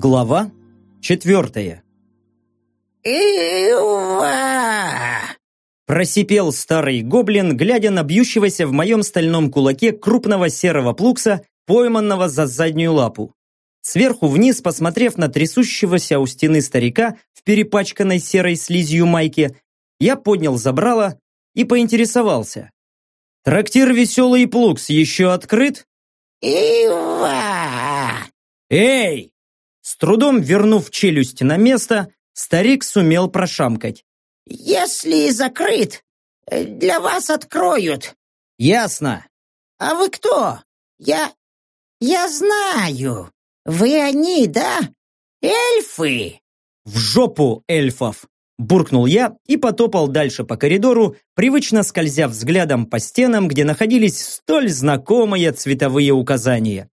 Глава четвертая. «Ива!» Просипел старый гоблин, глядя на бьющегося в моем стальном кулаке крупного серого плукса, пойманного за заднюю лапу. Сверху вниз, посмотрев на трясущегося у стены старика в перепачканной серой слизью майке, я поднял забрало и поинтересовался. «Трактир «Веселый плукс» еще открыт?» «Ива!» «Эй!» С трудом вернув челюсть на место, старик сумел прошамкать. «Если закрыт, э, для вас откроют. «Ясно. А вы кто? Я... я знаю. Вы они, да? Эльфы!» В жопу эльфов!» Буркнул я и потопал дальше по коридору, привычно скользя взглядом по стенам, где находились столь знакомые цветовые указания.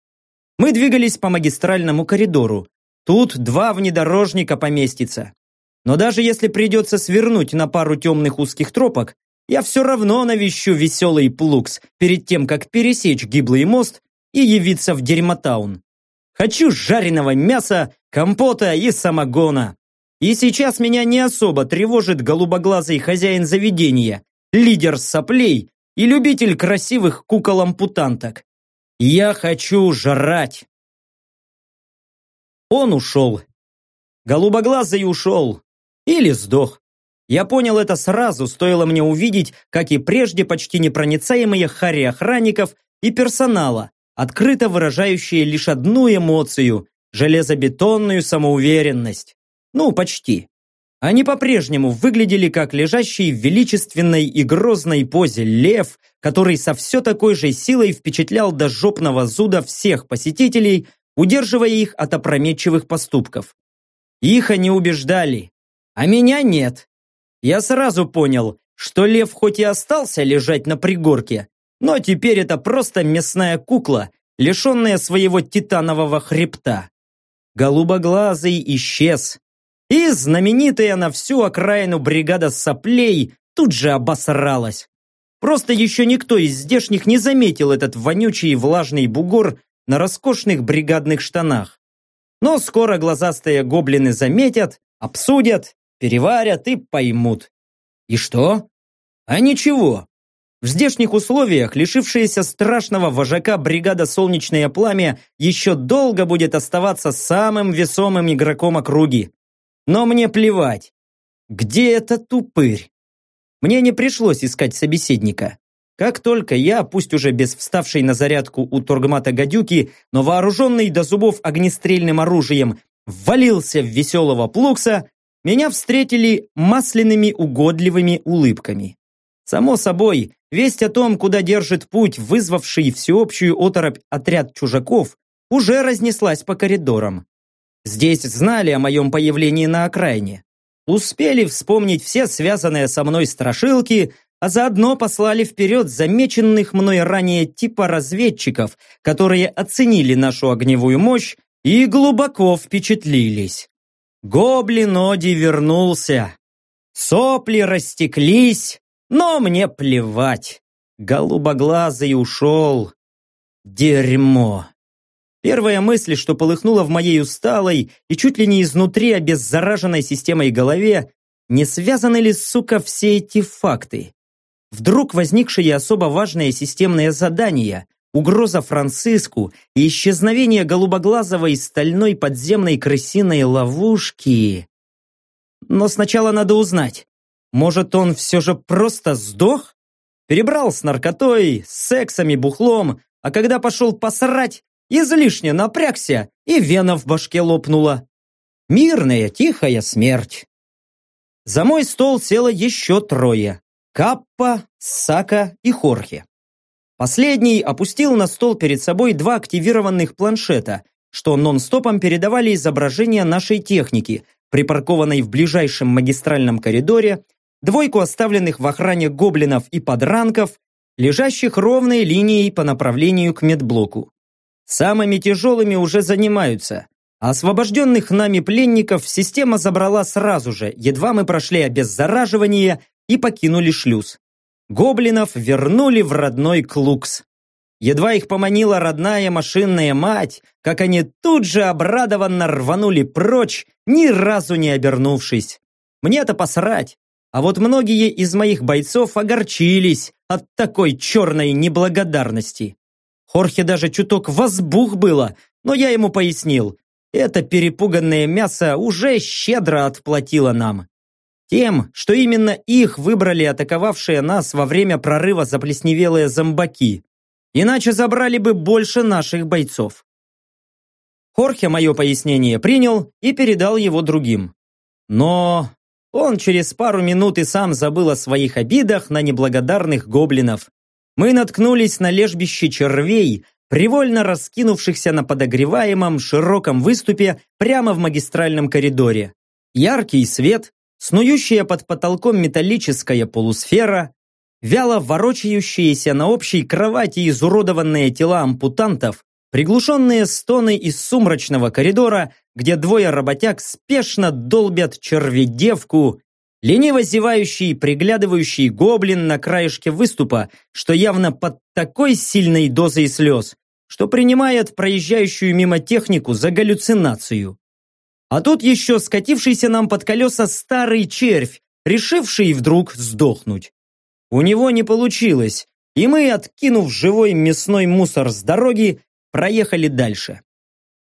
Мы двигались по магистральному коридору. Тут два внедорожника поместится. Но даже если придется свернуть на пару темных узких тропок, я все равно навещу веселый плукс перед тем, как пересечь гиблый мост и явиться в Дерьмотаун. Хочу жареного мяса, компота и самогона. И сейчас меня не особо тревожит голубоглазый хозяин заведения, лидер соплей и любитель красивых кукол-ампутанток. Я хочу жрать. Он ушел. Голубоглазый ушел. Или сдох. Я понял это сразу, стоило мне увидеть, как и прежде почти непроницаемые хари охранников и персонала, открыто выражающие лишь одну эмоцию – железобетонную самоуверенность. Ну, почти. Они по-прежнему выглядели как лежащий в величественной и грозной позе лев, который со все такой же силой впечатлял до жопного зуда всех посетителей, удерживая их от опрометчивых поступков. Их они убеждали, а меня нет. Я сразу понял, что лев хоть и остался лежать на пригорке, но теперь это просто мясная кукла, лишенная своего титанового хребта. Голубоглазый исчез, и знаменитая на всю окраину бригада соплей тут же обосралась. Просто еще никто из здешних не заметил этот вонючий влажный бугор на роскошных бригадных штанах. Но скоро глазастые гоблины заметят, обсудят, переварят и поймут. И что? А ничего. В здешних условиях лишившаяся страшного вожака бригада «Солнечное пламя» еще долго будет оставаться самым весомым игроком округи. Но мне плевать. Где этот тупырь? Мне не пришлось искать собеседника. Как только я, пусть уже без вставшей на зарядку у торгмата гадюки, но вооруженный до зубов огнестрельным оружием, ввалился в веселого плукса, меня встретили масляными угодливыми улыбками. Само собой, весть о том, куда держит путь вызвавший всеобщую оторопь отряд чужаков, уже разнеслась по коридорам. Здесь знали о моем появлении на окраине. Успели вспомнить все связанные со мной страшилки, а заодно послали вперед замеченных мной ранее типа разведчиков, которые оценили нашу огневую мощь и глубоко впечатлились. Гоблин Оди вернулся. Сопли растеклись, но мне плевать. Голубоглазый ушел. Дерьмо. Первая мысль, что полыхнула в моей усталой и чуть ли не изнутри обеззараженной системой голове, не связаны ли, сука, все эти факты? Вдруг возникшие особо важные системные задания, угроза Франциску и исчезновение голубоглазого из стальной подземной крысиной ловушки. Но сначала надо узнать, может он все же просто сдох? Перебрал с наркотой, с сексом и бухлом, а когда пошел посрать, излишне напрягся, и вена в башке лопнула. Мирная, тихая смерть. За мой стол село еще трое. Каппа, Сака и Хорхе. Последний опустил на стол перед собой два активированных планшета, что нон-стопом передавали изображения нашей техники, припаркованной в ближайшем магистральном коридоре, двойку оставленных в охране гоблинов и подранков, лежащих ровной линией по направлению к медблоку. Самыми тяжелыми уже занимаются. освобожденных нами пленников система забрала сразу же, едва мы прошли обеззараживание и покинули шлюз. Гоблинов вернули в родной Клукс. Едва их поманила родная машинная мать, как они тут же обрадованно рванули прочь, ни разу не обернувшись. Мне-то посрать. А вот многие из моих бойцов огорчились от такой черной неблагодарности. Хорхе даже чуток возбух было, но я ему пояснил. Это перепуганное мясо уже щедро отплатило нам. Тем, что именно их выбрали атаковавшие нас во время прорыва заплесневелые зомбаки. Иначе забрали бы больше наших бойцов. Хорхе мое пояснение принял и передал его другим. Но он через пару минут и сам забыл о своих обидах на неблагодарных гоблинов. Мы наткнулись на лежбище червей, привольно раскинувшихся на подогреваемом широком выступе прямо в магистральном коридоре. Яркий свет, снующая под потолком металлическая полусфера, вяло ворочающиеся на общей кровати изуродованные тела ампутантов, приглушенные стоны из сумрачного коридора, где двое работяг спешно долбят черведевку, лениво зевающий, приглядывающий гоблин на краешке выступа, что явно под такой сильной дозой слез, что принимает проезжающую мимо технику за галлюцинацию. А тут еще скатившийся нам под колеса старый червь, решивший вдруг сдохнуть. У него не получилось, и мы, откинув живой мясной мусор с дороги, проехали дальше.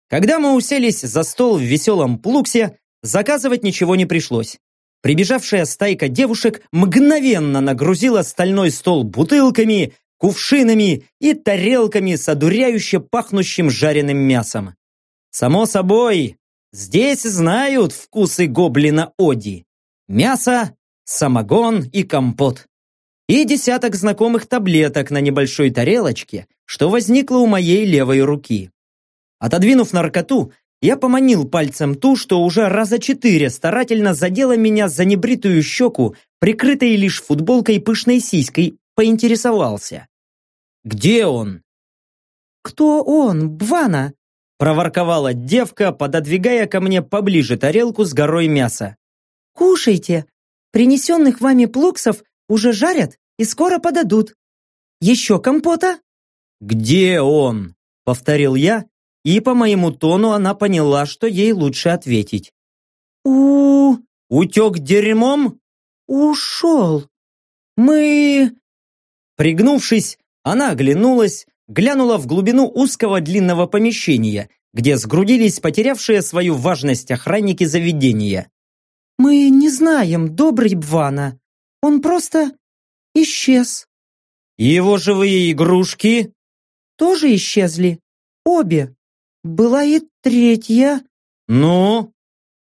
Когда мы уселись за стол в веселом плуксе, заказывать ничего не пришлось. Прибежавшая стайка девушек мгновенно нагрузила стальной стол бутылками, кувшинами и тарелками с одуряюще пахнущим жареным мясом. Само собой, Здесь знают вкусы гоблина Оди. Мясо, самогон и компот. И десяток знакомых таблеток на небольшой тарелочке, что возникло у моей левой руки. Отодвинув наркоту, я поманил пальцем ту, что уже раза четыре старательно задела меня за небритую щеку, прикрытой лишь футболкой пышной сиськой, поинтересовался. «Где он?» «Кто он, Бвана?» Проворковала девка, пододвигая ко мне поближе тарелку с горой мяса. «Кушайте! Принесенных вами плуксов уже жарят и скоро подадут. Еще компота?» «Где он?» — повторил я, и по моему тону она поняла, что ей лучше ответить. «У...» «Утек дерьмом?» «Ушел. Мы...» Пригнувшись, она оглянулась, глянула в глубину узкого длинного помещения, где сгрудились потерявшие свою важность охранники заведения. «Мы не знаем, добрый Бвана. Он просто исчез». «Его живые игрушки?» «Тоже исчезли. Обе. Была и третья». «Ну?»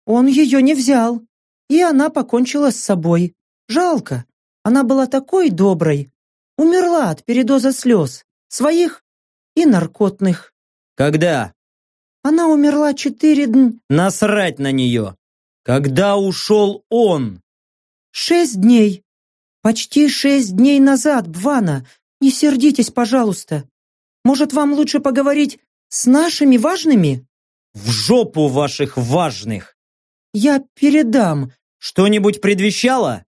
«Он ее не взял. И она покончила с собой. Жалко. Она была такой доброй. Умерла от передоза слез. Своих и наркотных. Когда? Она умерла четыре дн... Насрать на нее. Когда ушел он? Шесть дней. Почти шесть дней назад, Бвана. Не сердитесь, пожалуйста. Может, вам лучше поговорить с нашими важными? В жопу ваших важных. Я передам. Что-нибудь предвещало?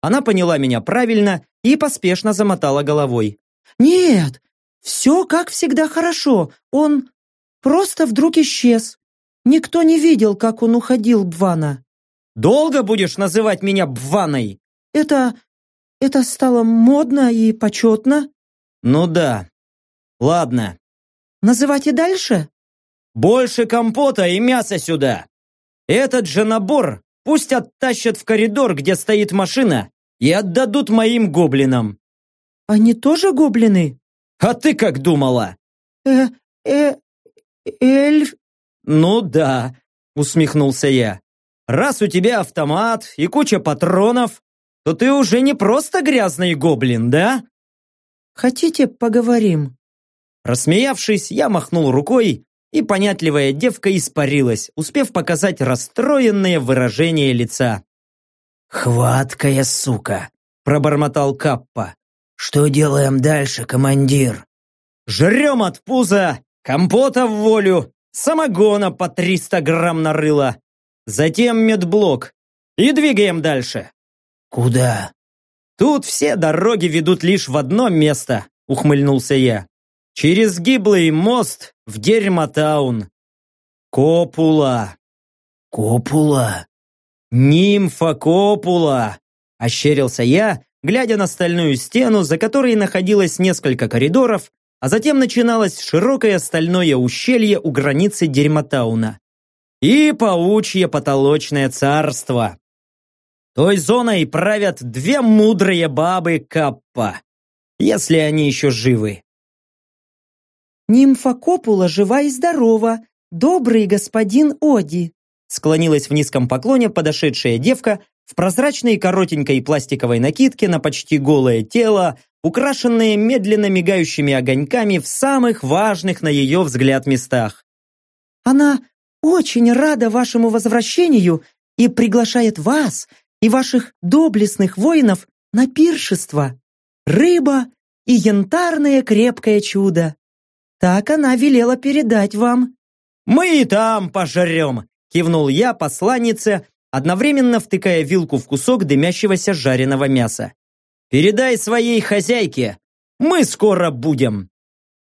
Она поняла меня правильно и поспешно замотала головой. «Нет, все как всегда хорошо. Он просто вдруг исчез. Никто не видел, как он уходил, Бвана». «Долго будешь называть меня Бваной?» «Это... это стало модно и почетно». «Ну да. Ладно». «Называть и дальше?» «Больше компота и мяса сюда. Этот же набор пусть оттащат в коридор, где стоит машина, и отдадут моим гоблинам. Они тоже гоблины? А ты как думала? Э, э, эльф... Ну да, усмехнулся я. Раз у тебя автомат и куча патронов, то ты уже не просто грязный гоблин, да? Хотите, поговорим? Рассмеявшись, я махнул рукой, и понятливая девка испарилась, успев показать расстроенное выражение лица. «Хваткая сука!» – пробормотал Каппа. «Что делаем дальше, командир?» «Жрем от пуза, компота в волю, самогона по 300 грамм нарыло, затем медблок и двигаем дальше». «Куда?» «Тут все дороги ведут лишь в одно место», — ухмыльнулся я. Через гиблый мост в Дерьмотаун. Копула. Копула. Нимфа Копула. Ощерился я, глядя на стальную стену, за которой находилось несколько коридоров, а затем начиналось широкое стальное ущелье у границы Дерьмотауна. И паучье потолочное царство. Той зоной правят две мудрые бабы Каппа, если они еще живы. «Нимфа Копула жива и здорова, добрый господин Оди», склонилась в низком поклоне подошедшая девка в прозрачной коротенькой пластиковой накидке на почти голое тело, украшенные медленно мигающими огоньками в самых важных на ее взгляд местах. «Она очень рада вашему возвращению и приглашает вас и ваших доблестных воинов на пиршество. Рыба и янтарное крепкое чудо. Так она велела передать вам». «Мы и там пожрем!» кивнул я посланнице, одновременно втыкая вилку в кусок дымящегося жареного мяса. «Передай своей хозяйке, мы скоро будем!»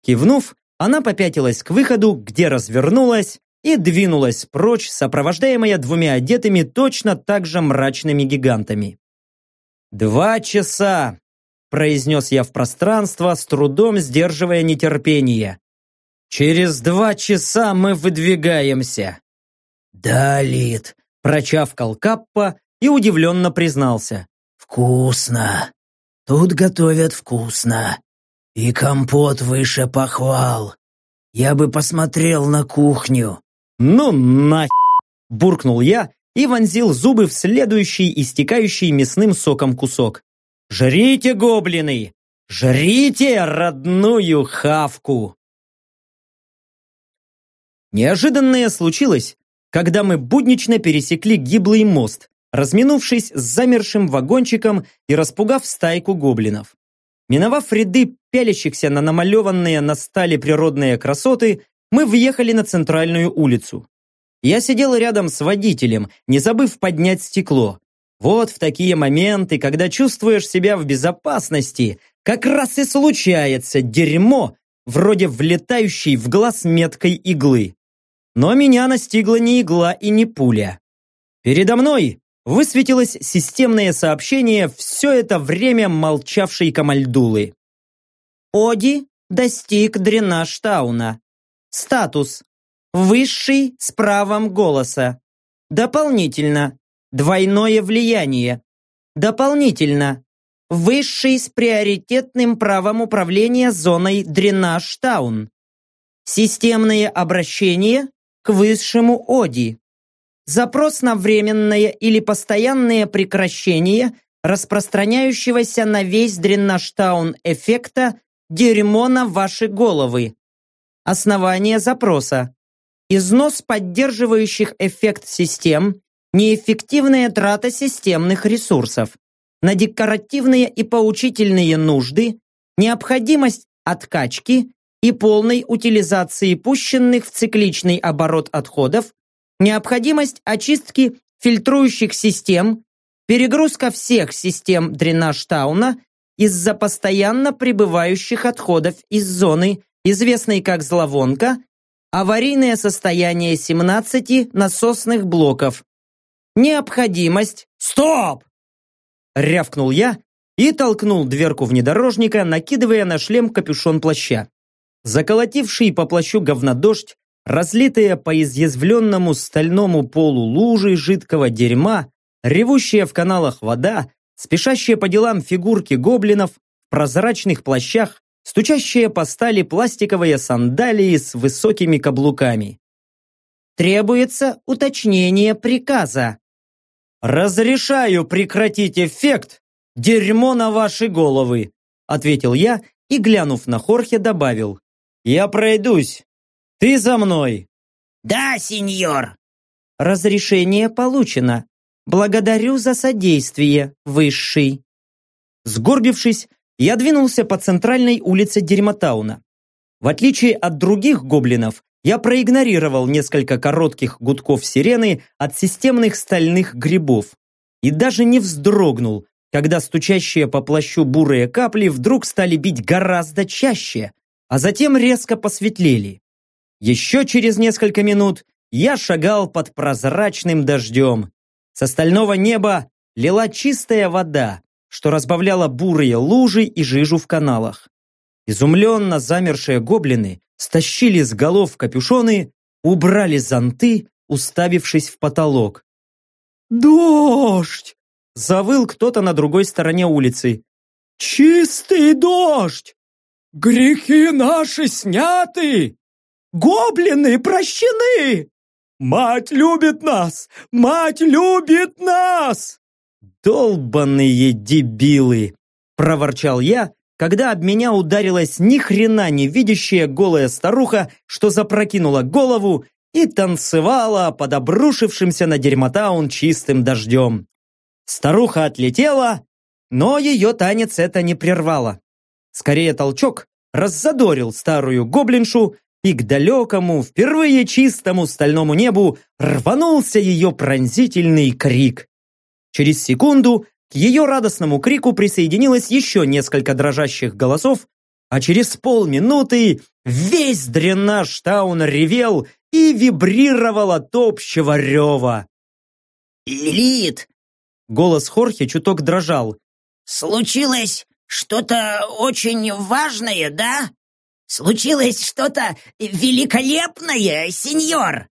Кивнув, она попятилась к выходу, где развернулась и двинулась прочь, сопровождаемая двумя одетыми точно так же мрачными гигантами. «Два часа!» – произнес я в пространство, с трудом сдерживая нетерпение. «Через два часа мы выдвигаемся!» «Да, Лид», – прочавкал Каппа и удивленно признался. «Вкусно. Тут готовят вкусно. И компот выше похвал. Я бы посмотрел на кухню». «Ну нафиг!» – буркнул я и вонзил зубы в следующий истекающий мясным соком кусок. «Жрите, гоблины! Жрите родную хавку!» Неожиданное случилось, когда мы буднично пересекли гиблый мост, разминувшись с замершим вагончиком и распугав стайку гоблинов. Миновав ряды пялящихся на намалеванные на стали природные красоты, мы въехали на центральную улицу. Я сидел рядом с водителем, не забыв поднять стекло. Вот в такие моменты, когда чувствуешь себя в безопасности, как раз и случается дерьмо, вроде влетающей в глаз меткой иглы. Но меня настигла не игла и не пуля. Передо мной высветилось системное сообщение все это время молчавшей Камальдулы. Оди достиг Дренаштауна. Статус. Высший с правом голоса. Дополнительно. Двойное влияние. Дополнительно. Высший с приоритетным правом управления зоной Дренаштаун. Системные обращения к высшему оди. Запрос на временное или постоянное прекращение распространяющегося на весь дреннаштаун эффекта «Дерьмо на ваши головы». Основание запроса. Износ поддерживающих эффект систем, неэффективная трата системных ресурсов, на декоративные и поучительные нужды, необходимость откачки, и полной утилизации пущенных в цикличный оборот отходов, необходимость очистки фильтрующих систем, перегрузка всех систем дренаж-тауна из-за постоянно прибывающих отходов из зоны, известной как зловонка, аварийное состояние 17 насосных блоков. Необходимость... Стоп! Рявкнул я и толкнул дверку внедорожника, накидывая на шлем капюшон плаща заколотивший по плащу говнодождь, разлитые по изъязвленному стальному полу лужи жидкого дерьма, ревущая в каналах вода, спешащие по делам фигурки гоблинов в прозрачных плащах, стучащие по стали пластиковые сандалии с высокими каблуками. Требуется уточнение приказа. «Разрешаю прекратить эффект! Дерьмо на ваши головы!» ответил я и, глянув на Хорхе, добавил. «Я пройдусь. Ты за мной!» «Да, сеньор!» «Разрешение получено. Благодарю за содействие, Высший!» Сгорбившись, я двинулся по центральной улице Дерьмотауна. В отличие от других гоблинов, я проигнорировал несколько коротких гудков сирены от системных стальных грибов и даже не вздрогнул, когда стучащие по плащу бурые капли вдруг стали бить гораздо чаще, а затем резко посветлели. Еще через несколько минут я шагал под прозрачным дождем. С остального неба лила чистая вода, что разбавляла бурые лужи и жижу в каналах. Изумленно замершие гоблины стащили с голов капюшоны, убрали зонты, уставившись в потолок. «Дождь!» – завыл кто-то на другой стороне улицы. «Чистый дождь! Грехи наши сняты! Гоблины прощены! Мать любит нас! Мать любит нас!» «Долбанные дебилы!» – проворчал я, когда об меня ударилась ни хрена не видящая голая старуха, что запрокинула голову и танцевала под обрушившимся на дерьмотаун чистым дождем. Старуха отлетела, но ее танец это не прервало. Скорее толчок раззадорил старую гоблиншу, и к далекому, впервые чистому стальному небу рванулся ее пронзительный крик. Через секунду к ее радостному крику присоединилось еще несколько дрожащих голосов, а через полминуты весь дренаж Таун ревел и вибрировал от общего рева. «Лилит!» Голос Хорхе чуток дрожал. «Случилось что-то очень важное, да? Случилось что-то великолепное, сеньор!»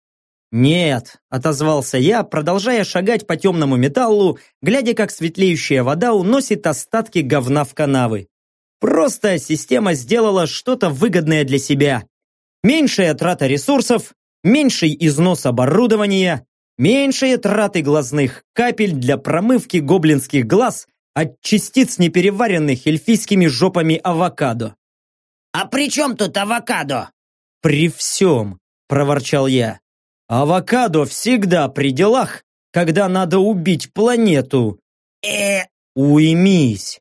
«Нет», — отозвался я, продолжая шагать по темному металлу, глядя, как светлеющая вода уносит остатки говна в канавы. Просто система сделала что-то выгодное для себя. Меньшая трата ресурсов, меньший износ оборудования, меньшие траты глазных капель для промывки гоблинских глаз от частиц непереваренных эльфийскими жопами авокадо. «А при чем тут авокадо?» «При всем», – проворчал я. Авокадо всегда при делах, когда надо убить планету. Э, Уймись.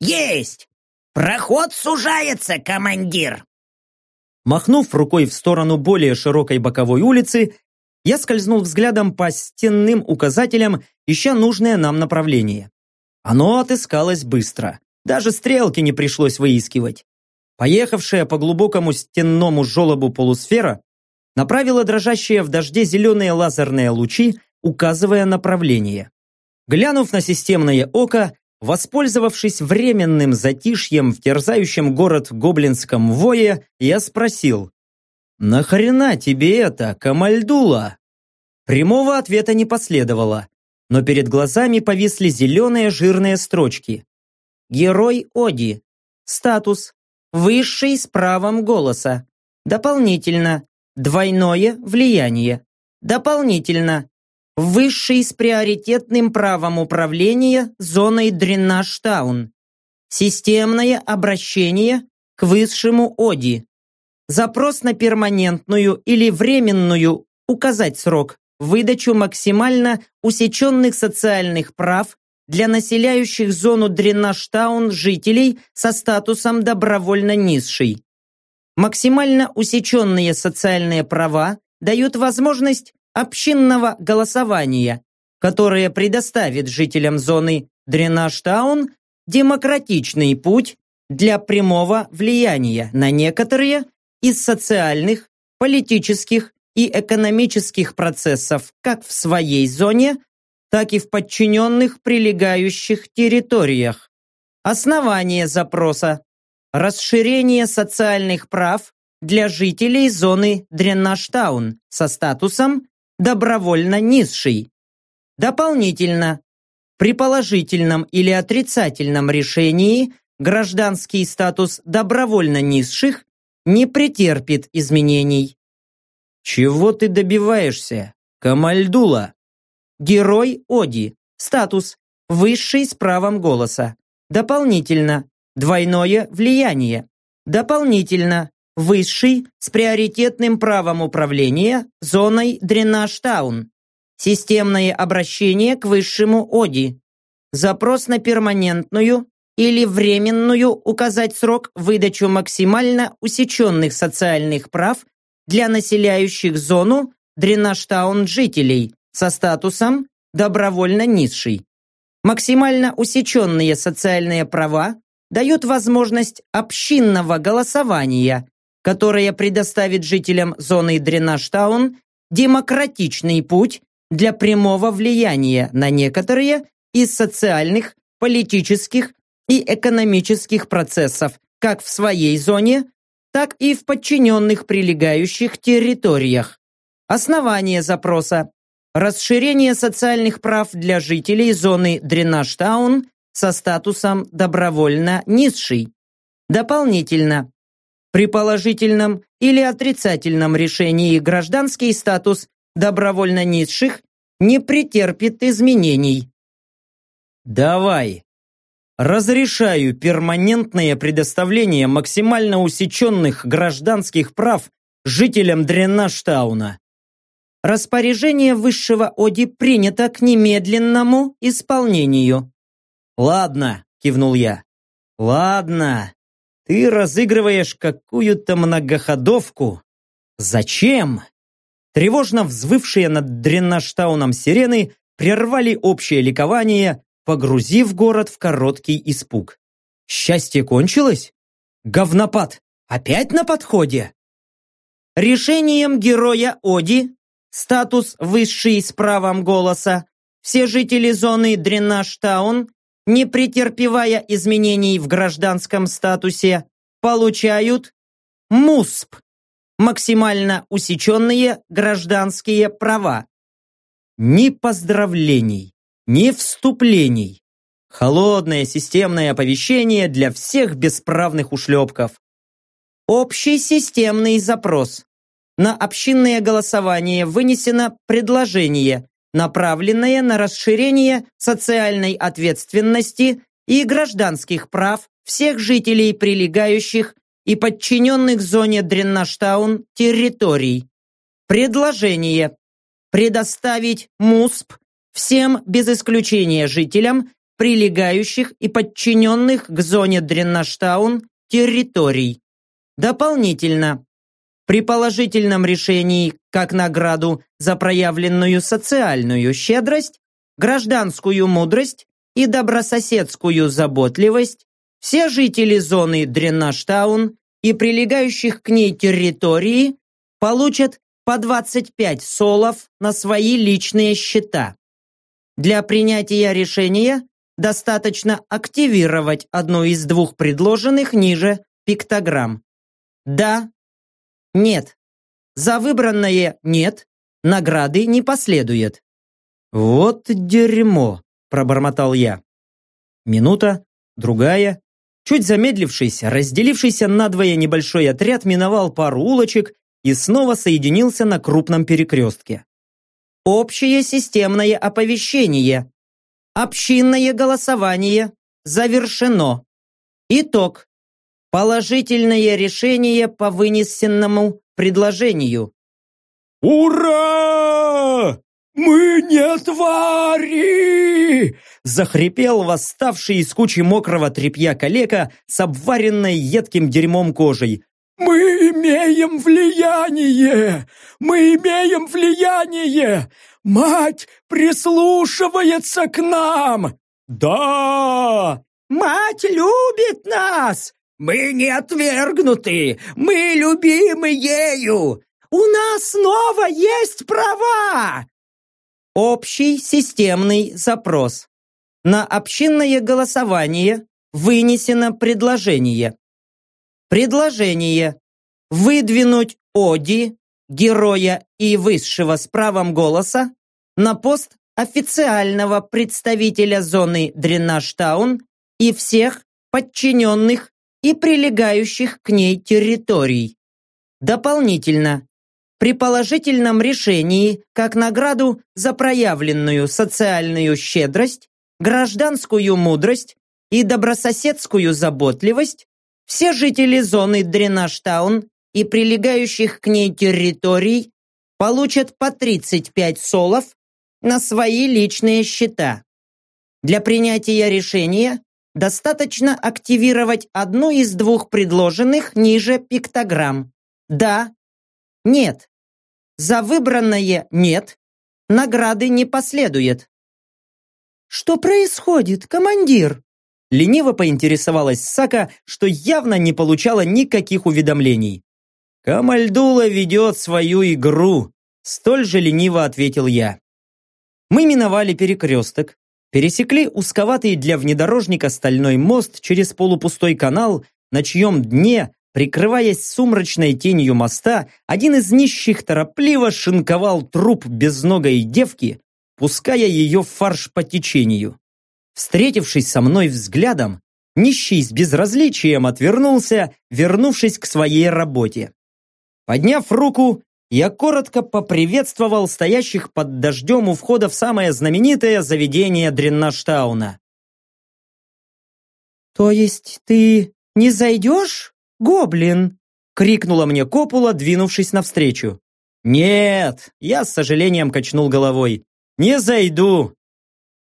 есть! Проход сужается, командир! Махнув рукой в сторону более широкой боковой улицы, я скользнул взглядом по стенным указателям, ища нужное нам направление. Оно отыскалось быстро. Даже стрелки не пришлось выискивать. Поехавшая по глубокому стенному желобу полусфера направила дрожащие в дожде зеленые лазерные лучи, указывая направление. Глянув на системное око, воспользовавшись временным затишьем в терзающем город гоблинском вое, я спросил, «Нахрена тебе это, Камальдула?» Прямого ответа не последовало, но перед глазами повисли зеленые жирные строчки. Герой Оди. Статус. Высший с правом голоса. Дополнительно. Двойное влияние. Дополнительно. Высший с приоритетным правом управления зоной дренаж-таун. Системное обращение к высшему ОДИ. Запрос на перманентную или временную указать срок выдачу максимально усеченных социальных прав для населяющих зону дренаж-таун жителей со статусом добровольно низший. Максимально усеченные социальные права дают возможность общинного голосования, которое предоставит жителям зоны Дренаж-таун демократичный путь для прямого влияния на некоторые из социальных, политических и экономических процессов как в своей зоне, так и в подчиненных прилегающих территориях. Основание запроса расширение социальных прав для жителей зоны Дреннаштаун со статусом добровольно низший. Дополнительно, при положительном или отрицательном решении гражданский статус добровольно низших не претерпит изменений. Чего ты добиваешься, Камальдула? Герой Оди. Статус. Высший с правом голоса. Дополнительно. Двойное влияние. Дополнительно, высший с приоритетным правом управления зоной дренаж-таун. Системное обращение к высшему ОДИ. Запрос на перманентную или временную указать срок выдачу максимально усеченных социальных прав для населяющих зону дренаж-таун жителей со статусом добровольно низший. Максимально усеченные социальные права дают возможность общинного голосования, которое предоставит жителям зоны Дренаж-таун демократичный путь для прямого влияния на некоторые из социальных, политических и экономических процессов как в своей зоне, так и в подчиненных прилегающих территориях. Основание запроса – расширение социальных прав для жителей зоны Дренаж-таун со статусом добровольно низший. Дополнительно, при положительном или отрицательном решении гражданский статус добровольно низших не претерпит изменений. Давай. Разрешаю перманентное предоставление максимально усеченных гражданских прав жителям Дреннаштауна. Распоряжение высшего ОДИ принято к немедленному исполнению. Ладно, кивнул я. Ладно. Ты разыгрываешь какую-то многоходовку. Зачем? Тревожно взвывшие над Дреннаштауном сирены прервали общее ликование, погрузив город в короткий испуг. Счастье кончилось? Говнопад опять на подходе? Решением героя Оди, статус высший с правом голоса, все жители зоны Дренаж-таун, не претерпевая изменений в гражданском статусе, получают МУСП – максимально усеченные гражданские права. Ни поздравлений, ни вступлений. Холодное системное оповещение для всех бесправных ушлепков. Общий системный запрос. На общинное голосование вынесено предложение, направленное на расширение социальной ответственности и гражданских прав всех жителей прилегающих и подчиненных зоне Дреннаштаун территорий. Предложение. Предоставить МУСП всем без исключения жителям, прилегающих и подчиненных к зоне Дреннаштаун территорий. Дополнительно, при положительном решении как награду за проявленную социальную щедрость, гражданскую мудрость и добрососедскую заботливость, все жители зоны Дреннаштаун и прилегающих к ней территории получат по 25 солов на свои личные счета. Для принятия решения достаточно активировать одну из двух предложенных ниже пиктограмм. Да, нет. За выбранное «нет» награды не последует. «Вот дерьмо!» – пробормотал я. Минута, другая. Чуть замедлившись, разделившийся надвое небольшой отряд миновал пару улочек и снова соединился на крупном перекрестке. Общее системное оповещение. Общинное голосование завершено. Итог. Положительное решение по вынесенному предложению. «Ура! Мы не твари!» Захрипел восставший из кучи мокрого тряпья калека с обваренной едким дерьмом кожей. «Мы имеем влияние! Мы имеем влияние! Мать прислушивается к нам! Да! Мать любит нас! Мы не отвергнуты! Мы любимы ею! У нас снова есть права!» Общий системный запрос. На общинное голосование вынесено предложение. Предложение. Выдвинуть Оди, героя и высшего с правом голоса, на пост официального представителя зоны Дренаж-таун и всех подчиненных и прилегающих к ней территорий. Дополнительно, при положительном решении, как награду за проявленную социальную щедрость, гражданскую мудрость и добрососедскую заботливость, все жители зоны Дренаж-таун и прилегающих к ней территорий получат по 35 солов на свои личные счета. Для принятия решения достаточно активировать одну из двух предложенных ниже пиктограмм. Да, нет. За выбранное «нет» награды не последует. «Что происходит, командир?» Лениво поинтересовалась Сака, что явно не получала никаких уведомлений. «Камальдула ведет свою игру», – столь же лениво ответил я. Мы миновали перекресток, пересекли узковатый для внедорожника стальной мост через полупустой канал, на чьем дне, прикрываясь сумрачной тенью моста, один из нищих торопливо шинковал труп безногой девки, пуская ее в фарш по течению. Встретившись со мной взглядом, нищий с безразличием отвернулся, вернувшись к своей работе. Подняв руку, я коротко поприветствовал стоящих под дождем у входа в самое знаменитое заведение Дреннаштауна. «То есть ты не зайдешь, гоблин?» крикнула мне Копула, двинувшись навстречу. «Нет!» – я с сожалением качнул головой. «Не зайду!»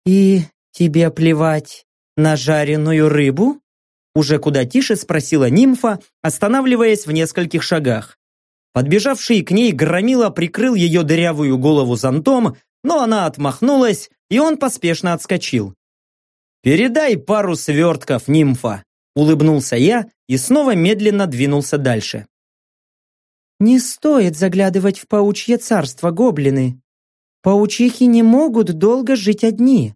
«И тебе плевать на жареную рыбу?» Уже куда тише спросила нимфа, останавливаясь в нескольких шагах. Подбежавший к ней громила прикрыл ее дырявую голову зонтом, но она отмахнулась, и он поспешно отскочил. «Передай пару свертков, нимфа!» Улыбнулся я и снова медленно двинулся дальше. «Не стоит заглядывать в паучье царство, гоблины. Паучихи не могут долго жить одни.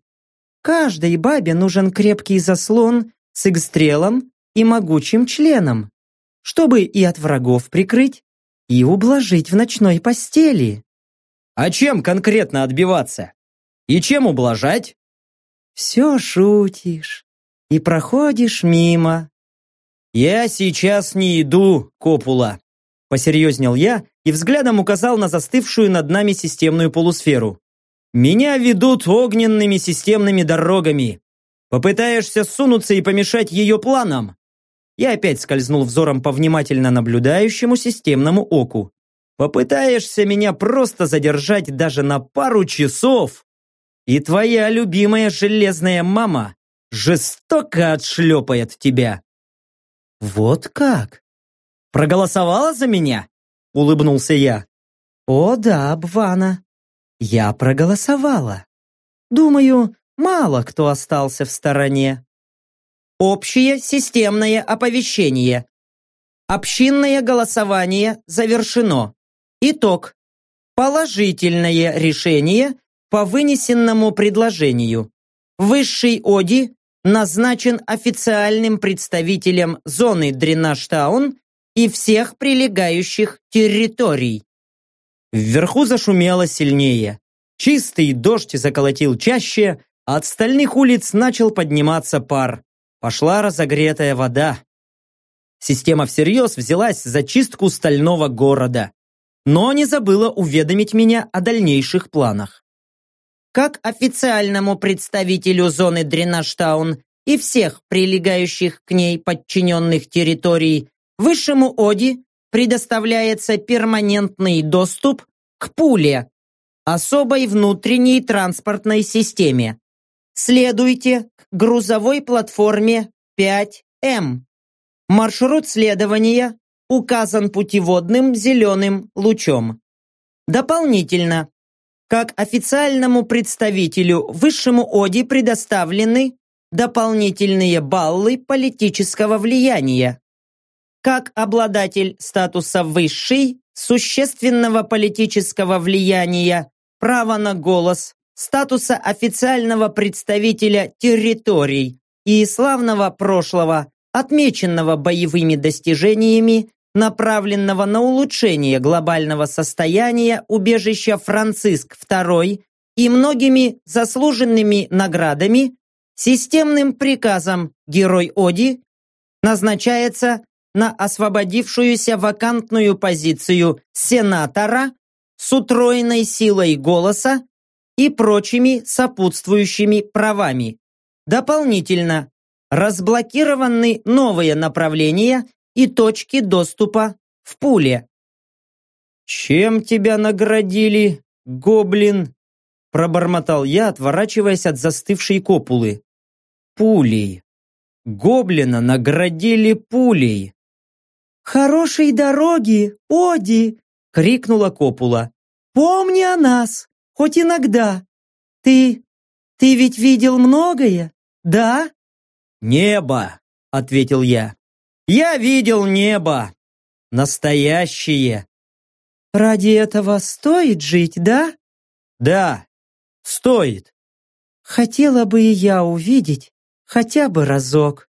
Каждой бабе нужен крепкий заслон с игстрелом и могучим членом, чтобы и от врагов прикрыть, и ублажить в ночной постели. А чем конкретно отбиваться? И чем ублажать? Все шутишь и проходишь мимо. Я сейчас не иду, Копула. Посерьезнел я и взглядом указал на застывшую над нами системную полусферу. Меня ведут огненными системными дорогами. Попытаешься сунуться и помешать ее планам? Я опять скользнул взором по внимательно наблюдающему системному оку. Попытаешься меня просто задержать даже на пару часов, и твоя любимая железная мама жестоко отшлепает тебя. Вот как? Проголосовала за меня? Улыбнулся я. О да, Бвана. Я проголосовала. Думаю, мало кто остался в стороне. Общее системное оповещение. Общинное голосование завершено. Итог. Положительное решение по вынесенному предложению. Высший ОДИ назначен официальным представителем зоны Дренаштаун и всех прилегающих территорий. Вверху зашумело сильнее. Чистый дождь заколотил чаще, а от стальных улиц начал подниматься пар. Пошла разогретая вода. Система всерьез взялась за чистку стального города, но не забыла уведомить меня о дальнейших планах. Как официальному представителю зоны Дренаштаун и всех прилегающих к ней подчиненных территорий, высшему ОДИ предоставляется перманентный доступ к пуле, особой внутренней транспортной системе. Следуйте к грузовой платформе 5М. Маршрут следования указан путеводным зеленым лучом. Дополнительно, как официальному представителю высшему ОДИ предоставлены дополнительные баллы политического влияния. Как обладатель статуса высший, существенного политического влияния, право на голос, статуса официального представителя территорий и славного прошлого, отмеченного боевыми достижениями, направленного на улучшение глобального состояния убежища Франциск II и многими заслуженными наградами, системным приказом Герой Оди назначается на освободившуюся вакантную позицию сенатора с утроенной силой голоса и прочими сопутствующими правами. Дополнительно разблокированы новые направления и точки доступа в пуле. «Чем тебя наградили, гоблин?» пробормотал я, отворачиваясь от застывшей копулы. «Пулей. Гоблина наградили пулей». «Хорошей дороги, Оди!» — крикнула копула. «Помни о нас!» Хоть иногда. Ты... ты ведь видел многое, да?» «Небо», — ответил я. «Я видел небо. Настоящее». «Ради этого стоит жить, да?» «Да, стоит». «Хотела бы и я увидеть хотя бы разок».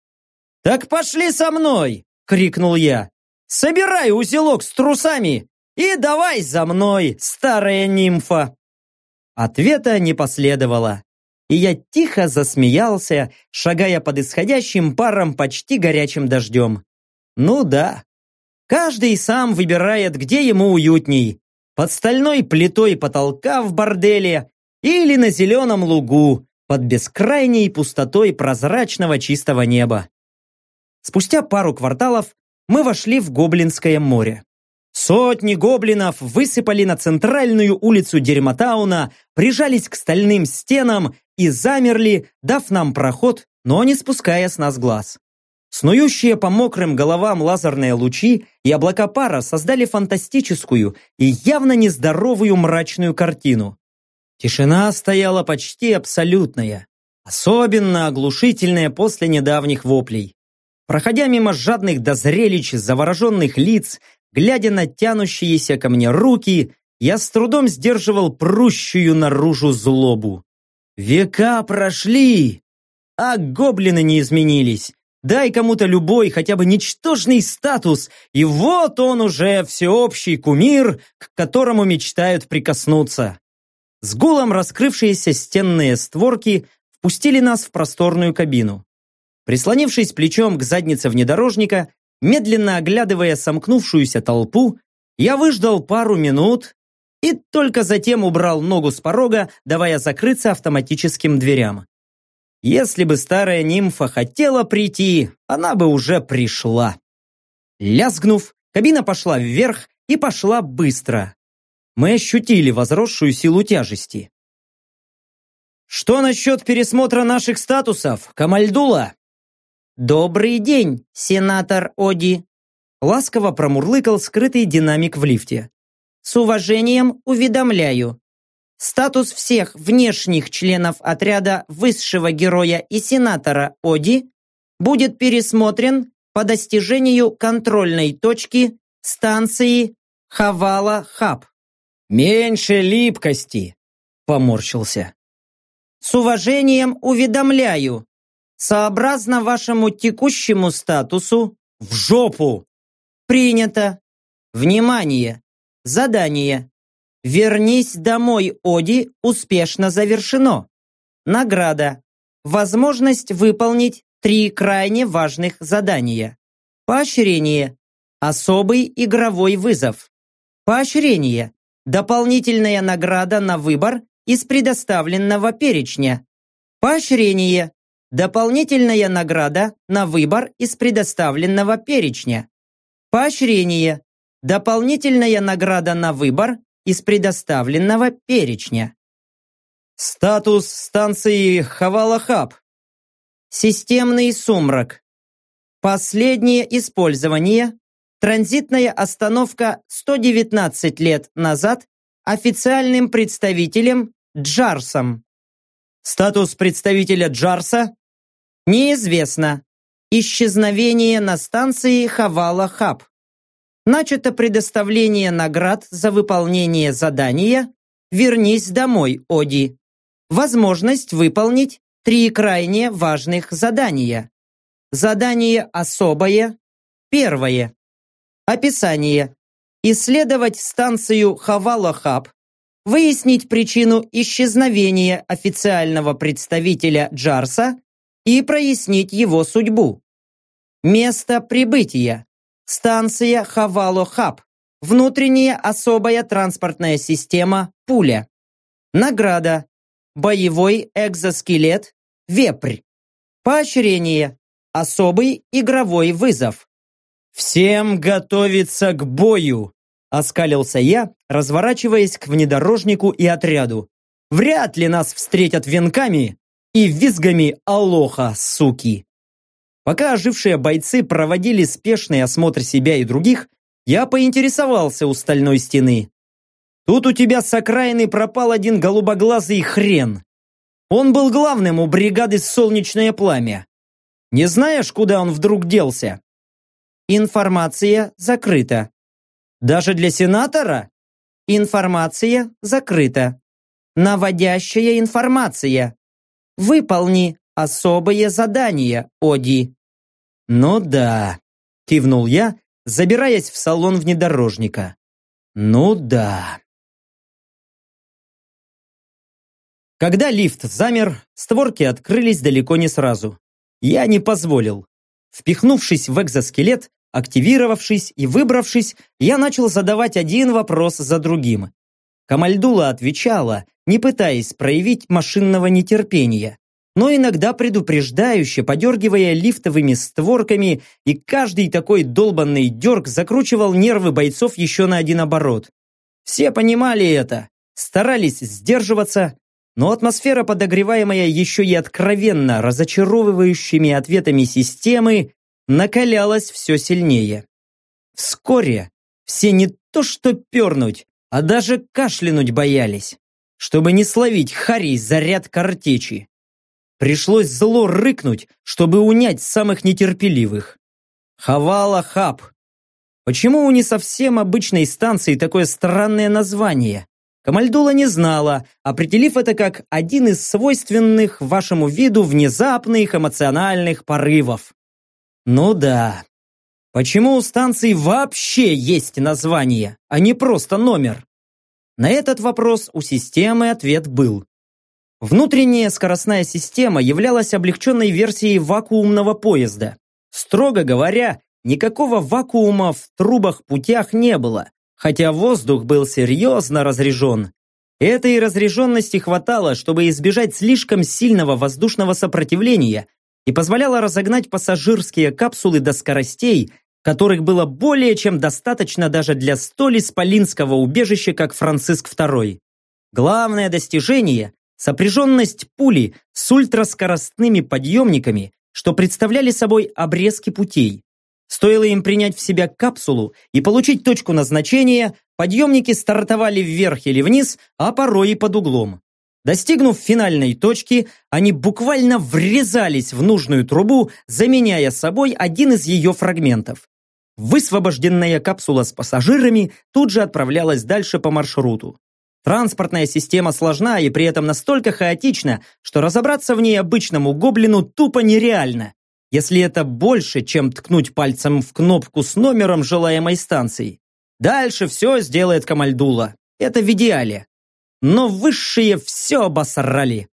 «Так пошли со мной!» — крикнул я. «Собирай узелок с трусами и давай за мной, старая нимфа!» Ответа не последовало, и я тихо засмеялся, шагая под исходящим паром почти горячим дождем. Ну да, каждый сам выбирает, где ему уютней, под стальной плитой потолка в борделе или на зеленом лугу, под бескрайней пустотой прозрачного чистого неба. Спустя пару кварталов мы вошли в Гоблинское море. Сотни гоблинов высыпали на центральную улицу Дерьмотауна, прижались к стальным стенам и замерли, дав нам проход, но не спуская с нас глаз. Снующие по мокрым головам лазерные лучи и облака пара создали фантастическую и явно нездоровую мрачную картину. Тишина стояла почти абсолютная, особенно оглушительная после недавних воплей. Проходя мимо жадных до зрелищ завороженных лиц, Глядя на тянущиеся ко мне руки, я с трудом сдерживал прущую наружу злобу. Века прошли, а гоблины не изменились. Дай кому-то любой, хотя бы ничтожный статус, и вот он уже всеобщий кумир, к которому мечтают прикоснуться. С гулом раскрывшиеся стенные створки впустили нас в просторную кабину. Прислонившись плечом к заднице внедорожника, Медленно оглядывая сомкнувшуюся толпу, я выждал пару минут и только затем убрал ногу с порога, давая закрыться автоматическим дверям. Если бы старая нимфа хотела прийти, она бы уже пришла. Лязгнув, кабина пошла вверх и пошла быстро. Мы ощутили возросшую силу тяжести. «Что насчет пересмотра наших статусов, Камальдула?» «Добрый день, сенатор Оди!» Ласково промурлыкал скрытый динамик в лифте. «С уважением уведомляю. Статус всех внешних членов отряда высшего героя и сенатора Оди будет пересмотрен по достижению контрольной точки станции Хавала-Хаб». «Меньше липкости!» – поморщился. «С уважением уведомляю, Сообразно вашему текущему статусу в жопу. Принято. Внимание. Задание. Вернись домой, Оди, успешно завершено. Награда. Возможность выполнить три крайне важных задания. Поощрение. Особый игровой вызов. Поощрение. Дополнительная награда на выбор из предоставленного перечня. Поощрение. Дополнительная награда на выбор из предоставленного перечня. Поощрение. Дополнительная награда на выбор из предоставленного перечня. Статус станции Хавала-Хаб. Системный сумрак. Последнее использование. Транзитная остановка 119 лет назад официальным представителем Джарсом. Статус представителя Джарса Неизвестно. Исчезновение на станции Хавала-Хаб. Начато предоставление наград за выполнение задания «Вернись домой, Оди». Возможность выполнить три крайне важных задания. Задание особое. Первое. Описание. Исследовать станцию Хавала-Хаб, выяснить причину исчезновения официального представителя Джарса и прояснить его судьбу. Место прибытия. Станция Хавало-Хаб. Внутренняя особая транспортная система «Пуля». Награда. Боевой экзоскелет «Вепрь». Поощрение. Особый игровой вызов. «Всем готовиться к бою!» Оскалился я, разворачиваясь к внедорожнику и отряду. «Вряд ли нас встретят венками, и визгами «Алоха, суки!». Пока ожившие бойцы проводили спешный осмотр себя и других, я поинтересовался у стальной стены. «Тут у тебя с окраины пропал один голубоглазый хрен. Он был главным у бригады «Солнечное пламя». Не знаешь, куда он вдруг делся? Информация закрыта. Даже для сенатора? Информация закрыта. Наводящая информация. Выполни особое задание, Оди. Ну да, кивнул я, забираясь в салон внедорожника. Ну да. Когда лифт замер, створки открылись далеко не сразу. Я не позволил. Впихнувшись в экзоскелет, активировавшись и выбравшись, я начал задавать один вопрос за другим. Камальдула отвечала, не пытаясь проявить машинного нетерпения, но иногда предупреждающе подергивая лифтовыми створками, и каждый такой долбанный дерг закручивал нервы бойцов еще на один оборот. Все понимали это, старались сдерживаться, но атмосфера, подогреваемая еще и откровенно разочаровывающими ответами системы, накалялась все сильнее. Вскоре все не то что пернуть, а даже кашлянуть боялись, чтобы не словить Харри заряд картечи. Пришлось зло рыкнуть, чтобы унять самых нетерпеливых. Хавала Хаб. Почему у не совсем обычной станции такое странное название? Камальдула не знала, определив это как один из свойственных вашему виду внезапных эмоциональных порывов. Ну да. Почему у станции вообще есть название, а не просто номер? На этот вопрос у системы ответ был. Внутренняя скоростная система являлась облегченной версией вакуумного поезда. Строго говоря, никакого вакуума в трубах-путях не было, хотя воздух был серьезно разрежен. Этой разреженности хватало, чтобы избежать слишком сильного воздушного сопротивления и позволяло разогнать пассажирские капсулы до скоростей, которых было более чем достаточно даже для столь исполинского убежища, как Франциск II. Главное достижение – сопряженность пули с ультраскоростными подъемниками, что представляли собой обрезки путей. Стоило им принять в себя капсулу и получить точку назначения, подъемники стартовали вверх или вниз, а порой и под углом. Достигнув финальной точки, они буквально врезались в нужную трубу, заменяя собой один из ее фрагментов. Высвобожденная капсула с пассажирами тут же отправлялась дальше по маршруту. Транспортная система сложна и при этом настолько хаотична, что разобраться в ней обычному гоблину тупо нереально если это больше, чем ткнуть пальцем в кнопку с номером желаемой станции. Дальше все сделает Камальдула. Это в идеале. Но высшие все обосрали.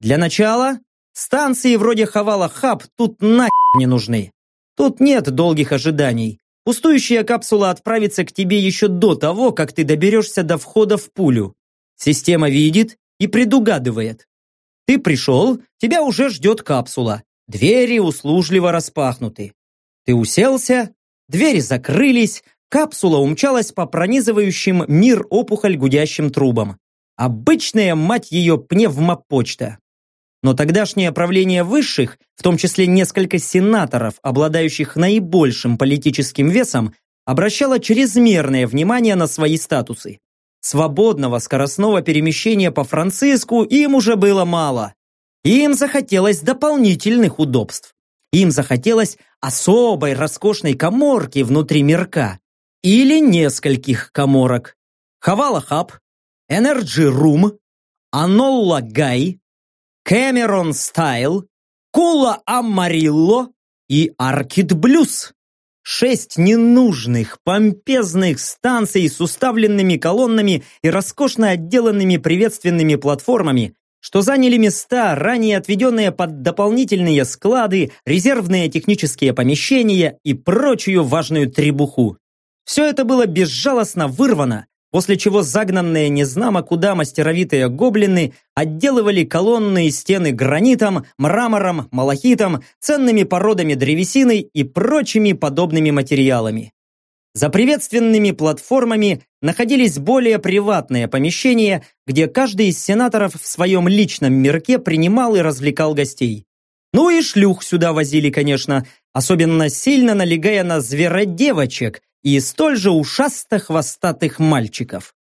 Для начала, станции вроде Хавала Хаб тут нахер не нужны. Тут нет долгих ожиданий. Пустующая капсула отправится к тебе еще до того, как ты доберешься до входа в пулю. Система видит и предугадывает. Ты пришел, тебя уже ждет капсула. Двери услужливо распахнуты. Ты уселся, двери закрылись, капсула умчалась по пронизывающим мир опухоль гудящим трубам. Обычная, мать ее, пневмопочта. Но тогдашнее правление высших, в том числе несколько сенаторов, обладающих наибольшим политическим весом, обращало чрезмерное внимание на свои статусы. Свободного скоростного перемещения по Франциску им уже было мало. Им захотелось дополнительных удобств. Им захотелось особой роскошной коморки внутри мирка. Или нескольких коморок. Хавала Хаб, Energy Room, Enola Gay, Cameron Style, Кула Амарилло и Orchid Blues. Шесть ненужных, помпезных станций с уставленными колоннами и роскошно отделанными приветственными платформами, что заняли места, ранее отведенные под дополнительные склады, резервные технические помещения и прочую важную требуху. Все это было безжалостно вырвано, после чего загнанные незнамо куда мастеровитые гоблины отделывали колонны и стены гранитом, мрамором, малахитом, ценными породами древесины и прочими подобными материалами. За приветственными платформами находились более приватные помещения, где каждый из сенаторов в своем личном мирке принимал и развлекал гостей. Ну и шлюх сюда возили, конечно, особенно сильно налегая на зверодевочек и столь же ушасто-хвостатых мальчиков.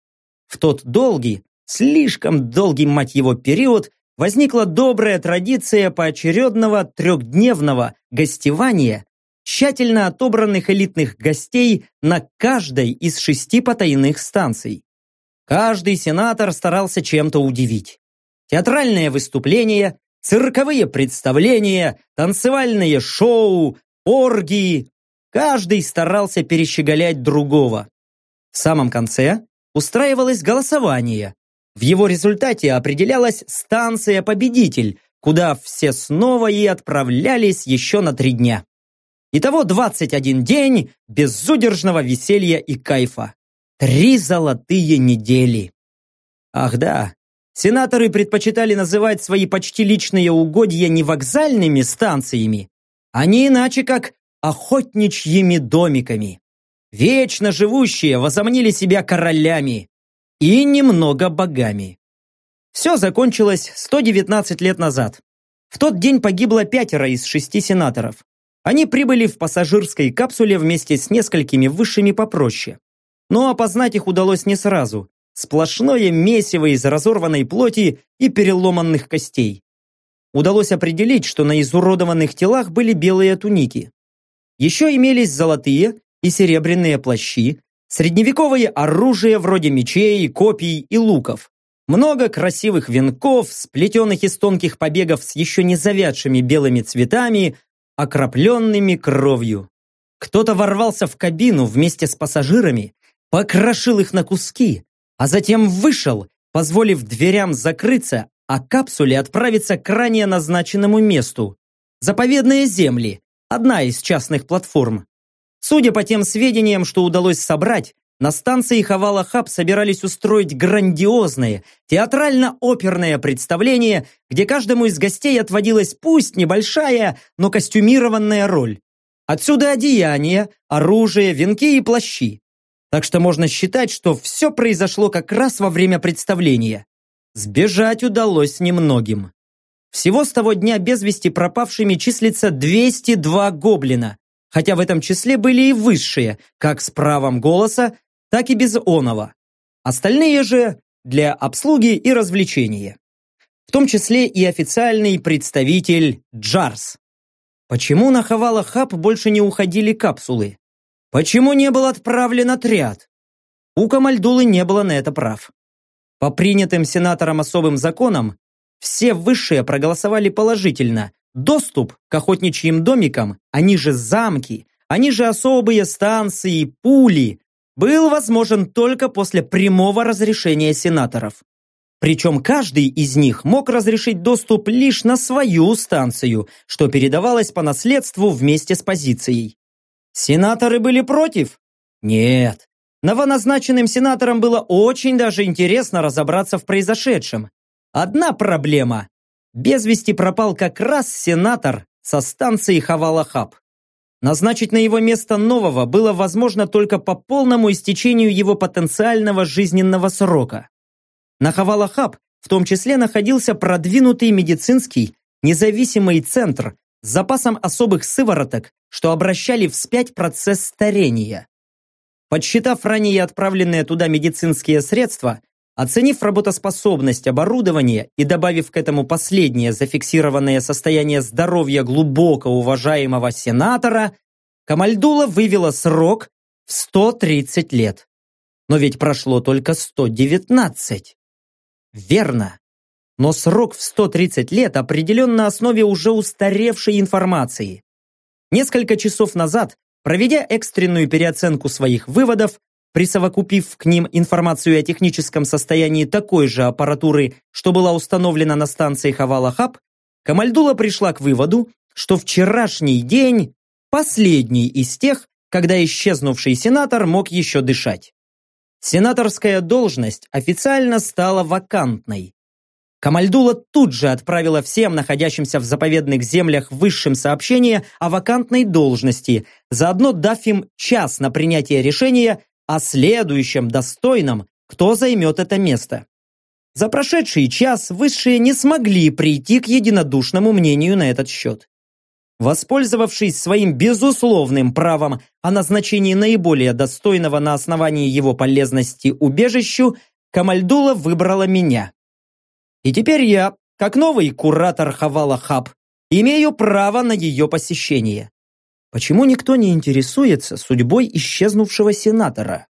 В тот долгий, слишком долгий, мать его, период возникла добрая традиция поочередного трехдневного гостевания тщательно отобранных элитных гостей на каждой из шести потайных станций. Каждый сенатор старался чем-то удивить. Театральные выступления, цирковые представления, танцевальные шоу, оргии. Каждый старался перещеголять другого. В самом конце устраивалось голосование. В его результате определялась станция-победитель, куда все снова и отправлялись еще на три дня. Итого 21 день безудержного веселья и кайфа. Три золотые недели. Ах да, сенаторы предпочитали называть свои почти личные угодья не вокзальными станциями, а не иначе как охотничьими домиками. Вечно живущие возомнили себя королями и немного богами. Все закончилось 119 лет назад. В тот день погибло пятеро из шести сенаторов. Они прибыли в пассажирской капсуле вместе с несколькими высшими попроще. Но опознать их удалось не сразу. Сплошное месиво из разорванной плоти и переломанных костей. Удалось определить, что на изуродованных телах были белые туники. Еще имелись золотые и серебряные плащи, средневековое оружие вроде мечей, копий и луков. Много красивых венков, сплетенных из тонких побегов с еще не завядшими белыми цветами, окропленными кровью. Кто-то ворвался в кабину вместе с пассажирами, покрошил их на куски, а затем вышел, позволив дверям закрыться, а капсуле отправиться к ранее назначенному месту. Заповедные земли, одна из частных платформ. Судя по тем сведениям, что удалось собрать, на станции Хавала-Хаб собирались устроить грандиозное, театрально-оперное представление, где каждому из гостей отводилась пусть небольшая, но костюмированная роль. Отсюда одеяния, оружие, венки и плащи. Так что можно считать, что все произошло как раз во время представления. Сбежать удалось немногим. Всего с того дня без вести пропавшими числится 202 гоблина, хотя в этом числе были и высшие, как с правом голоса, так и без оного. Остальные же для обслуги и развлечения. В том числе и официальный представитель Джарс. Почему на Хавала-Хаб больше не уходили капсулы? Почему не был отправлен отряд? У Камальдулы не было на это прав. По принятым сенатором особым законам, все высшие проголосовали положительно. Доступ к охотничьим домикам, они же замки, они же особые станции, пули, был возможен только после прямого разрешения сенаторов. Причем каждый из них мог разрешить доступ лишь на свою станцию, что передавалось по наследству вместе с позицией. Сенаторы были против? Нет. Новоназначенным сенаторам было очень даже интересно разобраться в произошедшем. Одна проблема. Без вести пропал как раз сенатор со станции Хавалахаб. Назначить на его место нового было возможно только по полному истечению его потенциального жизненного срока. На Хавалахаб в том числе находился продвинутый медицинский независимый центр с запасом особых сывороток, что обращали вспять процесс старения. Подсчитав ранее отправленные туда медицинские средства, оценив работоспособность оборудования и добавив к этому последнее зафиксированное состояние здоровья глубоко уважаемого сенатора, Камальдула вывела срок в 130 лет. Но ведь прошло только 119. Верно. Но срок в 130 лет определен на основе уже устаревшей информации. Несколько часов назад, проведя экстренную переоценку своих выводов, присовокупив к ним информацию о техническом состоянии такой же аппаратуры, что была установлена на станции Хавала-Хаб, Камальдула пришла к выводу, что вчерашний день Последний из тех, когда исчезнувший сенатор мог еще дышать. Сенаторская должность официально стала вакантной. Камальдула тут же отправила всем находящимся в заповедных землях высшим сообщение о вакантной должности, заодно дав им час на принятие решения о следующем достойном, кто займет это место. За прошедший час высшие не смогли прийти к единодушному мнению на этот счет. Воспользовавшись своим безусловным правом о назначении наиболее достойного на основании его полезности убежищу, Камальдула выбрала меня. И теперь я как новый куратор Хавала Хаб, имею право на ее посещение. Почему никто не интересуется судьбой исчезнувшего сенатора?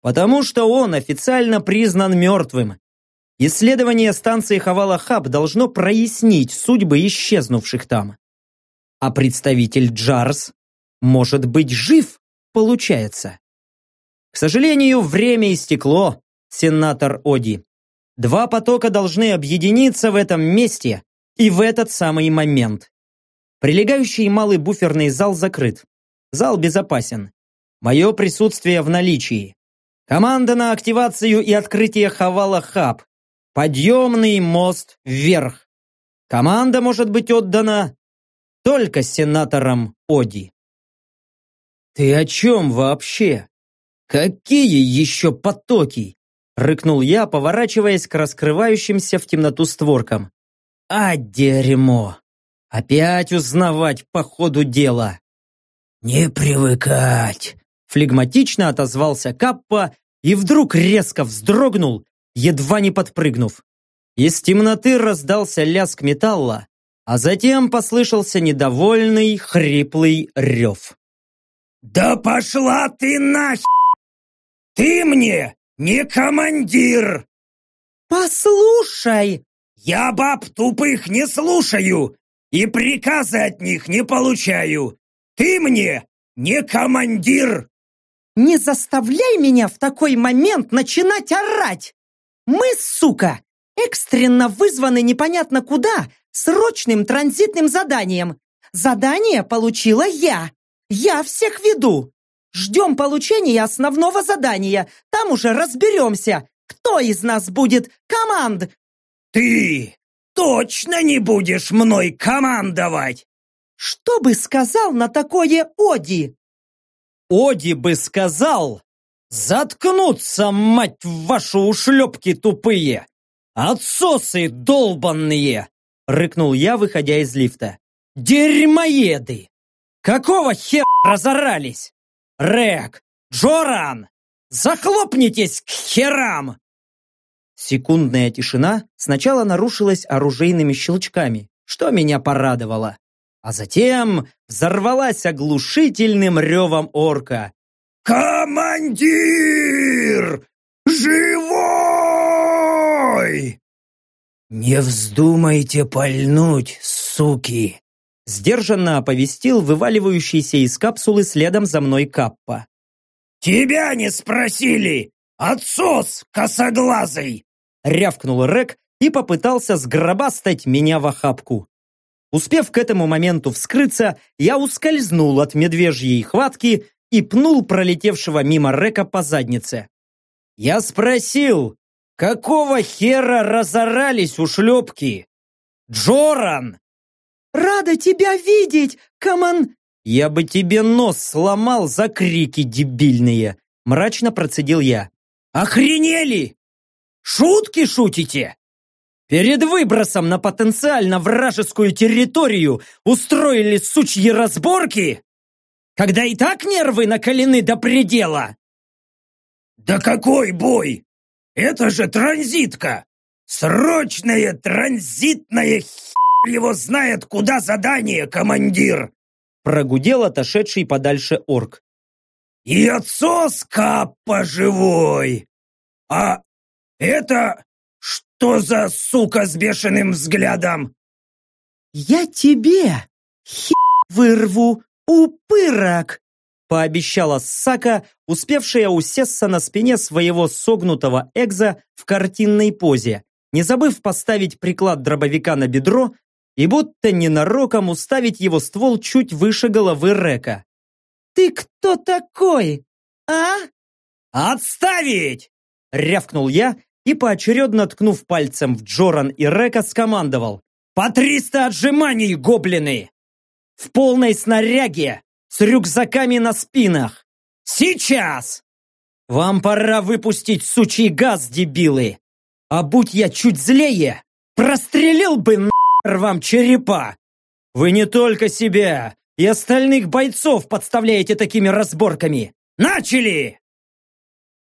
Потому что он официально признан мертвым. Исследование станции Хавала Хаб должно прояснить судьбы исчезнувших там. А представитель Джарс может быть жив, получается. К сожалению, время истекло, сенатор Оди. Два потока должны объединиться в этом месте и в этот самый момент. Прилегающий малый буферный зал закрыт. Зал безопасен. Мое присутствие в наличии. Команда на активацию и открытие Хавала Хаб. Подъемный мост вверх. Команда может быть отдана только сенаторам Оди. «Ты о чем вообще? Какие еще потоки?» Рыкнул я, поворачиваясь к раскрывающимся в темноту створкам. «А, дерьмо! Опять узнавать по ходу дела!» «Не привыкать!» Флегматично отозвался Каппа и вдруг резко вздрогнул, едва не подпрыгнув. Из темноты раздался лязг металла, а затем послышался недовольный, хриплый рев. «Да пошла ты нахер! Ты мне не командир!» «Послушай!» «Я баб тупых не слушаю и приказы от них не получаю! Ты мне не командир!» «Не заставляй меня в такой момент начинать орать! Мы, сука, экстренно вызваны непонятно куда срочным транзитным заданием. Задание получила я. Я всех веду. Ждем получения основного задания. Там уже разберемся, кто из нас будет команд. Ты точно не будешь мной командовать? Что бы сказал на такое Оди? Оди бы сказал, заткнуться, мать вашу, ушлепки тупые, отсосы долбанные, рыкнул я, выходя из лифта. Дерьмоеды! Какого хера разорались? Рек, Джоран, захлопнитесь к херам! Секундная тишина сначала нарушилась оружейными щелчками, что меня порадовало. А затем взорвалась оглушительным ревом орка. «Командир! Живой!» «Не вздумайте пальнуть, суки!» Сдержанно оповестил вываливающийся из капсулы следом за мной Каппа. «Тебя не спросили! Отсос косоглазый!» Рявкнул Рек и попытался сгробастать меня в охапку. Успев к этому моменту вскрыться, я ускользнул от медвежьей хватки и пнул пролетевшего мимо Река по заднице. Я спросил, какого хера разорались ушлепки? Джоран! Рада тебя видеть, коман... Я бы тебе нос сломал за крики дебильные, мрачно процедил я. Охренели? Шутки шутите? Перед выбросом на потенциально вражескую территорию устроили сучьи разборки? Когда и так нервы накалены до предела? Да какой бой? Это же транзитка! Срочная транзитная хер его знает, куда задание, командир! Прогудел отошедший подальше орк. И отсос Каппа живой! А это что за сука с бешеным взглядом? Я тебе хер вырву, упырок! пообещала Сака, успевшая усесться на спине своего согнутого экза в картинной позе, не забыв поставить приклад дробовика на бедро и будто ненароком уставить его ствол чуть выше головы Река. «Ты кто такой, а?» «Отставить!» — рявкнул я и, поочередно ткнув пальцем в Джоран и Река, скомандовал. «По триста отжиманий, гоблины! В полной снаряге, с рюкзаками на спинах! Сейчас! Вам пора выпустить сучий газ, дебилы! А будь я чуть злее, прострелил бы нахер вам черепа! Вы не только себя и остальных бойцов подставляете такими разборками! Начали!»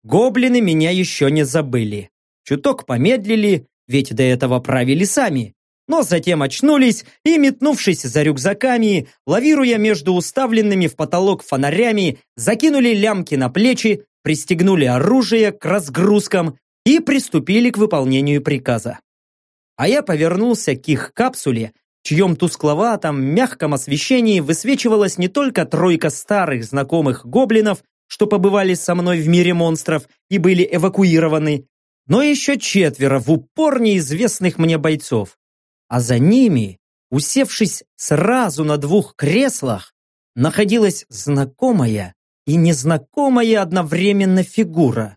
Гоблины меня еще не забыли. Чуток помедлили, ведь до этого правили сами. но затем очнулись и, метнувшись за рюкзаками, лавируя между уставленными в потолок фонарями, закинули лямки на плечи, пристегнули оружие к разгрузкам и приступили к выполнению приказа. А я повернулся к их капсуле, в чьем тускловатом, мягком освещении высвечивалась не только тройка старых знакомых гоблинов, что побывали со мной в мире монстров и были эвакуированы, но еще четверо в упор неизвестных мне бойцов. А за ними, усевшись сразу на двух креслах, находилась знакомая и незнакомая одновременно фигура.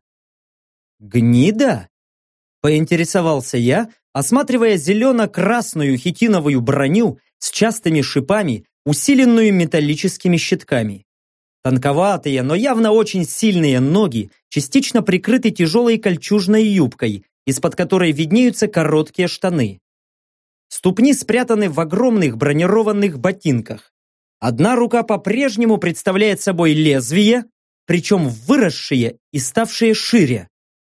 «Гнида?» – поинтересовался я, осматривая зелено-красную хитиновую броню с частыми шипами, усиленную металлическими щитками. Тонковатые, но явно очень сильные ноги частично прикрыты тяжелой кольчужной юбкой, из-под которой виднеются короткие штаны. Ступни спрятаны в огромных бронированных ботинках. Одна рука по-прежнему представляет собой лезвие, причем выросшие и ставшие шире.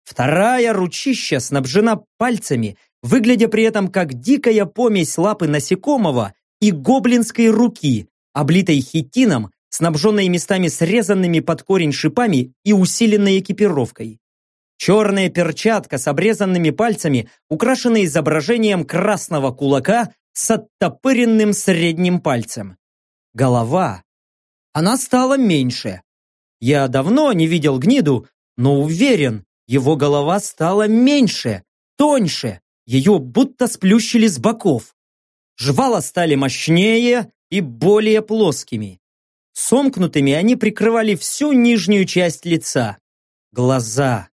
Вторая ручища снабжена пальцами, выглядя при этом как дикая помесь лапы насекомого и гоблинской руки, облитой хитином, снабженной местами срезанными под корень шипами и усиленной экипировкой. Черная перчатка с обрезанными пальцами, украшенная изображением красного кулака с оттопыренным средним пальцем. Голова. Она стала меньше. Я давно не видел гниду, но уверен, его голова стала меньше, тоньше, ее будто сплющили с боков. Жвала стали мощнее и более плоскими. Сомкнутыми они прикрывали всю нижнюю часть лица. Глаза.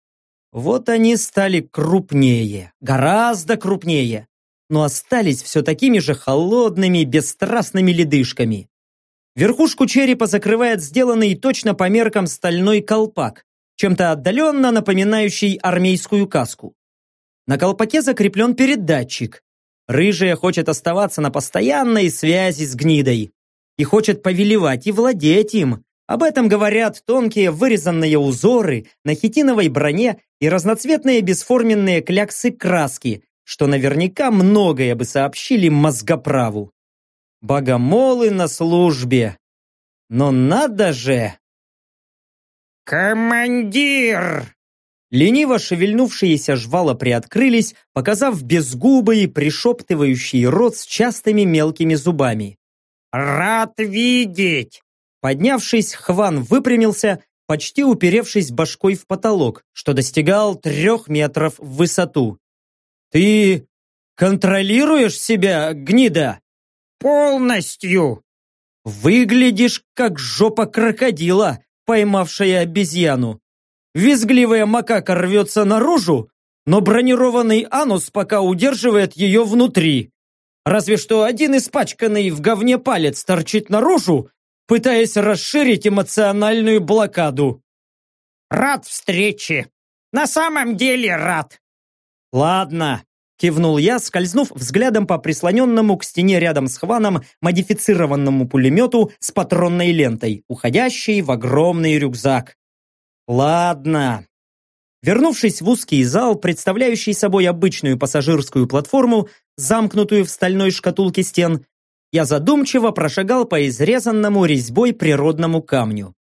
Вот они стали крупнее, гораздо крупнее, но остались все такими же холодными, бесстрастными ледышками. Верхушку черепа закрывает сделанный точно по меркам стальной колпак, чем-то отдаленно напоминающий армейскую каску. На колпаке закреплен передатчик. Рыжая хочет оставаться на постоянной связи с гнидой и хочет повелевать и владеть им, об этом говорят тонкие вырезанные узоры на хитиновой броне и разноцветные бесформенные кляксы краски, что наверняка многое бы сообщили мозгоправу. Богомолы на службе. Но надо же! «Командир!» Лениво шевельнувшиеся жвала приоткрылись, показав безгубый, пришептывающий рот с частыми мелкими зубами. «Рад видеть! Поднявшись, Хван выпрямился, почти уперевшись башкой в потолок, что достигал трех метров в высоту. «Ты контролируешь себя, гнида?» «Полностью!» «Выглядишь, как жопа крокодила, поймавшая обезьяну. Визгливая макака рвется наружу, но бронированный анус пока удерживает ее внутри. Разве что один испачканный в говне палец торчит наружу, пытаясь расширить эмоциональную блокаду. «Рад встрече! На самом деле рад!» «Ладно», – кивнул я, скользнув взглядом по прислоненному к стене рядом с Хваном модифицированному пулемету с патронной лентой, уходящей в огромный рюкзак. «Ладно». Вернувшись в узкий зал, представляющий собой обычную пассажирскую платформу, замкнутую в стальной шкатулке стен, я задумчиво прошагал по изрезанному резьбой природному камню.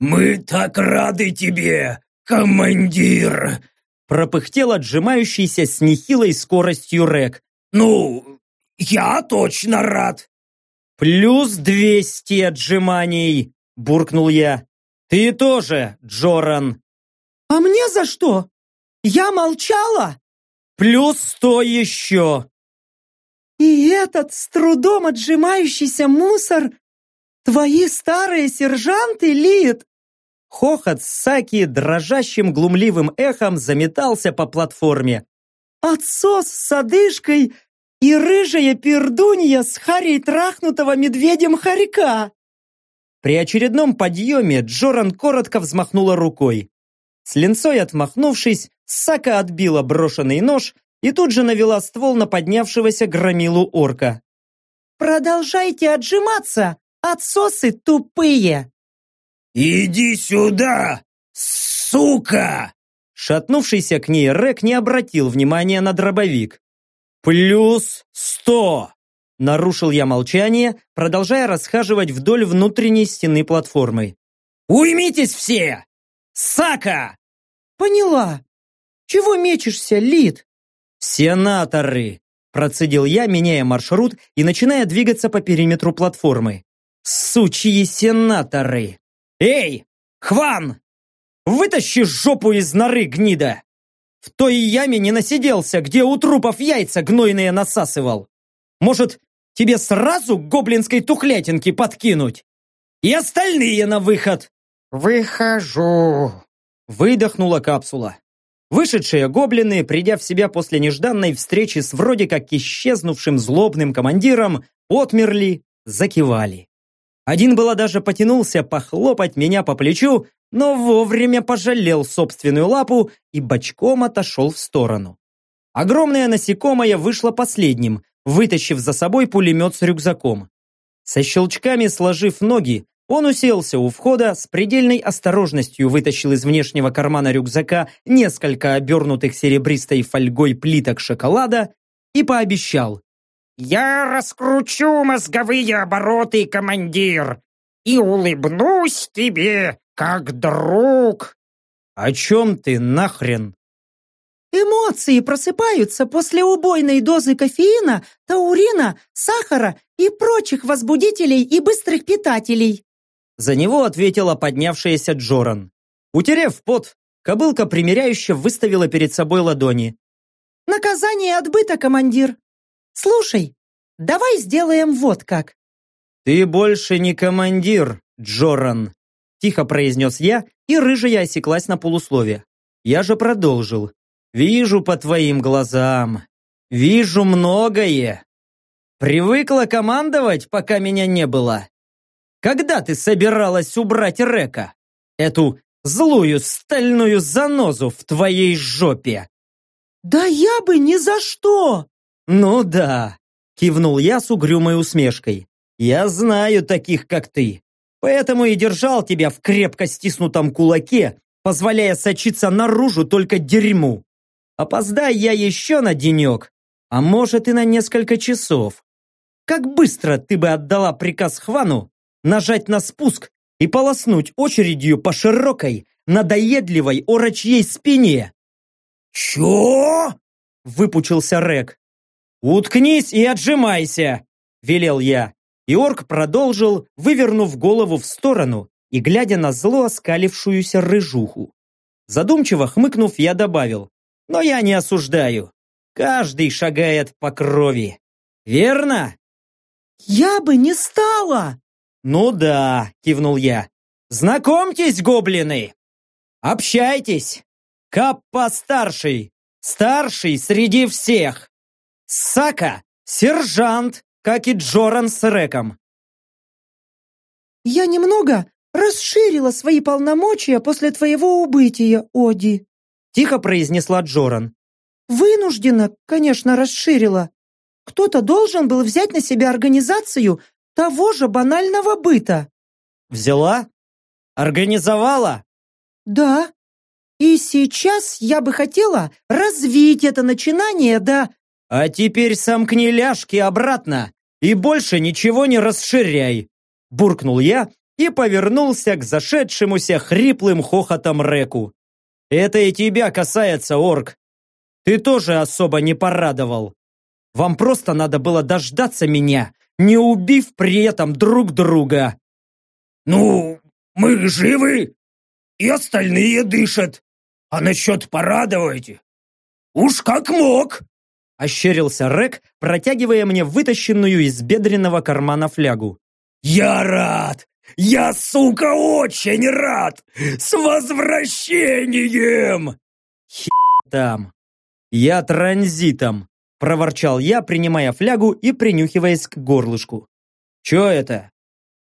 «Мы так рады тебе, командир!» пропыхтел отжимающийся с нехилой скоростью Рек. «Ну, я точно рад!» «Плюс двести отжиманий!» – буркнул я. «Ты тоже, Джоран!» «А мне за что? Я молчала?» «Плюс сто еще!» И этот с трудом отжимающийся мусор твои старые сержанты, Лид? Хохот Саки дрожащим глумливым эхом заметался по платформе. Отсос с одышкой и рыжая пердунья с харей трахнутого медведем хорька. При очередном подъеме Джоран коротко взмахнула рукой. С линцой отмахнувшись, Сака отбила брошенный нож и тут же навела ствол на поднявшегося громилу орка. «Продолжайте отжиматься, отсосы тупые!» «Иди сюда, сука!» Шатнувшийся к ней Рек не обратил внимания на дробовик. «Плюс сто!» Нарушил я молчание, продолжая расхаживать вдоль внутренней стены платформы. «Уймитесь все! Сака!» «Поняла. Чего мечешься, Лид?» «Сенаторы!» Процедил я, меняя маршрут и начиная двигаться по периметру платформы. «Сучьи сенаторы! Эй, Хван! Вытащи жопу из норы, гнида! В той яме не насиделся, где у трупов яйца гнойные насасывал. Может, тебе сразу гоблинской тухлятинки подкинуть? И остальные на выход!» «Выхожу!» Выдохнула капсула. Вышедшие гоблины, придя в себя после нежданной встречи с вроде как исчезнувшим злобным командиром, отмерли, закивали. Один было даже потянулся похлопать меня по плечу, но вовремя пожалел собственную лапу и бочком отошел в сторону. Огромное насекомое вышло последним, вытащив за собой пулемет с рюкзаком. Со щелчками сложив ноги, он уселся у входа, с предельной осторожностью вытащил из внешнего кармана рюкзака несколько обернутых серебристой фольгой плиток шоколада и пообещал. «Я раскручу мозговые обороты, командир, и улыбнусь тебе, как друг!» «О чем ты нахрен?» Эмоции просыпаются после убойной дозы кофеина, таурина, сахара и прочих возбудителей и быстрых питателей. За него ответила поднявшаяся Джоран. Утерев пот, кобылка примиряюще выставила перед собой ладони. «Наказание отбыто, командир. Слушай, давай сделаем вот как». «Ты больше не командир, Джоран», тихо произнес я, и рыжая осеклась на полуслове. Я же продолжил. «Вижу по твоим глазам. Вижу многое. Привыкла командовать, пока меня не было. Когда ты собиралась убрать Река? Эту злую стальную занозу в твоей жопе!» «Да я бы ни за что!» «Ну да», — кивнул я с угрюмой усмешкой. «Я знаю таких, как ты. Поэтому и держал тебя в крепко стиснутом кулаке, позволяя сочиться наружу только дерьму. Опоздай я еще на денек, а может и на несколько часов. Как быстро ты бы отдала приказ Хвану нажать на спуск и полоснуть очередью по широкой, надоедливой орочьей спине. «Чё?» – выпучился Рек. «Уткнись и отжимайся!» – велел я. И орк продолжил, вывернув голову в сторону и глядя на зло оскалившуюся рыжуху. Задумчиво хмыкнув, я добавил. «Но я не осуждаю. Каждый шагает по крови. Верно?» «Я бы не стала!» «Ну да», — кивнул я. «Знакомьтесь, гоблины! Общайтесь! Каппа старший, старший среди всех! Сака — сержант, как и Джоран с Реком!» «Я немного расширила свои полномочия после твоего убытия, Оди», тихо произнесла Джоран. «Вынуждена, конечно, расширила. Кто-то должен был взять на себя организацию того же банального быта. Взяла? Организовала? Да. И сейчас я бы хотела развить это начинание до... А теперь сомкни ляжки обратно и больше ничего не расширяй. Буркнул я и повернулся к зашедшемуся хриплым хохотом Реку. Это и тебя касается, орк. Ты тоже особо не порадовал. Вам просто надо было дождаться меня не убив при этом друг друга. «Ну, мы живы, и остальные дышат. А насчет порадовать? Уж как мог!» Ощерился Рек, протягивая мне вытащенную из бедренного кармана флягу. «Я рад! Я, сука, очень рад! С возвращением!» Хи там. Я транзитом проворчал я, принимая флягу и принюхиваясь к горлышку. «Чё это?»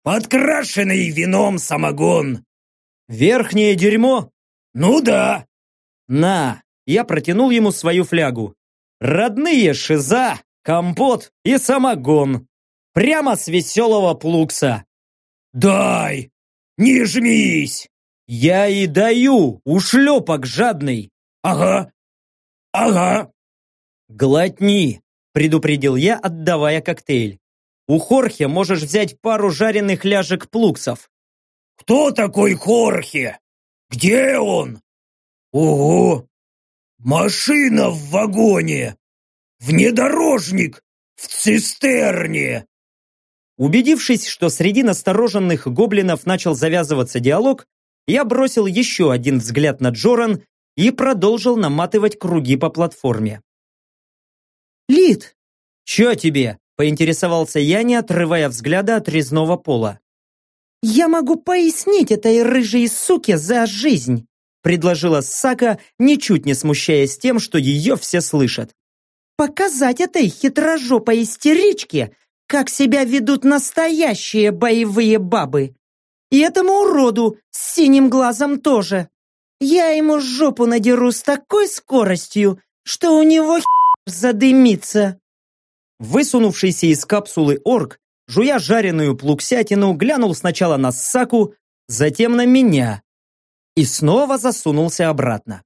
«Подкрашенный вином самогон». «Верхнее дерьмо?» «Ну да». «На!» Я протянул ему свою флягу. «Родные шиза, компот и самогон. Прямо с веселого плукса». «Дай! Не жмись!» «Я и даю, ушлепок жадный!» «Ага, ага!» «Глотни!» предупредил я, отдавая коктейль. У Хорхе можешь взять пару жареных ляжек плуксов. Кто такой Хорхе? Где он? Ого! Машина в вагоне! Внедорожник в цистерне! Убедившись, что среди настороженных гоблинов начал завязываться диалог, я бросил еще один взгляд на Джоран и продолжил наматывать круги по платформе. Лид, «Че тебе?» – поинтересовался я, не отрывая взгляда от резного пола. я могу пояснить этой рыжей суке за жизнь, предложила Сака, ничуть не смущаясь тем, что ее все слышат. показать этой хитрожопой истеричке, как себя ведут настоящие боевые бабы. И этому уроду с синим глазом тоже. Я ему жопу надеру с такой скоростью, что у него задымится. Высунувшийся из капсулы орк, жуя жареную плуксятину, глянул сначала на Саку, затем на меня и снова засунулся обратно.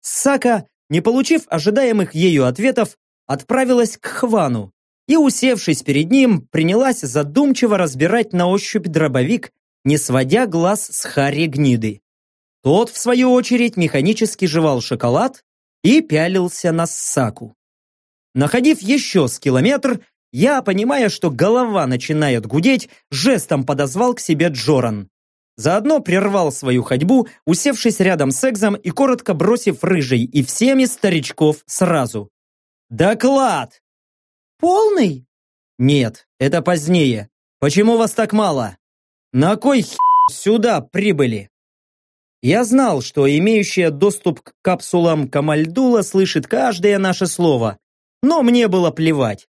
Сака, не получив ожидаемых ею ответов, отправилась к Хвану и, усевшись перед ним, принялась задумчиво разбирать на ощупь дробовик, не сводя глаз с Харри Гниды. Тот, в свою очередь, механически жевал шоколад и пялился на Саку. Находив еще с километр, я, понимая, что голова начинает гудеть, жестом подозвал к себе Джоран. Заодно прервал свою ходьбу, усевшись рядом с Экзом и коротко бросив рыжий и всеми старичков сразу. «Доклад!» Полный? «Нет, это позднее. Почему вас так мало? На кой х... сюда прибыли?» Я знал, что имеющая доступ к капсулам Камальдула слышит каждое наше слово, но мне было плевать.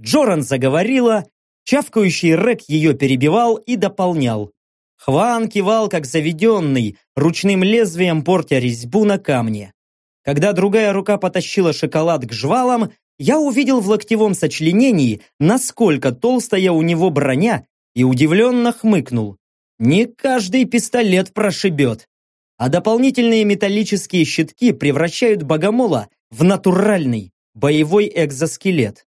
Джоран заговорила, чавкающий рэк ее перебивал и дополнял. Хван кивал, как заведенный, ручным лезвием портя резьбу на камне. Когда другая рука потащила шоколад к жвалам, я увидел в локтевом сочленении, насколько толстая у него броня, и удивленно хмыкнул. Не каждый пистолет прошибет. А дополнительные металлические щитки превращают богомола в натуральный боевой экзоскелет.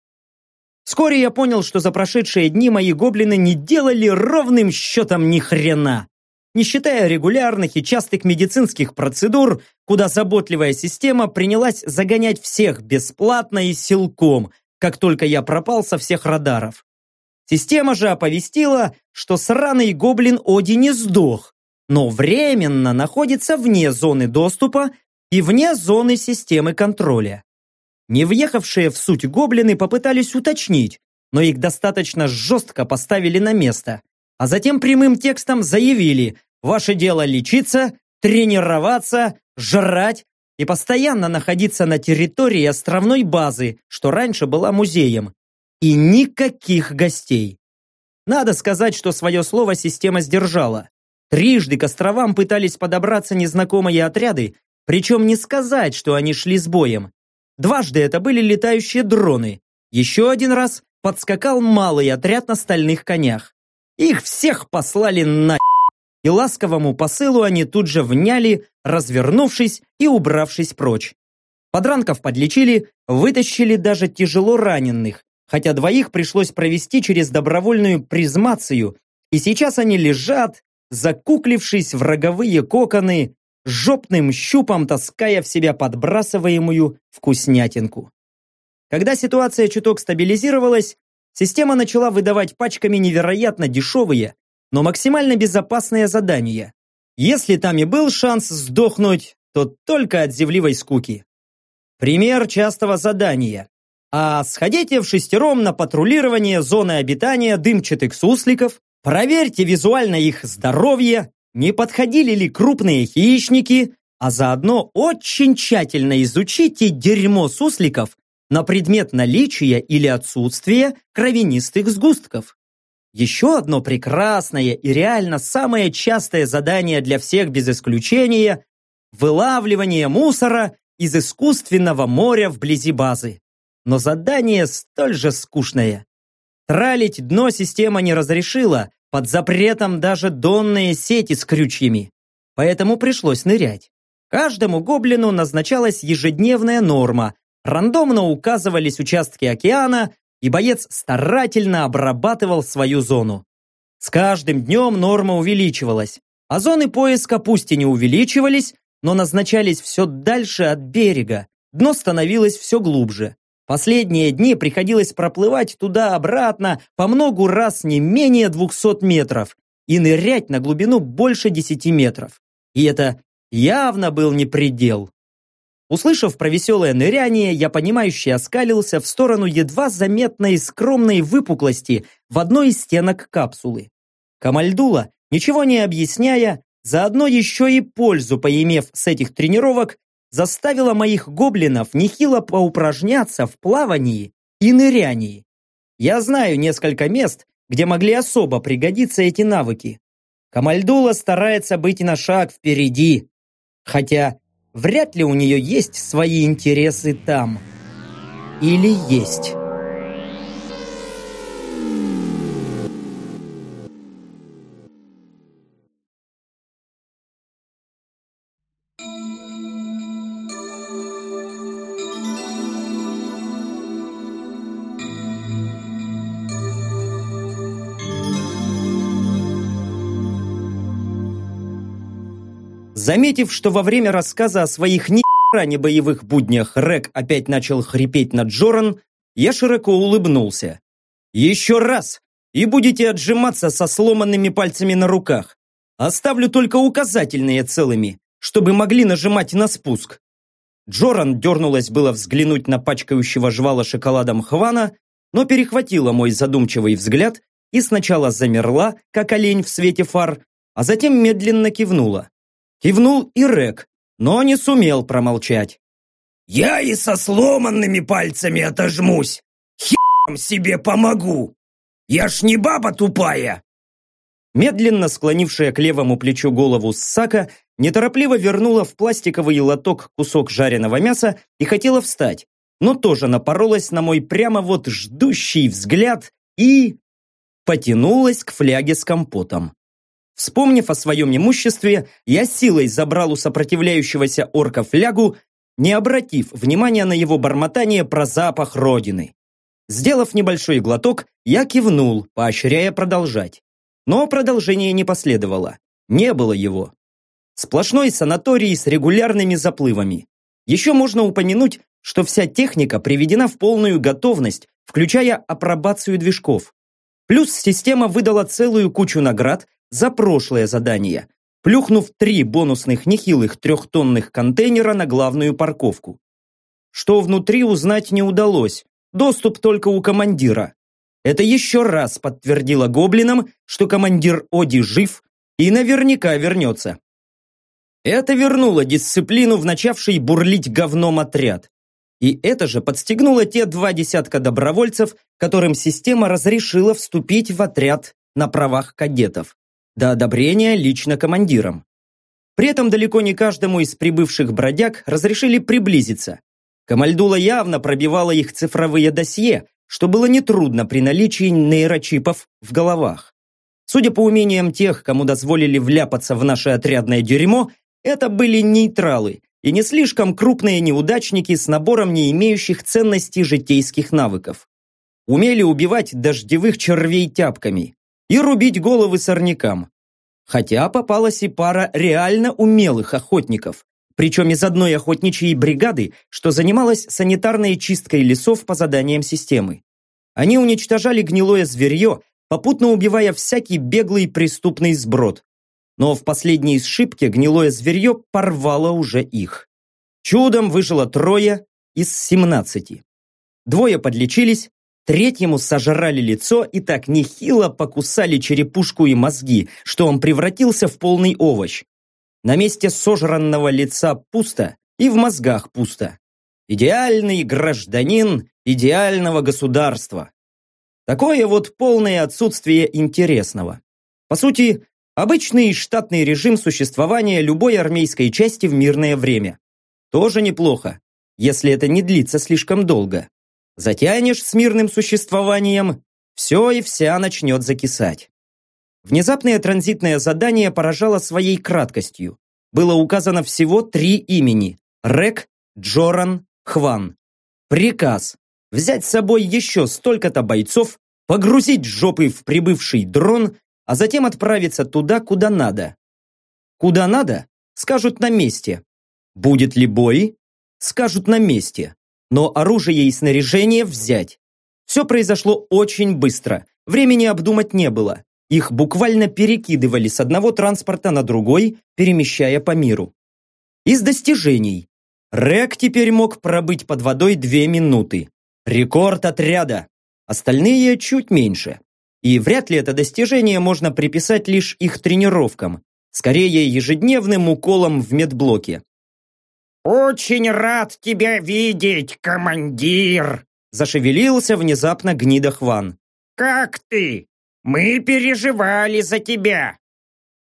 Вскоре я понял, что за прошедшие дни мои гоблины не делали ровным счетом ни хрена. Не считая регулярных и частых медицинских процедур, куда заботливая система принялась загонять всех бесплатно и силком, как только я пропал со всех радаров. Система же оповестила, что сраный гоблин Оди не сдох, но временно находится вне зоны доступа и вне зоны системы контроля. Не въехавшие в суть гоблины попытались уточнить, но их достаточно жестко поставили на место, а затем прямым текстом заявили «Ваше дело лечиться, тренироваться, жрать и постоянно находиться на территории островной базы, что раньше была музеем. И никаких гостей. Надо сказать, что свое слово система сдержала. Трижды к островам пытались подобраться незнакомые отряды, причем не сказать, что они шли с боем. Дважды это были летающие дроны. Еще один раз подскакал малый отряд на стальных конях. Их всех послали на и ласковому посылу они тут же вняли, развернувшись и убравшись прочь. Подранков подлечили, вытащили даже тяжело раненых, хотя двоих пришлось провести через добровольную призмацию, и сейчас они лежат, закуклившись в роговые коконы, жопным щупом таская в себя подбрасываемую вкуснятинку. Когда ситуация чуток стабилизировалась, система начала выдавать пачками невероятно дешевые, но максимально безопасные задания. Если там и был шанс сдохнуть, то только от зевливой скуки. Пример частого задания. А сходите в шестером на патрулирование зоны обитания дымчатых сусликов, проверьте визуально их здоровье, не подходили ли крупные хищники, а заодно очень тщательно изучите дерьмо сусликов на предмет наличия или отсутствия кровянистых сгустков. Еще одно прекрасное и реально самое частое задание для всех без исключения – вылавливание мусора из искусственного моря вблизи базы. Но задание столь же скучное. Тралить дно система не разрешила, под запретом даже донные сети с крючьями. Поэтому пришлось нырять. Каждому гоблину назначалась ежедневная норма, рандомно указывались участки океана, и боец старательно обрабатывал свою зону. С каждым днем норма увеличивалась, а зоны поиска пусть и не увеличивались, но назначались все дальше от берега, дно становилось все глубже. Последние дни приходилось проплывать туда-обратно по многу раз не менее 200 метров и нырять на глубину больше 10 метров. И это явно был не предел. Услышав про веселое ныряние, я понимающе оскалился в сторону едва заметной скромной выпуклости в одной из стенок капсулы. Камальдула, ничего не объясняя, заодно еще и пользу поимев с этих тренировок, заставила моих гоблинов нехило поупражняться в плавании и нырянии. Я знаю несколько мест, где могли особо пригодиться эти навыки. Камальдула старается быть на шаг впереди, хотя Вряд ли у нее есть свои интересы там. Или есть. Заметив, что во время рассказа о своих ни не боевых буднях Рек опять начал хрипеть на Джоран, я широко улыбнулся. «Еще раз! И будете отжиматься со сломанными пальцами на руках. Оставлю только указательные целыми, чтобы могли нажимать на спуск». Джоран дернулась было взглянуть на пачкающего жвала шоколадом Хвана, но перехватила мой задумчивый взгляд и сначала замерла, как олень в свете фар, а затем медленно кивнула. Кивнул и Рек, но не сумел промолчать. «Я и со сломанными пальцами отожмусь! Хером себе помогу! Я ж не баба тупая!» Медленно склонившая к левому плечу голову Сака неторопливо вернула в пластиковый лоток кусок жареного мяса и хотела встать, но тоже напоролась на мой прямо вот ждущий взгляд и... потянулась к фляге с компотом. Вспомнив о своем имуществе, я силой забрал у сопротивляющегося орка флягу, не обратив внимания на его бормотание про запах родины. Сделав небольшой глоток, я кивнул, поощряя продолжать. Но продолжение не последовало. Не было его. Сплошной санаторий с регулярными заплывами. Еще можно упомянуть, что вся техника приведена в полную готовность, включая апробацию движков. Плюс система выдала целую кучу наград за прошлое задание, плюхнув три бонусных нехилых трехтонных контейнера на главную парковку. Что внутри узнать не удалось, доступ только у командира. Это еще раз подтвердило гоблинам, что командир Оди жив и наверняка вернется. Это вернуло дисциплину в начавший бурлить говном отряд. И это же подстегнуло те два десятка добровольцев, которым система разрешила вступить в отряд на правах кадетов до одобрения лично командиром. При этом далеко не каждому из прибывших бродяг разрешили приблизиться. Камальдула явно пробивала их цифровые досье, что было нетрудно при наличии нейрочипов в головах. Судя по умениям тех, кому дозволили вляпаться в наше отрядное дерьмо, это были нейтралы и не слишком крупные неудачники с набором не имеющих ценности житейских навыков. Умели убивать дождевых червей тяпками, и рубить головы сорнякам. Хотя попалась и пара реально умелых охотников, причем из одной охотничьей бригады, что занималась санитарной чисткой лесов по заданиям системы. Они уничтожали гнилое зверье, попутно убивая всякий беглый преступный сброд. Но в последней сшибке гнилое зверье порвало уже их. Чудом выжило трое из семнадцати. Двое подлечились, Третьему сожрали лицо и так нехило покусали черепушку и мозги, что он превратился в полный овощ. На месте сожранного лица пусто и в мозгах пусто. Идеальный гражданин идеального государства. Такое вот полное отсутствие интересного. По сути, обычный штатный режим существования любой армейской части в мирное время. Тоже неплохо, если это не длится слишком долго. Затянешь с мирным существованием, все и вся начнет закисать. Внезапное транзитное задание поражало своей краткостью. Было указано всего три имени – Рек, Джоран, Хван. Приказ взять с собой еще столько-то бойцов, погрузить жопы в прибывший дрон, а затем отправиться туда, куда надо. Куда надо, скажут на месте. Будет ли бой, скажут на месте. Но оружие и снаряжение взять. Все произошло очень быстро, времени обдумать не было. Их буквально перекидывали с одного транспорта на другой, перемещая по миру. Из достижений. Рек теперь мог пробыть под водой две минуты. Рекорд отряда. Остальные чуть меньше. И вряд ли это достижение можно приписать лишь их тренировкам. Скорее, ежедневным уколом в медблоке. «Очень рад тебя видеть, командир!» Зашевелился внезапно гнида Хван. «Как ты? Мы переживали за тебя!»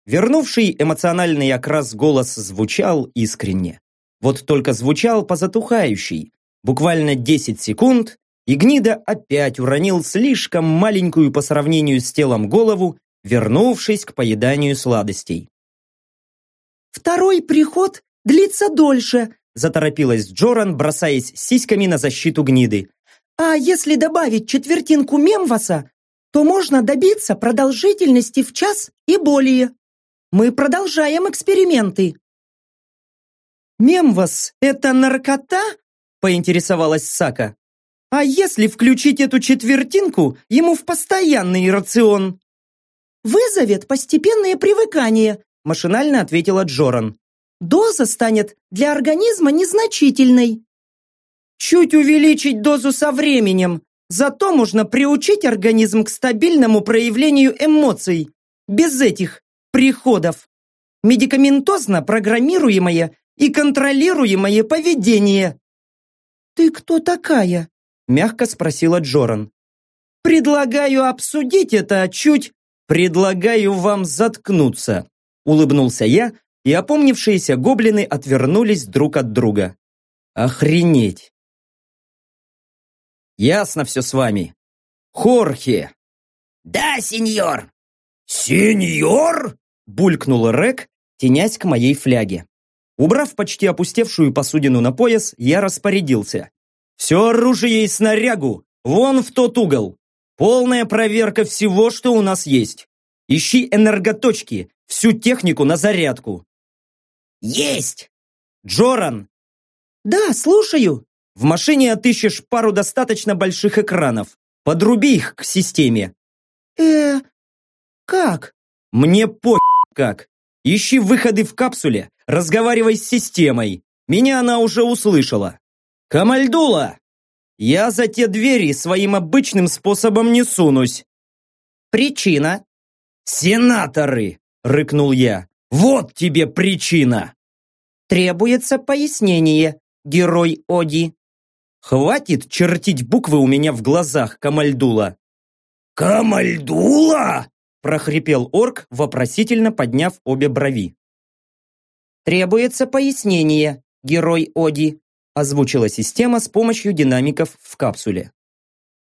Вернувший эмоциональный окрас голос звучал искренне. Вот только звучал по затухающей. Буквально 10 секунд, и гнида опять уронил слишком маленькую по сравнению с телом голову, вернувшись к поеданию сладостей. «Второй приход длится дольше», заторопилась Джоран, бросаясь сиськами на защиту гниды. «А если добавить четвертинку мемваса, то можно добиться продолжительности в час и более. Мы продолжаем эксперименты». «Мемвас — это наркота?» — поинтересовалась Сака. «А если включить эту четвертинку ему в постоянный рацион?» «Вызовет постепенное привыкание», — машинально ответила Джоран. «Доза станет для организма незначительной». «Чуть увеличить дозу со временем, Зато можно приучить организм к стабильному проявлению эмоций, без этих приходов. Медикаментозно программируемое и контролируемое поведение. «Ты кто такая?» – мягко спросила Джоран. «Предлагаю обсудить это чуть. Предлагаю вам заткнуться», – улыбнулся я, и опомнившиеся гоблины отвернулись друг от друга. «Охренеть! Ясно все с вами. Хорхе!» «Да, сеньор!» «Сеньор?» булькнул Рек, тенясь к моей фляге. Убрав почти опустевшую посудину на пояс, я распорядился. «Все оружие и снарягу! Вон в тот угол! Полная проверка всего, что у нас есть! Ищи энерготочки, всю технику на зарядку!» «Есть!» «Джоран!» «Да, слушаю!» В машине отыщешь пару достаточно больших экранов. Подруби их к системе. э как? Мне по как. Ищи выходы в капсуле, разговаривай с системой. Меня она уже услышала. Камальдула! Я за те двери своим обычным способом не сунусь. Причина? Сенаторы! Рыкнул я. Вот тебе причина! Требуется пояснение, герой Оди. Хватит чертить буквы у меня в глазах, Камальдула. Камальдула? прохрипел орк, вопросительно подняв обе брови. Требуется пояснение, герой Оди, озвучила система с помощью динамиков в капсуле.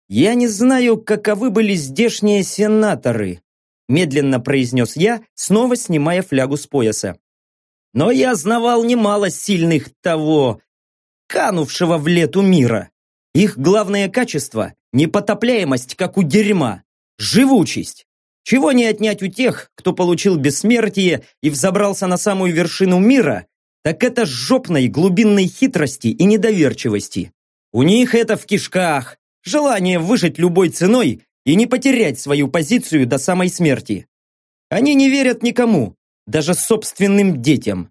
Я не знаю, каковы были здешние сенаторы, медленно произнес я, снова снимая флягу с пояса. Но я знавал немало сильных того, канувшего в лету мира. Их главное качество – непотопляемость, как у дерьма, живучесть. Чего не отнять у тех, кто получил бессмертие и взобрался на самую вершину мира, так это жопной глубинной хитрости и недоверчивости. У них это в кишках, желание выжить любой ценой и не потерять свою позицию до самой смерти. Они не верят никому, даже собственным детям.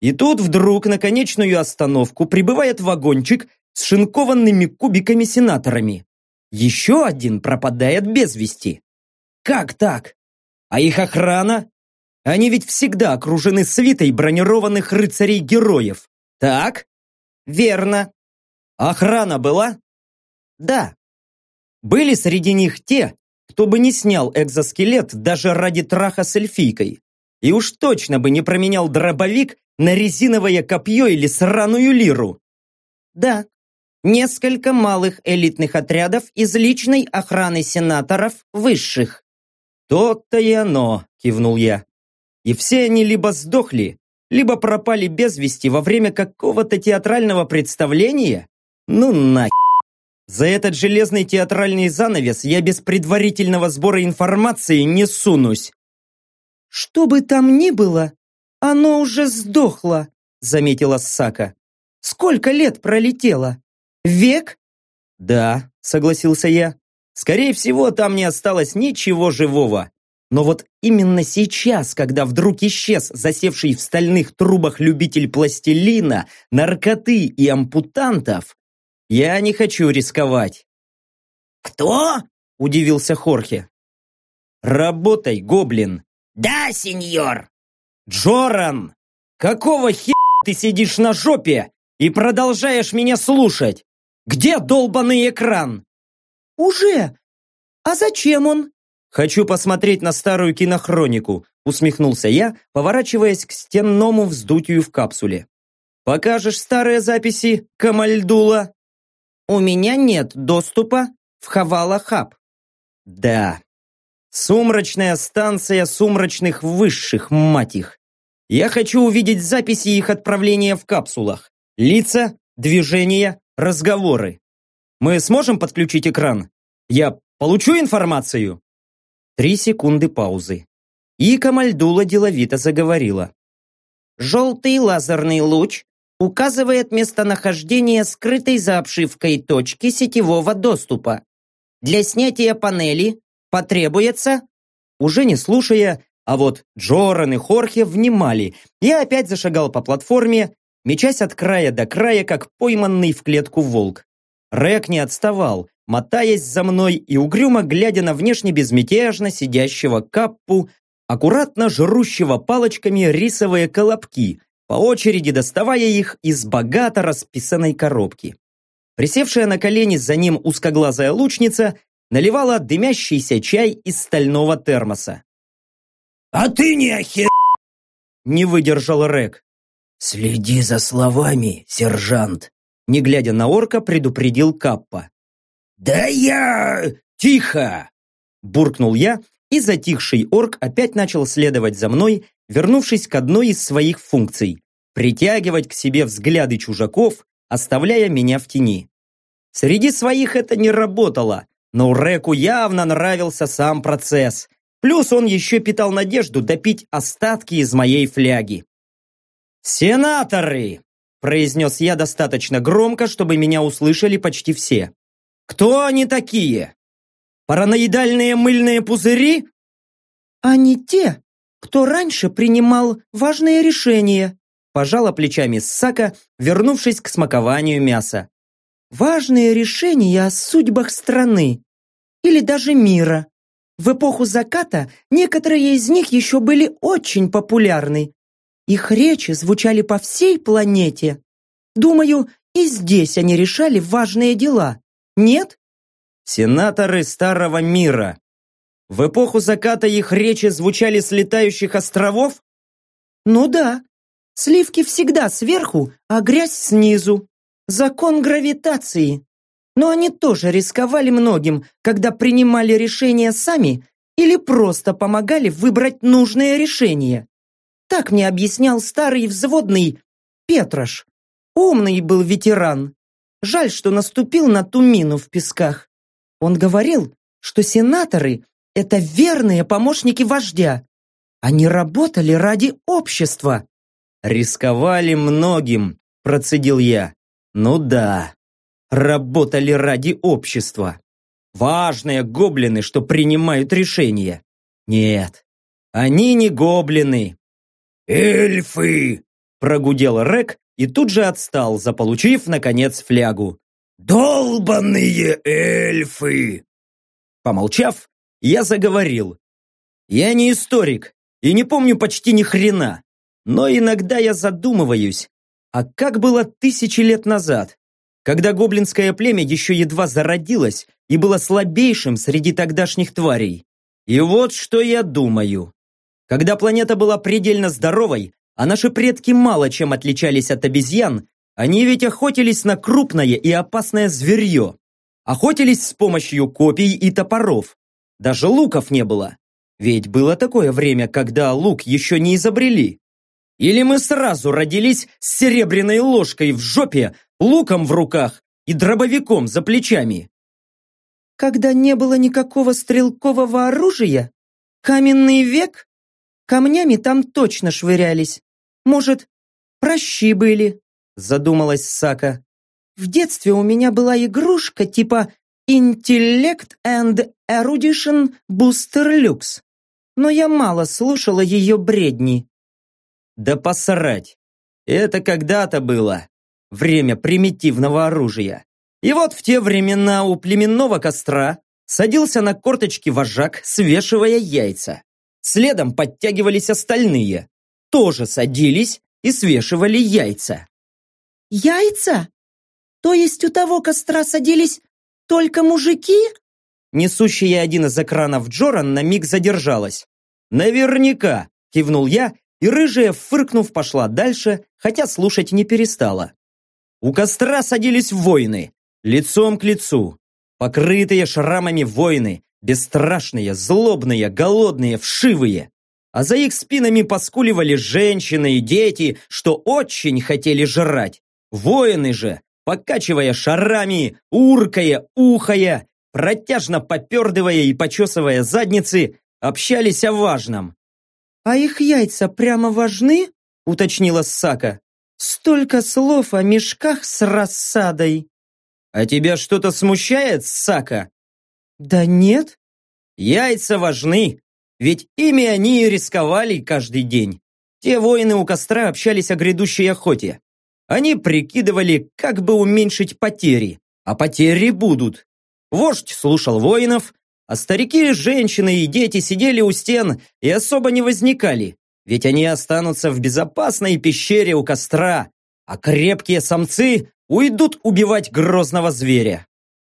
И тут вдруг на конечную остановку прибывает вагончик с шинкованными кубиками-сенаторами. Еще один пропадает без вести. Как так? А их охрана? Они ведь всегда окружены свитой бронированных рыцарей-героев. Так? Верно. Охрана была? Да. Были среди них те, кто бы не снял экзоскелет даже ради траха с эльфийкой. И уж точно бы не променял дробовик на резиновое копье или сраную лиру. Да, несколько малых элитных отрядов из личной охраны сенаторов высших. То-то и оно, кивнул я. И все они либо сдохли, либо пропали без вести во время какого-то театрального представления? Ну нахер. За этот железный театральный занавес я без предварительного сбора информации не сунусь. «Что бы там ни было, оно уже сдохло», заметила Сака. «Сколько лет пролетело? Век?» «Да», согласился я. «Скорее всего, там не осталось ничего живого. Но вот именно сейчас, когда вдруг исчез засевший в стальных трубах любитель пластилина, наркоты и ампутантов, я не хочу рисковать. «Кто?» – удивился Хорхе. «Работай, гоблин!» «Да, сеньор!» «Джоран! Какого хера ты сидишь на жопе и продолжаешь меня слушать? Где долбанный экран?» «Уже? А зачем он?» «Хочу посмотреть на старую кинохронику», усмехнулся я, поворачиваясь к стенному вздутию в капсуле. «Покажешь старые записи, Камальдула?» «У меня нет доступа в Хавала Хаб». «Да, сумрачная станция сумрачных высших, мать их. Я хочу увидеть записи их отправления в капсулах. Лица, движения, разговоры. Мы сможем подключить экран? Я получу информацию?» Три секунды паузы. И Камальдула деловито заговорила. «Желтый лазерный луч указывает местонахождение скрытой за обшивкой точки сетевого доступа. Для снятия панели потребуется...» Уже не слушая, а вот Джоран и Хорхе внимали, я опять зашагал по платформе, мечась от края до края, как пойманный в клетку волк. Рек не отставал, мотаясь за мной и угрюмо глядя на внешне безмятежно сидящего каппу, аккуратно жрущего палочками рисовые колобки, по очереди доставая их из богато расписанной коробки. Присевшая на колени за ним узкоглазая лучница наливала дымящийся чай из стального термоса. «А ты не охер...» Не выдержал Рек. «Следи за словами, сержант», не глядя на орка, предупредил Каппа. «Да я... Тихо!» Буркнул я, и затихший орк опять начал следовать за мной, вернувшись к одной из своих функций – притягивать к себе взгляды чужаков, оставляя меня в тени. Среди своих это не работало, но Реку явно нравился сам процесс. Плюс он еще питал надежду допить остатки из моей фляги. «Сенаторы!» – произнес я достаточно громко, чтобы меня услышали почти все. Кто они такие? Параноидальные мыльные пузыри? Они те, кто раньше принимал важные решения, пожала плечами Сака, вернувшись к смакованию мяса. Важные решения о судьбах страны или даже мира. В эпоху заката некоторые из них еще были очень популярны. Их речи звучали по всей планете. Думаю, и здесь они решали важные дела. Нет? Сенаторы Старого Мира. В эпоху заката их речи звучали с летающих островов? Ну да. Сливки всегда сверху, а грязь снизу. Закон гравитации. Но они тоже рисковали многим, когда принимали решения сами или просто помогали выбрать нужное решение. Так мне объяснял старый взводный Петрош. Умный был ветеран. Жаль, что наступил на ту мину в песках. Он говорил, что сенаторы – это верные помощники вождя. Они работали ради общества. Рисковали многим, процедил я. Ну да, работали ради общества. Важные гоблины, что принимают решения. Нет, они не гоблины. Эльфы! Прогудел Рек, и тут же отстал, заполучив, наконец, флягу. «Долбанные эльфы!» Помолчав, я заговорил. «Я не историк и не помню почти ни хрена, но иногда я задумываюсь, а как было тысячи лет назад, когда гоблинское племя еще едва зародилось и было слабейшим среди тогдашних тварей? И вот что я думаю. Когда планета была предельно здоровой, а наши предки мало чем отличались от обезьян, они ведь охотились на крупное и опасное зверье. Охотились с помощью копий и топоров. Даже луков не было. Ведь было такое время, когда лук еще не изобрели. Или мы сразу родились с серебряной ложкой в жопе, луком в руках и дробовиком за плечами. Когда не было никакого стрелкового оружия? Каменный век? Камнями там точно швырялись. Может, прощи были?» задумалась Сака. «В детстве у меня была игрушка типа Intellect and Erudition Booster Lux, но я мало слушала ее бредни». «Да посрать! Это когда-то было. Время примитивного оружия. И вот в те времена у племенного костра садился на корточки вожак, свешивая яйца. Следом подтягивались остальные. Тоже садились и свешивали яйца. «Яйца? То есть у того костра садились только мужики?» Несущая один из экранов Джоран на миг задержалась. «Наверняка!» – кивнул я, и рыжая, фыркнув, пошла дальше, хотя слушать не перестала. У костра садились воины, лицом к лицу. Покрытые шрамами воины, бесстрашные, злобные, голодные, вшивые. А за их спинами поскуливали женщины и дети, что очень хотели жрать. Воины же, покачивая шарами, уркая, ухая, протяжно попердывая и почесывая задницы, общались о важном. «А их яйца прямо важны?» — уточнила Сака. «Столько слов о мешках с рассадой!» «А тебя что-то смущает, Сака?» «Да нет». «Яйца важны, ведь ими они и рисковали каждый день. Те воины у костра общались о грядущей охоте. Они прикидывали, как бы уменьшить потери, а потери будут. Вождь слушал воинов, а старики, женщины и дети сидели у стен и особо не возникали, ведь они останутся в безопасной пещере у костра, а крепкие самцы уйдут убивать грозного зверя.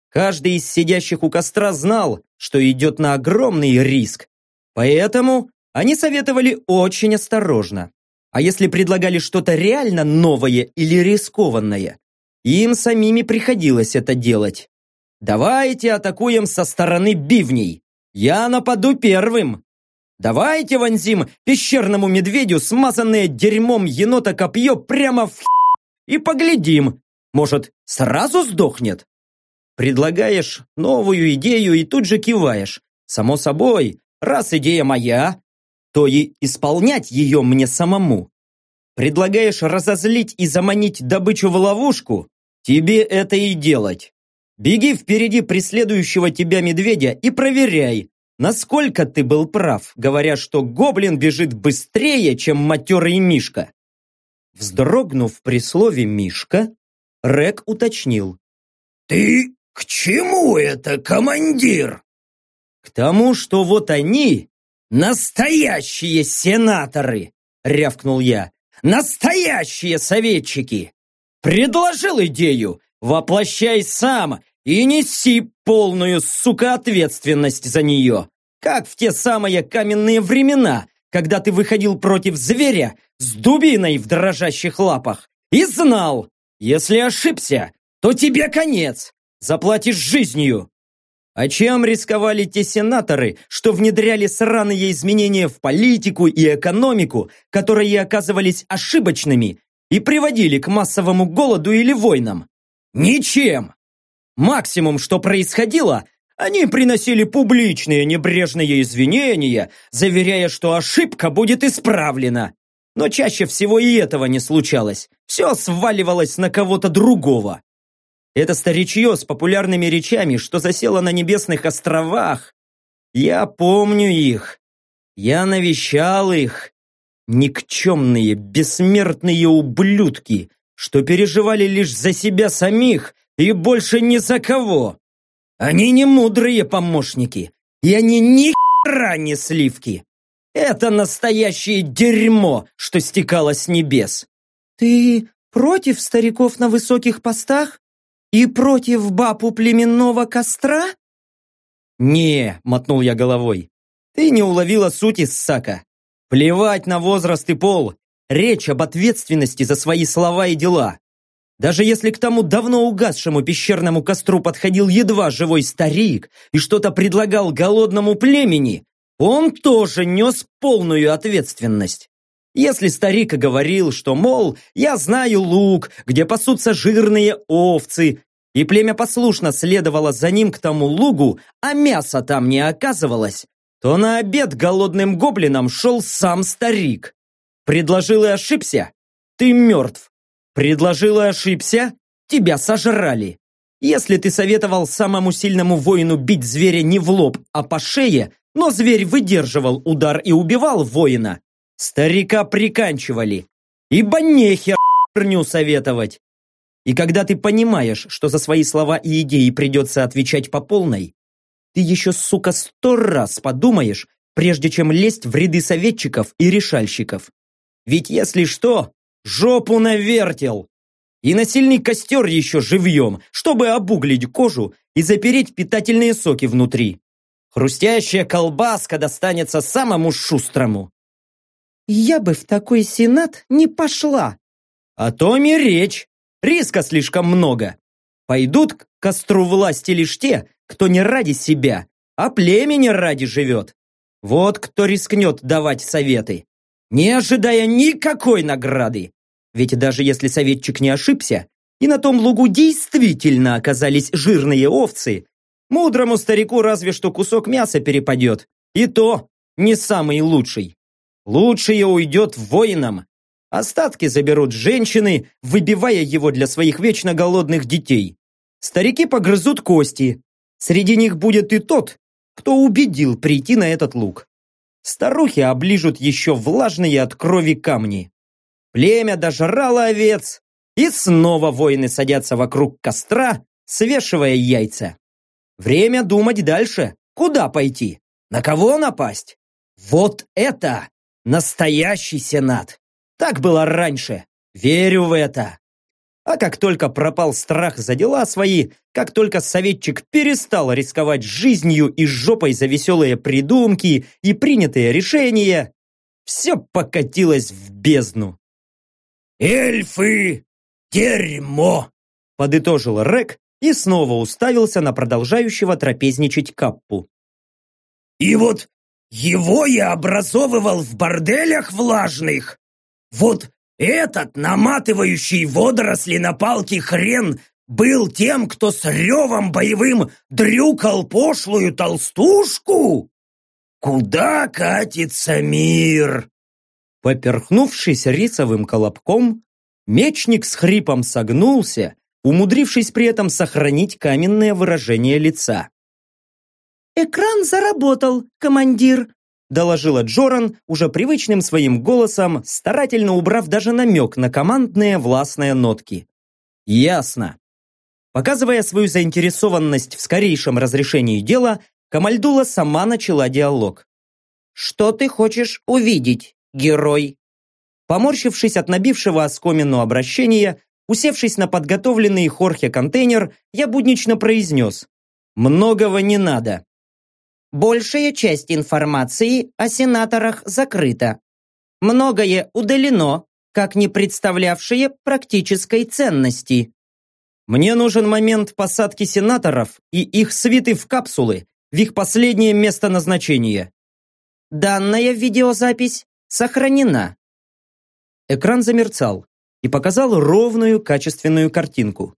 Каждый из сидящих у костра знал, что идет на огромный риск, поэтому они советовали очень осторожно. А если предлагали что-то реально новое или рискованное, им самими приходилось это делать. Давайте атакуем со стороны бивней. Я нападу первым. Давайте вонзим пещерному медведю смазанное дерьмом енота копье прямо в и поглядим. Может, сразу сдохнет? Предлагаешь новую идею и тут же киваешь. Само собой, раз идея моя, то и исполнять ее мне самому. Предлагаешь разозлить и заманить добычу в ловушку? Тебе это и делать. Беги впереди преследующего тебя медведя и проверяй, насколько ты был прав, говоря, что гоблин бежит быстрее, чем матерый Мишка. Вздрогнув при слове «Мишка», Рек уточнил. «Ты к чему это, командир?» «К тому, что вот они, «Настоящие сенаторы!» — рявкнул я. «Настоящие советчики! Предложил идею, воплощай сам и неси полную, сука, ответственность за нее, как в те самые каменные времена, когда ты выходил против зверя с дубиной в дрожащих лапах и знал, если ошибся, то тебе конец, заплатишь жизнью, а чем рисковали те сенаторы, что внедряли сраные изменения в политику и экономику, которые оказывались ошибочными и приводили к массовому голоду или войнам? Ничем! Максимум, что происходило, они приносили публичные небрежные извинения, заверяя, что ошибка будет исправлена. Но чаще всего и этого не случалось. Все сваливалось на кого-то другого. Это старичье с популярными речами, что засело на небесных островах. Я помню их. Я навещал их. Никчемные, бессмертные ублюдки, что переживали лишь за себя самих и больше ни за кого. Они не мудрые помощники, и они ни хера не сливки. Это настоящее дерьмо, что стекало с небес. Ты против стариков на высоких постах? «И против баб у племенного костра?» «Не», — мотнул я головой, — «ты не уловила сути Сака. Плевать на возраст и пол. Речь об ответственности за свои слова и дела. Даже если к тому давно угасшему пещерному костру подходил едва живой старик и что-то предлагал голодному племени, он тоже нес полную ответственность. Если старик говорил, что, мол, я знаю луг, где пасутся жирные овцы, и племя послушно следовало за ним к тому лугу, а мяса там не оказывалось, то на обед голодным гоблинам шел сам старик. Предложил и ошибся? Ты мертв. Предложил и ошибся? Тебя сожрали. Если ты советовал самому сильному воину бить зверя не в лоб, а по шее, но зверь выдерживал удар и убивал воина, старика приканчивали. Ибо нехер херню советовать. И когда ты понимаешь, что за свои слова и идеи придется отвечать по полной, ты еще, сука, сто раз подумаешь, прежде чем лезть в ряды советчиков и решальщиков. Ведь если что, жопу навертел. И на сильный костер еще живьем, чтобы обуглить кожу и запереть питательные соки внутри. Хрустящая колбаска достанется самому шустрому. Я бы в такой сенат не пошла. О том и речь. Риска слишком много. Пойдут к костру власти лишь те, кто не ради себя, а племени ради живет. Вот кто рискнет давать советы, не ожидая никакой награды. Ведь даже если советчик не ошибся, и на том лугу действительно оказались жирные овцы, мудрому старику разве что кусок мяса перепадет, и то не самый лучший. Лучшее уйдет воинам. Остатки заберут женщины, выбивая его для своих вечно голодных детей. Старики погрызут кости, Среди них будет и тот, кто убедил прийти на этот луг. Старухи оближут еще влажные от крови камни. Племя дожрало овец, и снова воины садятся вокруг костра, свешивая яйца. Время думать дальше. Куда пойти? На кого напасть? Вот это настоящий сенат. Так было раньше. Верю в это. А как только пропал страх за дела свои, как только советчик перестал рисковать жизнью и жопой за веселые придумки и принятые решения, все покатилось в бездну. «Эльфы! Дерьмо!» подытожил Рек и снова уставился на продолжающего трапезничать Каппу. «И вот его я образовывал в борделях влажных! Вот этот наматывающий водоросли на палки хрен был тем, кто с ревом боевым дрюкал пошлую толстушку? Куда катится мир? Поперхнувшись рисовым колобком, мечник с хрипом согнулся, умудрившись при этом сохранить каменное выражение лица. «Экран заработал, командир», доложила Джоран уже привычным своим голосом, старательно убрав даже намек на командные властные нотки. Ясно. Показывая свою заинтересованность в скорейшем разрешении дела, Камальдула сама начала диалог. «Что ты хочешь увидеть, герой?» Поморщившись от набившего оскомину обращения, усевшись на подготовленный Хорхе контейнер, я буднично произнес «Многого не надо. Большая часть информации о сенаторах закрыта. Многое удалено, как не представлявшее практической ценности. Мне нужен момент посадки сенаторов и их свиты в капсулы, в их последнее место назначения. Данная видеозапись сохранена. Экран замерцал и показал ровную качественную картинку.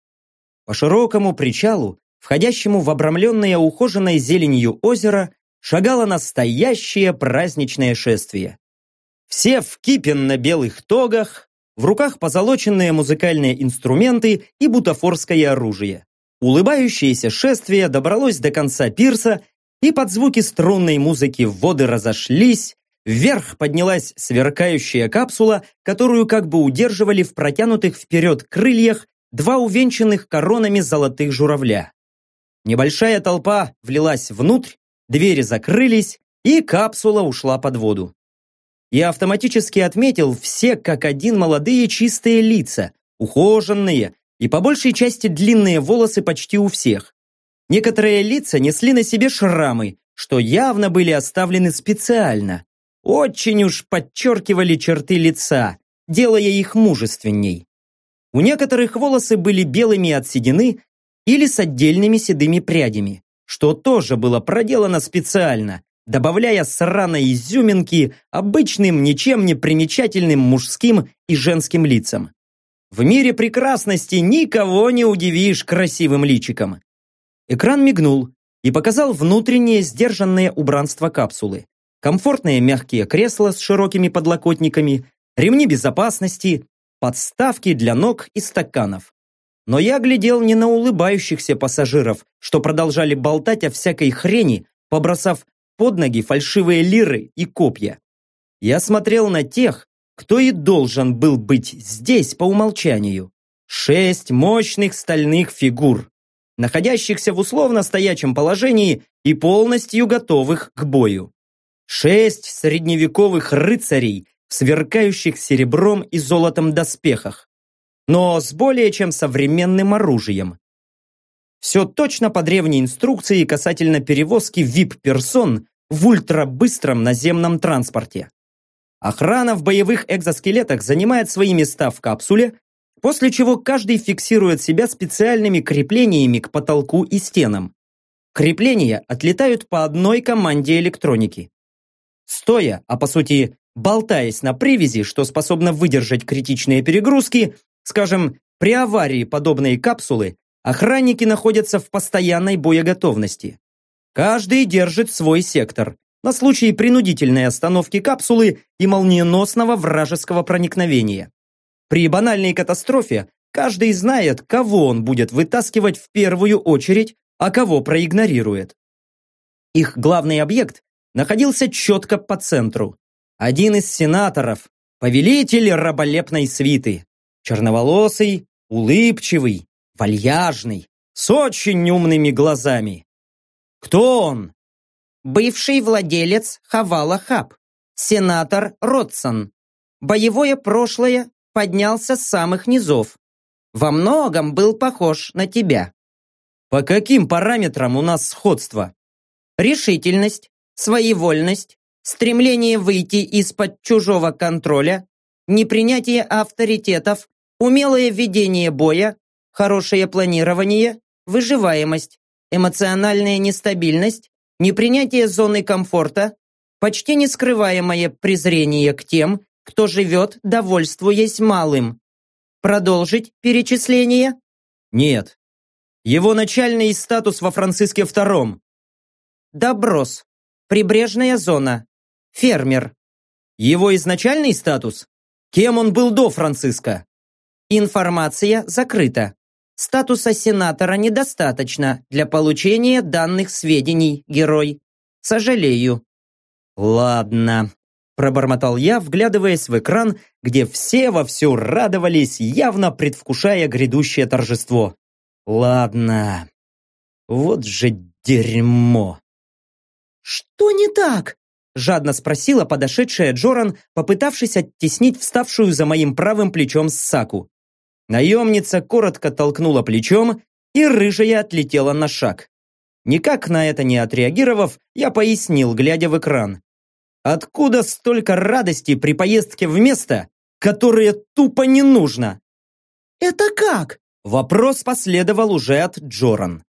По широкому причалу входящему в обрамленное ухоженной зеленью озеро, шагало настоящее праздничное шествие. Все в кипенно-белых тогах, в руках позолоченные музыкальные инструменты и бутафорское оружие. Улыбающееся шествие добралось до конца пирса, и под звуки струнной музыки воды разошлись, вверх поднялась сверкающая капсула, которую как бы удерживали в протянутых вперед крыльях два увенчанных коронами золотых журавля. Небольшая толпа влилась внутрь, двери закрылись, и капсула ушла под воду. Я автоматически отметил все как один молодые чистые лица, ухоженные и по большей части длинные волосы почти у всех. Некоторые лица несли на себе шрамы, что явно были оставлены специально. Очень уж подчеркивали черты лица, делая их мужественней. У некоторых волосы были белыми от седины, или с отдельными седыми прядями, что тоже было проделано специально, добавляя сраной изюминки обычным ничем не примечательным мужским и женским лицам. В мире прекрасности никого не удивишь красивым личиком. Экран мигнул и показал внутреннее сдержанное убранство капсулы. Комфортные мягкие кресла с широкими подлокотниками, ремни безопасности, подставки для ног и стаканов. Но я глядел не на улыбающихся пассажиров, что продолжали болтать о всякой хрени, побросав под ноги фальшивые лиры и копья. Я смотрел на тех, кто и должен был быть здесь по умолчанию. Шесть мощных стальных фигур, находящихся в условно стоячем положении и полностью готовых к бою. Шесть средневековых рыцарей в сверкающих серебром и золотом доспехах но с более чем современным оружием. Все точно по древней инструкции касательно перевозки VIP-персон в ультрабыстром наземном транспорте. Охрана в боевых экзоскелетах занимает свои места в капсуле, после чего каждый фиксирует себя специальными креплениями к потолку и стенам. Крепления отлетают по одной команде электроники. Стоя, а по сути болтаясь на привязи, что способно выдержать критичные перегрузки, Скажем, при аварии подобной капсулы охранники находятся в постоянной боеготовности. Каждый держит свой сектор на случай принудительной остановки капсулы и молниеносного вражеского проникновения. При банальной катастрофе каждый знает, кого он будет вытаскивать в первую очередь, а кого проигнорирует. Их главный объект находился четко по центру. Один из сенаторов, повелитель раболепной свиты. Черноволосый, улыбчивый, вальяжный, с очень умными глазами. Кто он? Бывший владелец Хавала Хаб, сенатор Ротсон. Боевое прошлое поднялся с самых низов. Во многом был похож на тебя. По каким параметрам у нас сходство? Решительность, своевольность, стремление выйти из-под чужого контроля, непринятие авторитетов, умелое ведение боя, хорошее планирование, выживаемость, эмоциональная нестабильность, непринятие зоны комфорта, почти нескрываемое презрение к тем, кто живет, довольствуясь малым. Продолжить перечисление? Нет. Его начальный статус во Франциске II. Доброс. Прибрежная зона. Фермер. Его изначальный статус? Кем он был до Франциска? Информация закрыта. Статуса сенатора недостаточно для получения данных сведений, герой. Сожалею. Ладно, пробормотал я, вглядываясь в экран, где все вовсю радовались, явно предвкушая грядущее торжество. Ладно. Вот же дерьмо. Что не так? Жадно спросила подошедшая Джоран, попытавшись оттеснить вставшую за моим правым плечом Саку. Наемница коротко толкнула плечом, и рыжая отлетела на шаг. Никак на это не отреагировав, я пояснил, глядя в экран. Откуда столько радости при поездке в место, которое тупо не нужно? «Это как?» Вопрос последовал уже от Джоран.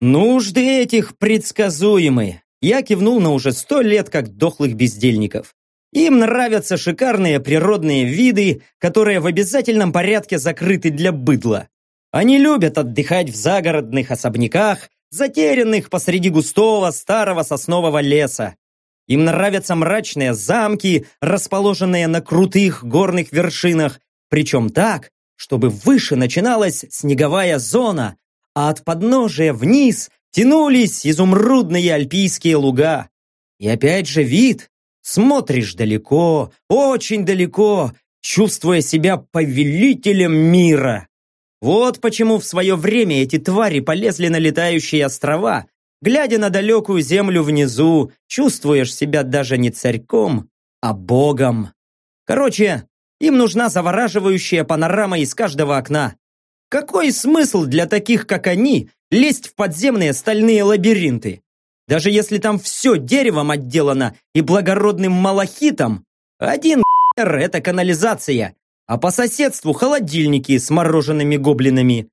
Нужды этих предсказуемы. Я кивнул на уже сто лет как дохлых бездельников. Им нравятся шикарные природные виды, которые в обязательном порядке закрыты для быдла. Они любят отдыхать в загородных особняках, затерянных посреди густого старого соснового леса. Им нравятся мрачные замки, расположенные на крутых горных вершинах, причем так, чтобы выше начиналась снеговая зона, а от подножия вниз тянулись изумрудные альпийские луга. И опять же вид. Смотришь далеко, очень далеко, чувствуя себя повелителем мира. Вот почему в свое время эти твари полезли на летающие острова, глядя на далекую землю внизу, чувствуешь себя даже не царьком, а богом. Короче, им нужна завораживающая панорама из каждого окна. Какой смысл для таких, как они, лезть в подземные стальные лабиринты? Даже если там все деревом отделано и благородным малахитом, один это канализация, а по соседству холодильники с мороженными гоблинами.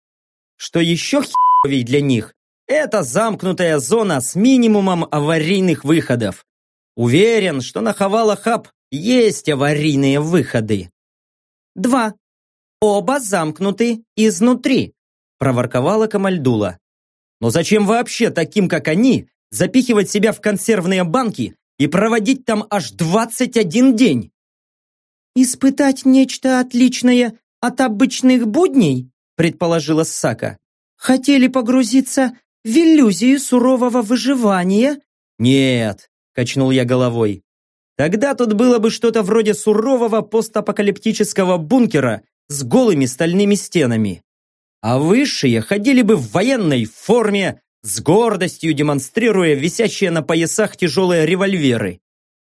Что еще херовей для них, это замкнутая зона с минимумом аварийных выходов. Уверен, что на Хавала Хаб есть аварийные выходы. Два. Оба замкнуты изнутри, проворковала Камальдула. Но зачем вообще таким, как они, запихивать себя в консервные банки и проводить там аж 21 день? «Испытать нечто отличное от обычных будней?» предположила Сака. «Хотели погрузиться в иллюзию сурового выживания?» «Нет», – качнул я головой. «Тогда тут было бы что-то вроде сурового постапокалиптического бункера с голыми стальными стенами. А высшие ходили бы в военной форме, с гордостью демонстрируя висящие на поясах тяжелые револьверы.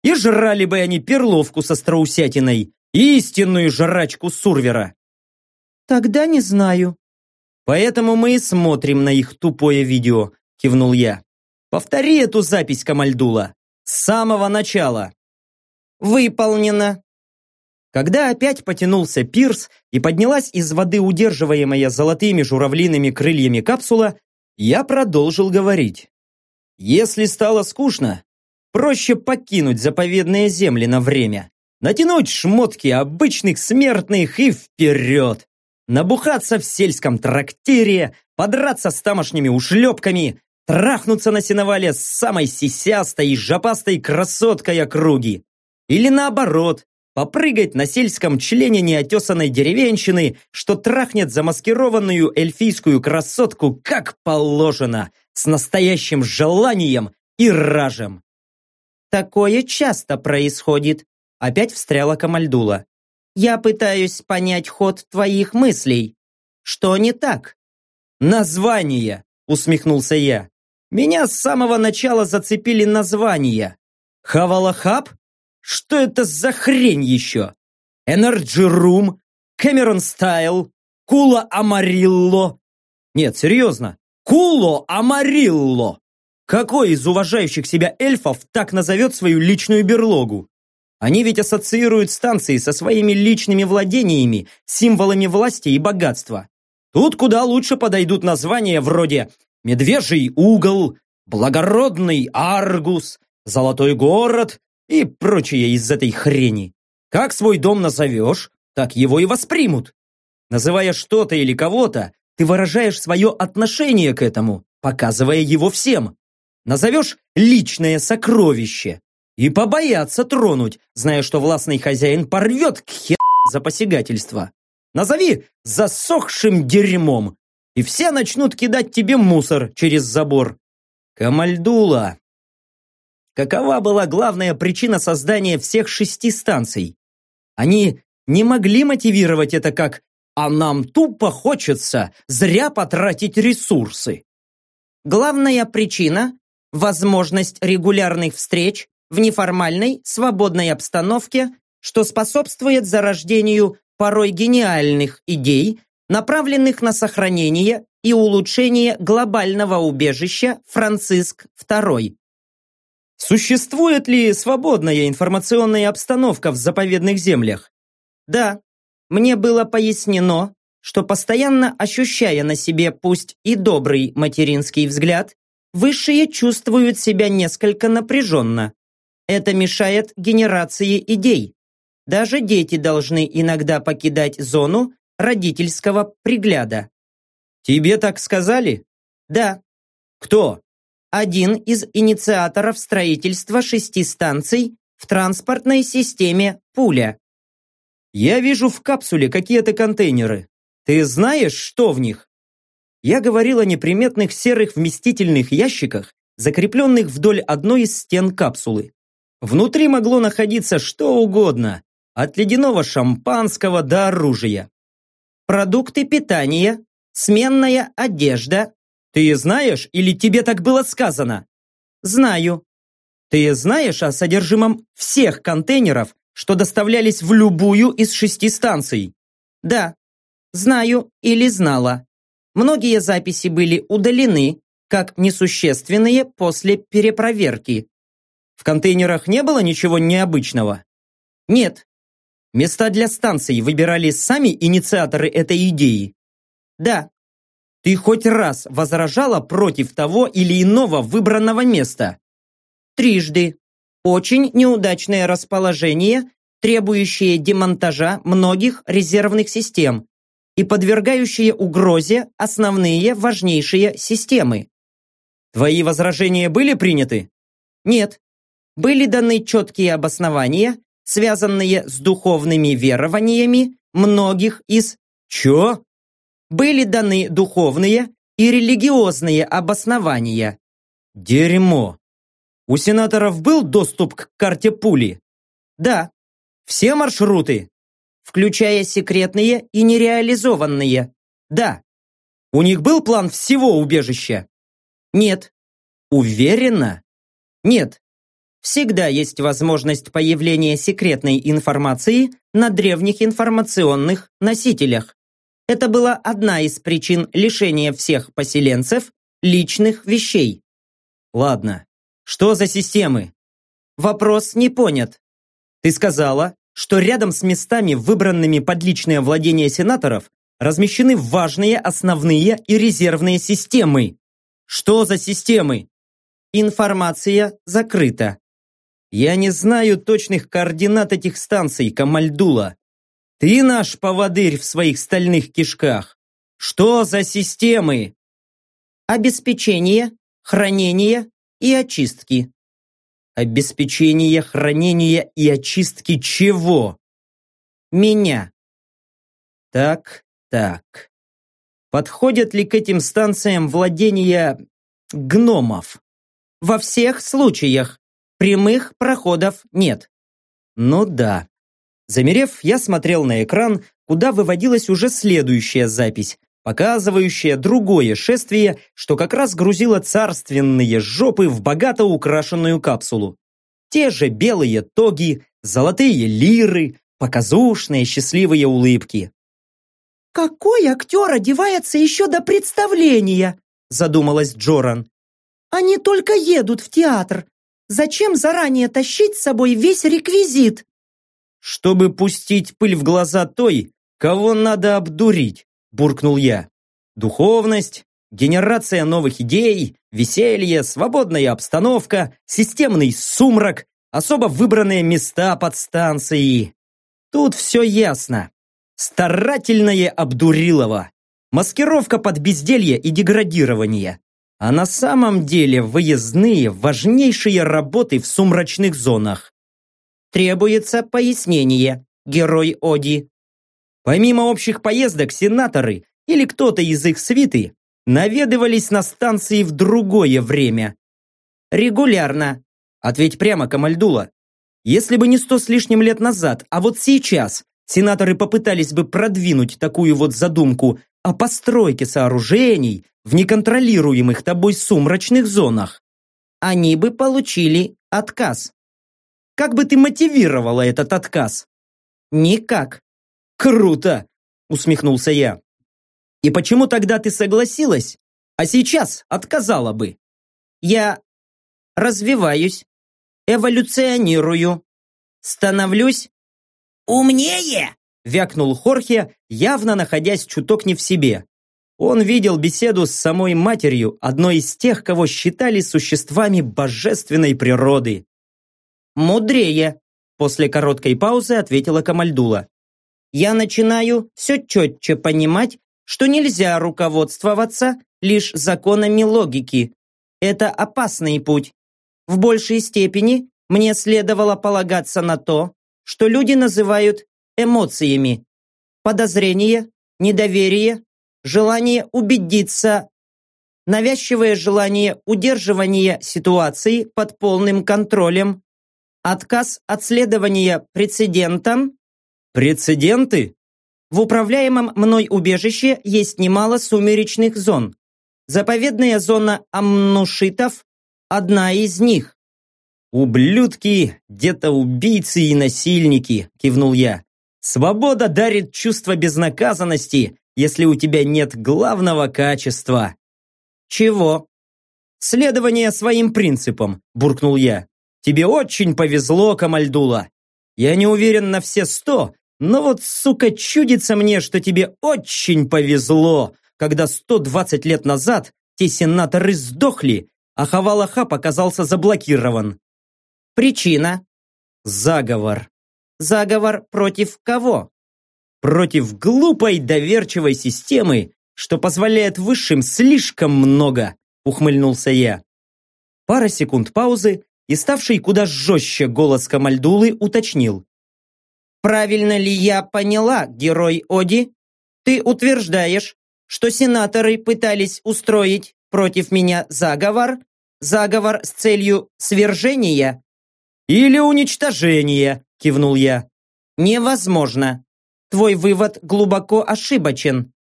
И жрали бы они перловку со страусятиной, истинную жрачку сурвера. Тогда не знаю. Поэтому мы и смотрим на их тупое видео, кивнул я. Повтори эту запись, Камальдула. С самого начала. Выполнено. Когда опять потянулся пирс и поднялась из воды удерживаемая золотыми журавлиными крыльями капсула, я продолжил говорить. Если стало скучно, проще покинуть заповедные земли на время, натянуть шмотки обычных смертных и вперед набухаться в сельском трактире, подраться с тамошними ушлепками, трахнуться на сеновале с самой сисястой и жопастой красоткой округи. Или наоборот, попрыгать на сельском члене неотесанной деревенщины, что трахнет замаскированную эльфийскую красотку как положено, с настоящим желанием и ражем. Такое часто происходит, опять встряла Камальдула. Я пытаюсь понять ход твоих мыслей. Что не так? Название, усмехнулся я. Меня с самого начала зацепили названия. Хавалахаб? Что это за хрень еще? Energy Room, Cameron Style, Кула Амарилло. Нет, серьезно, Куло Амарилло. Какой из уважающих себя эльфов так назовет свою личную берлогу? Они ведь ассоциируют станции со своими личными владениями, символами власти и богатства. Тут куда лучше подойдут названия вроде «Медвежий угол», «Благородный Аргус», «Золотой город» и прочее из этой хрени. Как свой дом назовешь, так его и воспримут. Называя что-то или кого-то, ты выражаешь свое отношение к этому, показывая его всем. Назовешь личное сокровище, и побояться тронуть, зная, что властный хозяин порвет к хер за посягательство. Назови засохшим дерьмом, и все начнут кидать тебе мусор через забор. Камальдула. Какова была главная причина создания всех шести станций? Они не могли мотивировать это как «а нам тупо хочется зря потратить ресурсы». Главная причина – возможность регулярных встреч в неформальной, свободной обстановке, что способствует зарождению порой гениальных идей, направленных на сохранение и улучшение глобального убежища Франциск II. Существует ли свободная информационная обстановка в заповедных землях? Да, мне было пояснено, что постоянно ощущая на себе пусть и добрый материнский взгляд, высшие чувствуют себя несколько напряженно. Это мешает генерации идей. Даже дети должны иногда покидать зону родительского пригляда. Тебе так сказали? Да. Кто? Один из инициаторов строительства шести станций в транспортной системе Пуля. Я вижу в капсуле какие-то контейнеры. Ты знаешь, что в них? Я говорил о неприметных серых вместительных ящиках, закрепленных вдоль одной из стен капсулы. Внутри могло находиться что угодно, от ледяного шампанского до оружия. Продукты питания, сменная одежда. Ты знаешь или тебе так было сказано? Знаю. Ты знаешь о содержимом всех контейнеров, что доставлялись в любую из шести станций? Да, знаю или знала. Многие записи были удалены, как несущественные после перепроверки. В контейнерах не было ничего необычного? Нет. Места для станций выбирали сами инициаторы этой идеи? Да. Ты хоть раз возражала против того или иного выбранного места? Трижды. Очень неудачное расположение, требующее демонтажа многих резервных систем, и подвергающие угрозе основные важнейшие системы. Твои возражения были приняты? Нет. Были даны четкие обоснования, связанные с духовными верованиями многих из Чё? Были даны духовные и религиозные обоснования. Дерьмо. У сенаторов был доступ к карте пули? Да. Все маршруты? Включая секретные и нереализованные? Да. У них был план всего убежища? Нет. Уверена? Нет. Всегда есть возможность появления секретной информации на древних информационных носителях. Это была одна из причин лишения всех поселенцев личных вещей. Ладно, что за системы? Вопрос не понят. Ты сказала, что рядом с местами, выбранными под личное владение сенаторов, размещены важные основные и резервные системы. Что за системы? Информация закрыта. Я не знаю точных координат этих станций, Камальдула. Ты наш поводырь в своих стальных кишках. Что за системы? Обеспечение, хранение и очистки. Обеспечение, хранение и очистки чего? Меня. Так, так. Подходят ли к этим станциям владения гномов? Во всех случаях, Прямых проходов нет. Ну да. Замерев, я смотрел на экран, куда выводилась уже следующая запись, показывающая другое шествие, что как раз грузило царственные жопы в богато украшенную капсулу. Те же белые тоги, золотые лиры, показушные счастливые улыбки. «Какой актер одевается еще до представления?» задумалась Джоран. «Они только едут в театр, Зачем заранее тащить с собой весь реквизит? Чтобы пустить пыль в глаза той, кого надо обдурить, буркнул я. Духовность, генерация новых идей, веселье, свободная обстановка, системный сумрак, особо выбранные места под станцией. Тут все ясно. Старательное обдурилово. Маскировка под безделье и деградирование а на самом деле выездные важнейшие работы в сумрачных зонах. Требуется пояснение, герой Оди. Помимо общих поездок, сенаторы или кто-то из их свиты наведывались на станции в другое время. Регулярно. Ответь прямо, Камальдула. Если бы не сто с лишним лет назад, а вот сейчас, сенаторы попытались бы продвинуть такую вот задумку о постройке сооружений, в неконтролируемых тобой сумрачных зонах, они бы получили отказ. Как бы ты мотивировала этот отказ? Никак. Круто, усмехнулся я. И почему тогда ты согласилась, а сейчас отказала бы? Я развиваюсь, эволюционирую, становлюсь умнее, вякнул Хорхе, явно находясь чуток не в себе. Он видел беседу с самой матерью, одной из тех, кого считали существами божественной природы. «Мудрее», – после короткой паузы ответила Камальдула. «Я начинаю все четче понимать, что нельзя руководствоваться лишь законами логики. Это опасный путь. В большей степени мне следовало полагаться на то, что люди называют эмоциями. Подозрение, недоверие, желание убедиться, навязчивое желание удерживания ситуации под полным контролем, отказ от следования прецедентам. Прецеденты? В управляемом мной убежище есть немало сумеречных зон. Заповедная зона амнушитов – одна из них. «Ублюдки, где-то убийцы и насильники», – кивнул я. «Свобода дарит чувство безнаказанности, если у тебя нет главного качества. Чего? Следование своим принципам, буркнул я. Тебе очень повезло, Камальдула. Я не уверен на все сто, но вот, сука, чудится мне, что тебе очень повезло, когда 120 лет назад те сенаторы сдохли, а Хавалахаб оказался заблокирован. Причина? Заговор. Заговор против кого? против глупой доверчивой системы, что позволяет высшим слишком много, ухмыльнулся я. Пара секунд паузы, и ставший куда жестче голос Камальдулы уточнил. «Правильно ли я поняла, герой Оди? Ты утверждаешь, что сенаторы пытались устроить против меня заговор, заговор с целью свержения?» «Или уничтожения», кивнул я. «Невозможно. Твой вывод глубоко ошибочен».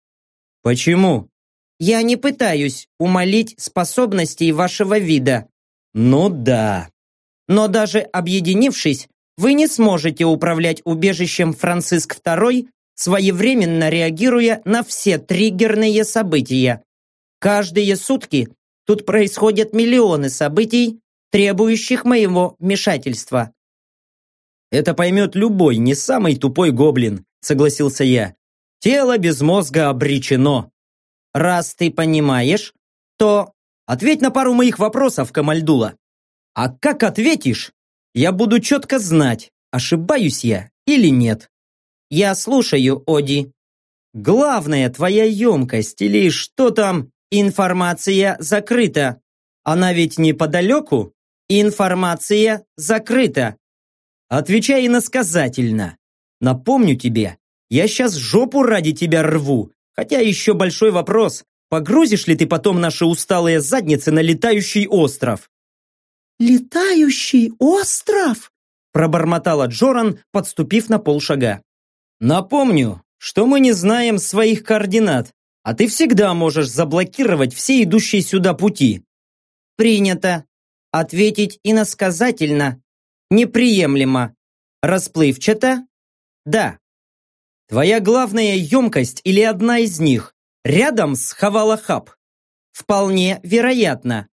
«Почему?» «Я не пытаюсь умолить способностей вашего вида». «Ну да». «Но даже объединившись, вы не сможете управлять убежищем Франциск II, своевременно реагируя на все триггерные события. Каждые сутки тут происходят миллионы событий, требующих моего вмешательства. Это поймет любой, не самый тупой гоблин, согласился я. Тело без мозга обречено. Раз ты понимаешь, то... Ответь на пару моих вопросов, Камальдула. А как ответишь, я буду четко знать, ошибаюсь я или нет. Я слушаю, Оди. Главное, твоя емкость или что там? Информация закрыта. Она ведь неподалеку? Информация закрыта. Отвечай иносказательно. Напомню тебе, я сейчас жопу ради тебя рву. Хотя еще большой вопрос, погрузишь ли ты потом наши усталые задницы на летающий остров? «Летающий остров?» пробормотала Джоран, подступив на полшага. «Напомню, что мы не знаем своих координат, а ты всегда можешь заблокировать все идущие сюда пути». «Принято. Ответить иносказательно неприемлемо. Расплывчато? Да. Твоя главная емкость или одна из них рядом с Хавалахаб? Вполне вероятно.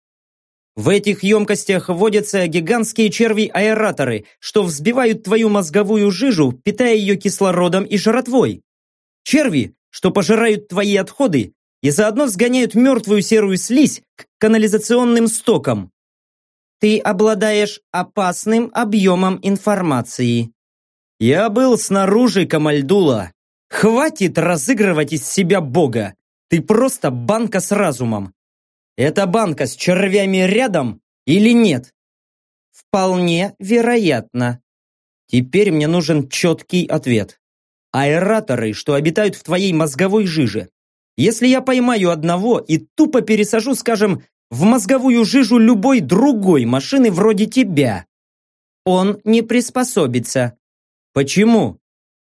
В этих емкостях водятся гигантские черви-аэраторы, что взбивают твою мозговую жижу, питая ее кислородом и жратвой. Черви, что пожирают твои отходы и заодно сгоняют мертвую серую слизь к канализационным стокам. Ты обладаешь опасным объемом информации. Я был снаружи, Камальдула. Хватит разыгрывать из себя бога. Ты просто банка с разумом. Эта банка с червями рядом или нет? Вполне вероятно. Теперь мне нужен четкий ответ. Аэраторы, что обитают в твоей мозговой жиже. Если я поймаю одного и тупо пересажу, скажем, в мозговую жижу любой другой машины вроде тебя. Он не приспособится. Почему?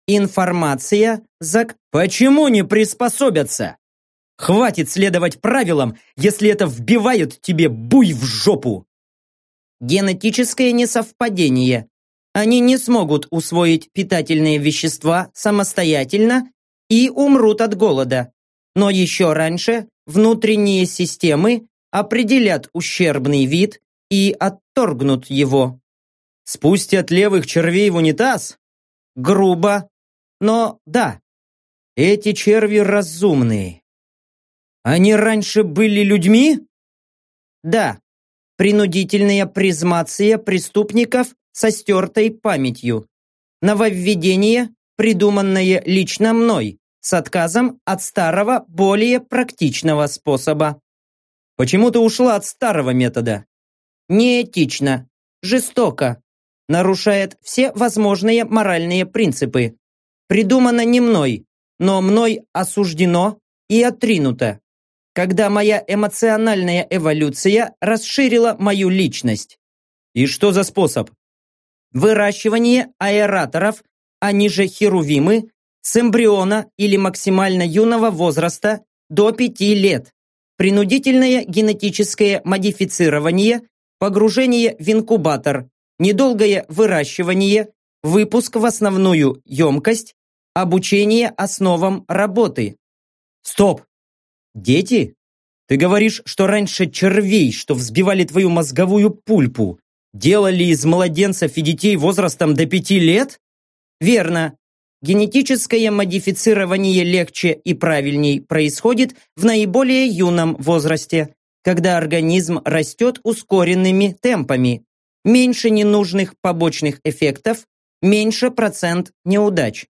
Информация зак... Почему не приспособятся? Хватит следовать правилам, если это вбивают тебе буй в жопу. Генетическое несовпадение. Они не смогут усвоить питательные вещества самостоятельно и умрут от голода. Но еще раньше внутренние системы определят ущербный вид и отторгнут его. Спустят левых червей в унитаз? Грубо, но да. Эти черви разумные. Они раньше были людьми? Да. Принудительная призмация преступников со стертой памятью. Нововведение, придуманное лично мной, с отказом от старого, более практичного способа. Почему ты ушла от старого метода? Неэтично, жестоко, нарушает все возможные моральные принципы. Придумано не мной, но мной осуждено и отринуто. Когда моя эмоциональная эволюция расширила мою личность. И что за способ? Выращивание аэраторов, они же херувимы, с эмбриона или максимально юного возраста до 5 лет принудительное генетическое модифицирование, погружение в инкубатор, недолгое выращивание, выпуск в основную емкость, обучение основам работы. Стоп! Дети? Ты говоришь, что раньше червей, что взбивали твою мозговую пульпу, делали из младенцев и детей возрастом до пяти лет? Верно. Генетическое модифицирование легче и правильней происходит в наиболее юном возрасте, когда организм растет ускоренными темпами. Меньше ненужных побочных эффектов, меньше процент неудач.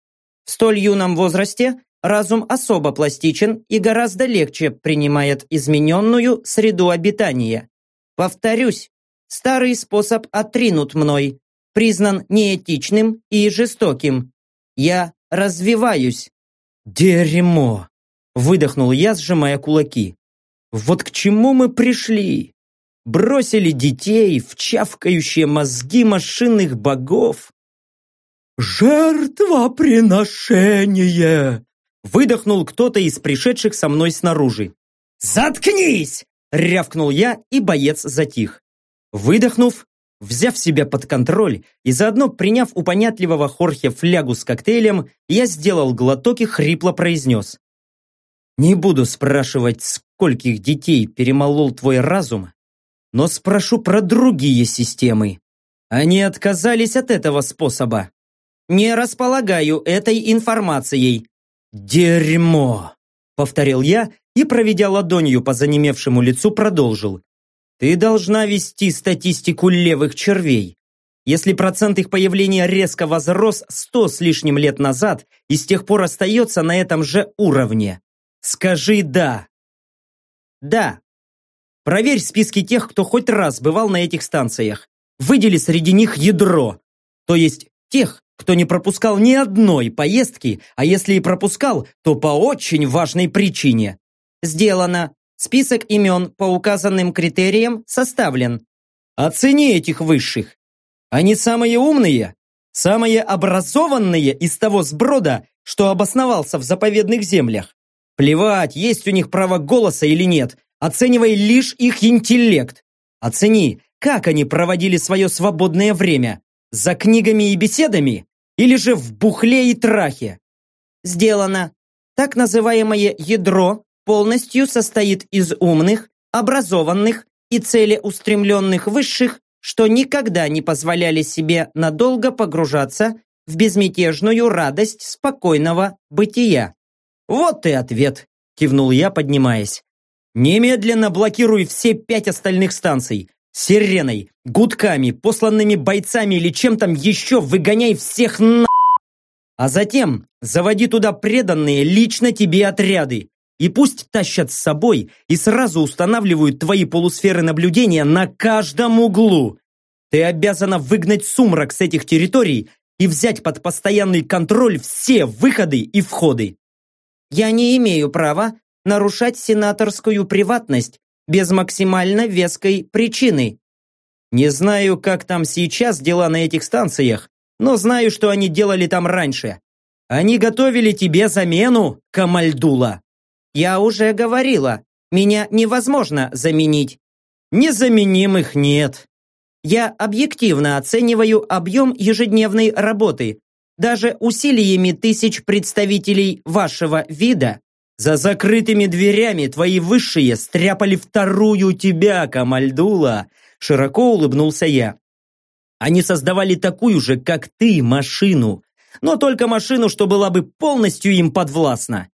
В столь юном возрасте разум особо пластичен и гораздо легче принимает измененную среду обитания. Повторюсь, старый способ отринут мной, признан неэтичным и жестоким. Я развиваюсь. Дерьмо! Выдохнул я, сжимая кулаки. Вот к чему мы пришли? Бросили детей в чавкающие мозги машинных богов. «Жертвоприношение!» Выдохнул кто-то из пришедших со мной снаружи. «Заткнись!» Рявкнул я, и боец затих. Выдохнув, взяв себя под контроль и заодно приняв у понятливого Хорхе флягу с коктейлем, я сделал глоток и хрипло произнес. «Не буду спрашивать, скольких детей перемолол твой разум, но спрошу про другие системы. Они отказались от этого способа. Не располагаю этой информацией. Дерьмо!» Повторил я и, проведя ладонью по занемевшему лицу, продолжил. Ты должна вести статистику левых червей. Если процент их появления резко возрос сто с лишним лет назад и с тех пор остается на этом же уровне, скажи «да». Да. Проверь списки тех, кто хоть раз бывал на этих станциях. Выдели среди них ядро, то есть тех, кто не пропускал ни одной поездки, а если и пропускал, то по очень важной причине. Сделано. Список имен по указанным критериям составлен. Оцени этих высших. Они самые умные, самые образованные из того сброда, что обосновался в заповедных землях. Плевать, есть у них право голоса или нет, оценивай лишь их интеллект. Оцени, как они проводили свое свободное время. За книгами и беседами? Или же в бухле и трахе? Сделано. Так называемое ядро полностью состоит из умных, образованных и целеустремленных высших, что никогда не позволяли себе надолго погружаться в безмятежную радость спокойного бытия. Вот и ответ, кивнул я, поднимаясь. Немедленно блокируй все пять остальных станций. Сиреной, гудками, посланными бойцами или чем там еще выгоняй всех на... А затем заводи туда преданные лично тебе отряды. И пусть тащат с собой и сразу устанавливают твои полусферы наблюдения на каждом углу. Ты обязана выгнать сумрак с этих территорий и взять под постоянный контроль все выходы и входы. Я не имею права нарушать сенаторскую приватность без максимально веской причины. Не знаю, как там сейчас дела на этих станциях, но знаю, что они делали там раньше. Они готовили тебе замену, Камальдула. Я уже говорила, меня невозможно заменить. Незаменимых нет. Я объективно оцениваю объем ежедневной работы. Даже усилиями тысяч представителей вашего вида за закрытыми дверями твои высшие стряпали вторую тебя, Камальдула. Широко улыбнулся я. Они создавали такую же, как ты, машину. Но только машину, что была бы полностью им подвластна.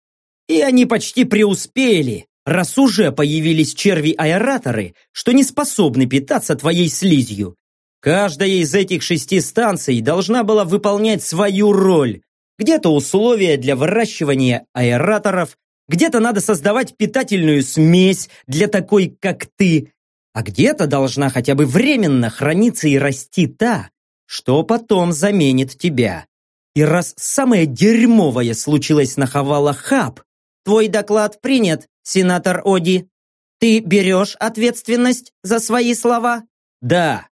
И они почти преуспели, раз уже появились черви-аэраторы, что не способны питаться твоей слизью. Каждая из этих шести станций должна была выполнять свою роль. Где-то условия для выращивания аэраторов, где-то надо создавать питательную смесь для такой, как ты, а где-то должна хотя бы временно храниться и расти та, что потом заменит тебя. И раз самое дерьмовое случилось на Хавала Хаб, Твой доклад принят, сенатор Оди. Ты берешь ответственность за свои слова? Да.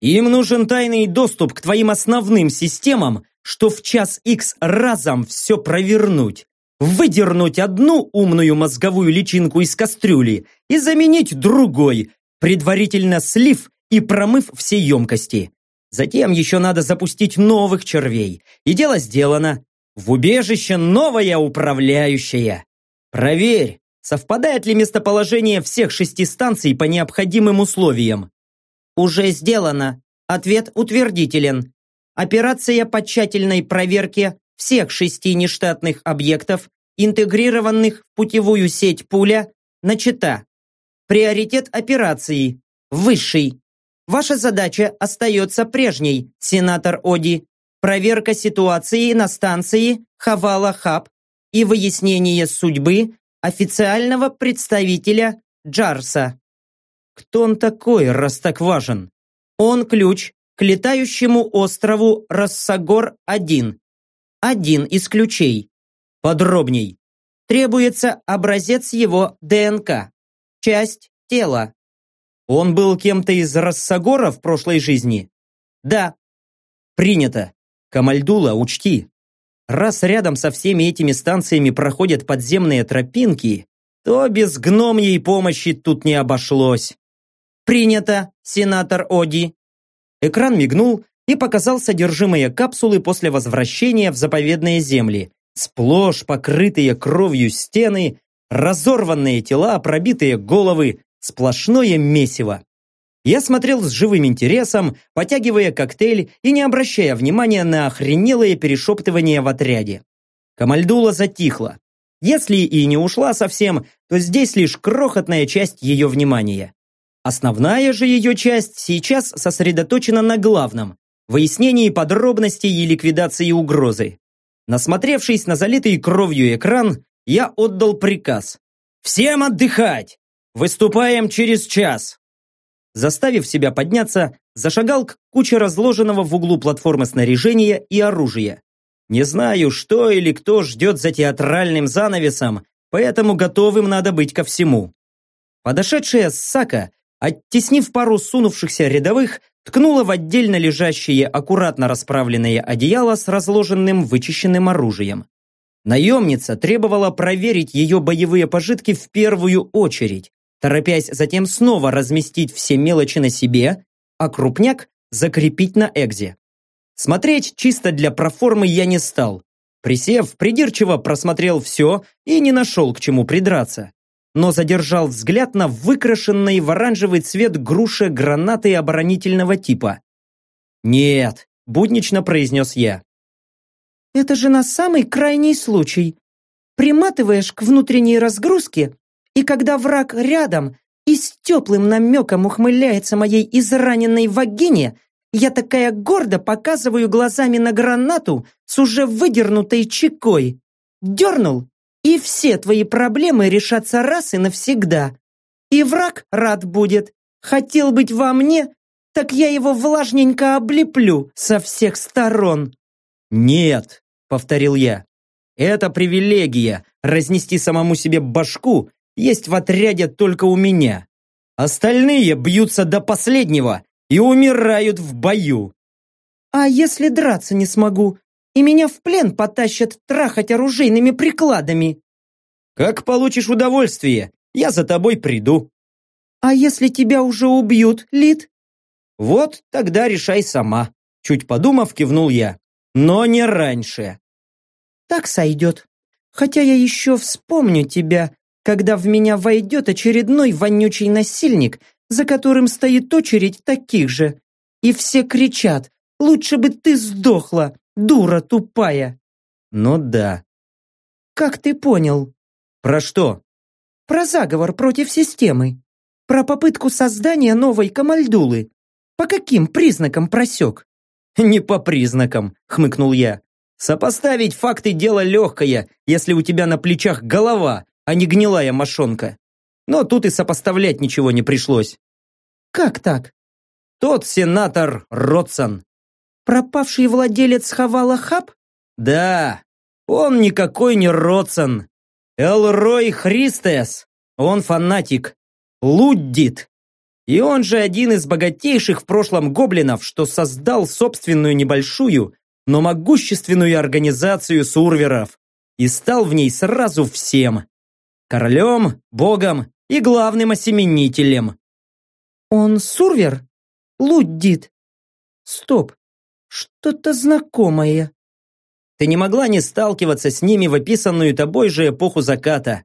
Им нужен тайный доступ к твоим основным системам, что в час X разом все провернуть. Выдернуть одну умную мозговую личинку из кастрюли и заменить другой, предварительно слив и промыв все емкости. Затем еще надо запустить новых червей. И дело сделано. В убежище новая управляющая. Проверь, совпадает ли местоположение всех шести станций по необходимым условиям. Уже сделано. Ответ утвердителен. Операция по тщательной проверке всех шести нештатных объектов, интегрированных в путевую сеть пуля, начата. Приоритет операции – высший. Ваша задача остается прежней, сенатор Оди. проверка ситуации на станции Хавала Хаб и выяснение судьбы официального представителя Джарса. Кто он такой, раз так важен? Он ключ к летающему острову Рассагор-1. Один из ключей. Подробней. Требуется образец его ДНК. Часть тела. Он был кем-то из Рассагора в прошлой жизни? Да. Принято. Камальдула, учти. Раз рядом со всеми этими станциями проходят подземные тропинки, то без гномьей помощи тут не обошлось. Принято, сенатор Оди. Экран мигнул и показал содержимое капсулы после возвращения в заповедные земли. Сплошь покрытые кровью стены, разорванные тела, пробитые головы, сплошное месиво. Я смотрел с живым интересом, потягивая коктейль и не обращая внимания на охренелое перешептывание в отряде. Камальдула затихла. Если и не ушла совсем, то здесь лишь крохотная часть ее внимания. Основная же ее часть сейчас сосредоточена на главном – выяснении подробностей и ликвидации угрозы. Насмотревшись на залитый кровью экран, я отдал приказ. «Всем отдыхать! Выступаем через час!» Заставив себя подняться, зашагал к куче разложенного в углу платформы снаряжения и оружия. Не знаю, что или кто ждет за театральным занавесом, поэтому готовым надо быть ко всему. Подошедшая Сака оттеснив пару сунувшихся рядовых, ткнула в отдельно лежащее аккуратно расправленное одеяло с разложенным вычищенным оружием. Наемница требовала проверить ее боевые пожитки в первую очередь, торопясь затем снова разместить все мелочи на себе, а крупняк закрепить на экзе. Смотреть чисто для проформы я не стал. Присев, придирчиво просмотрел все и не нашел к чему придраться но задержал взгляд на выкрашенной в оранжевый цвет груши гранаты оборонительного типа. «Нет», – буднично произнес я. «Это же на самый крайний случай. Приматываешь к внутренней разгрузке, и когда враг рядом и с теплым намеком ухмыляется моей израненной вагине, я такая гордо показываю глазами на гранату с уже выдернутой чекой. Дернул и все твои проблемы решатся раз и навсегда. И враг рад будет. Хотел быть во мне, так я его влажненько облеплю со всех сторон. Нет, повторил я. Это привилегия разнести самому себе башку есть в отряде только у меня. Остальные бьются до последнего и умирают в бою. А если драться не смогу? И меня в плен потащат трахать оружейными прикладами. Как получишь удовольствие, я за тобой приду. А если тебя уже убьют, Лид? Вот тогда решай сама. Чуть подумав, кивнул я. Но не раньше. Так сойдет. Хотя я еще вспомню тебя, когда в меня войдет очередной вонючий насильник, за которым стоит очередь таких же. И все кричат, лучше бы ты сдохла, Дура тупая!» «Ну да». «Как ты понял?» «Про что?» «Про заговор против системы. Про попытку создания новой Камальдулы. По каким признакам просек?» «Не по признакам», — хмыкнул я. «Сопоставить факты дело легкое, если у тебя на плечах голова, а не гнилая мошонка. Но тут и сопоставлять ничего не пришлось». «Как так?» «Тот сенатор Ротсон. Пропавший владелец Хавала Хаб? Да, он никакой не Родсон. Элрой Христес. Он фанатик. Луддит. И он же один из богатейших в прошлом гоблинов, что создал собственную небольшую, но могущественную организацию сурверов и стал в ней сразу всем. Королем, богом и главным осеменителем. Он сурвер? Луддит. Стоп, что-то знакомое. Ты не могла не сталкиваться с ними в описанную тобой же эпоху заката.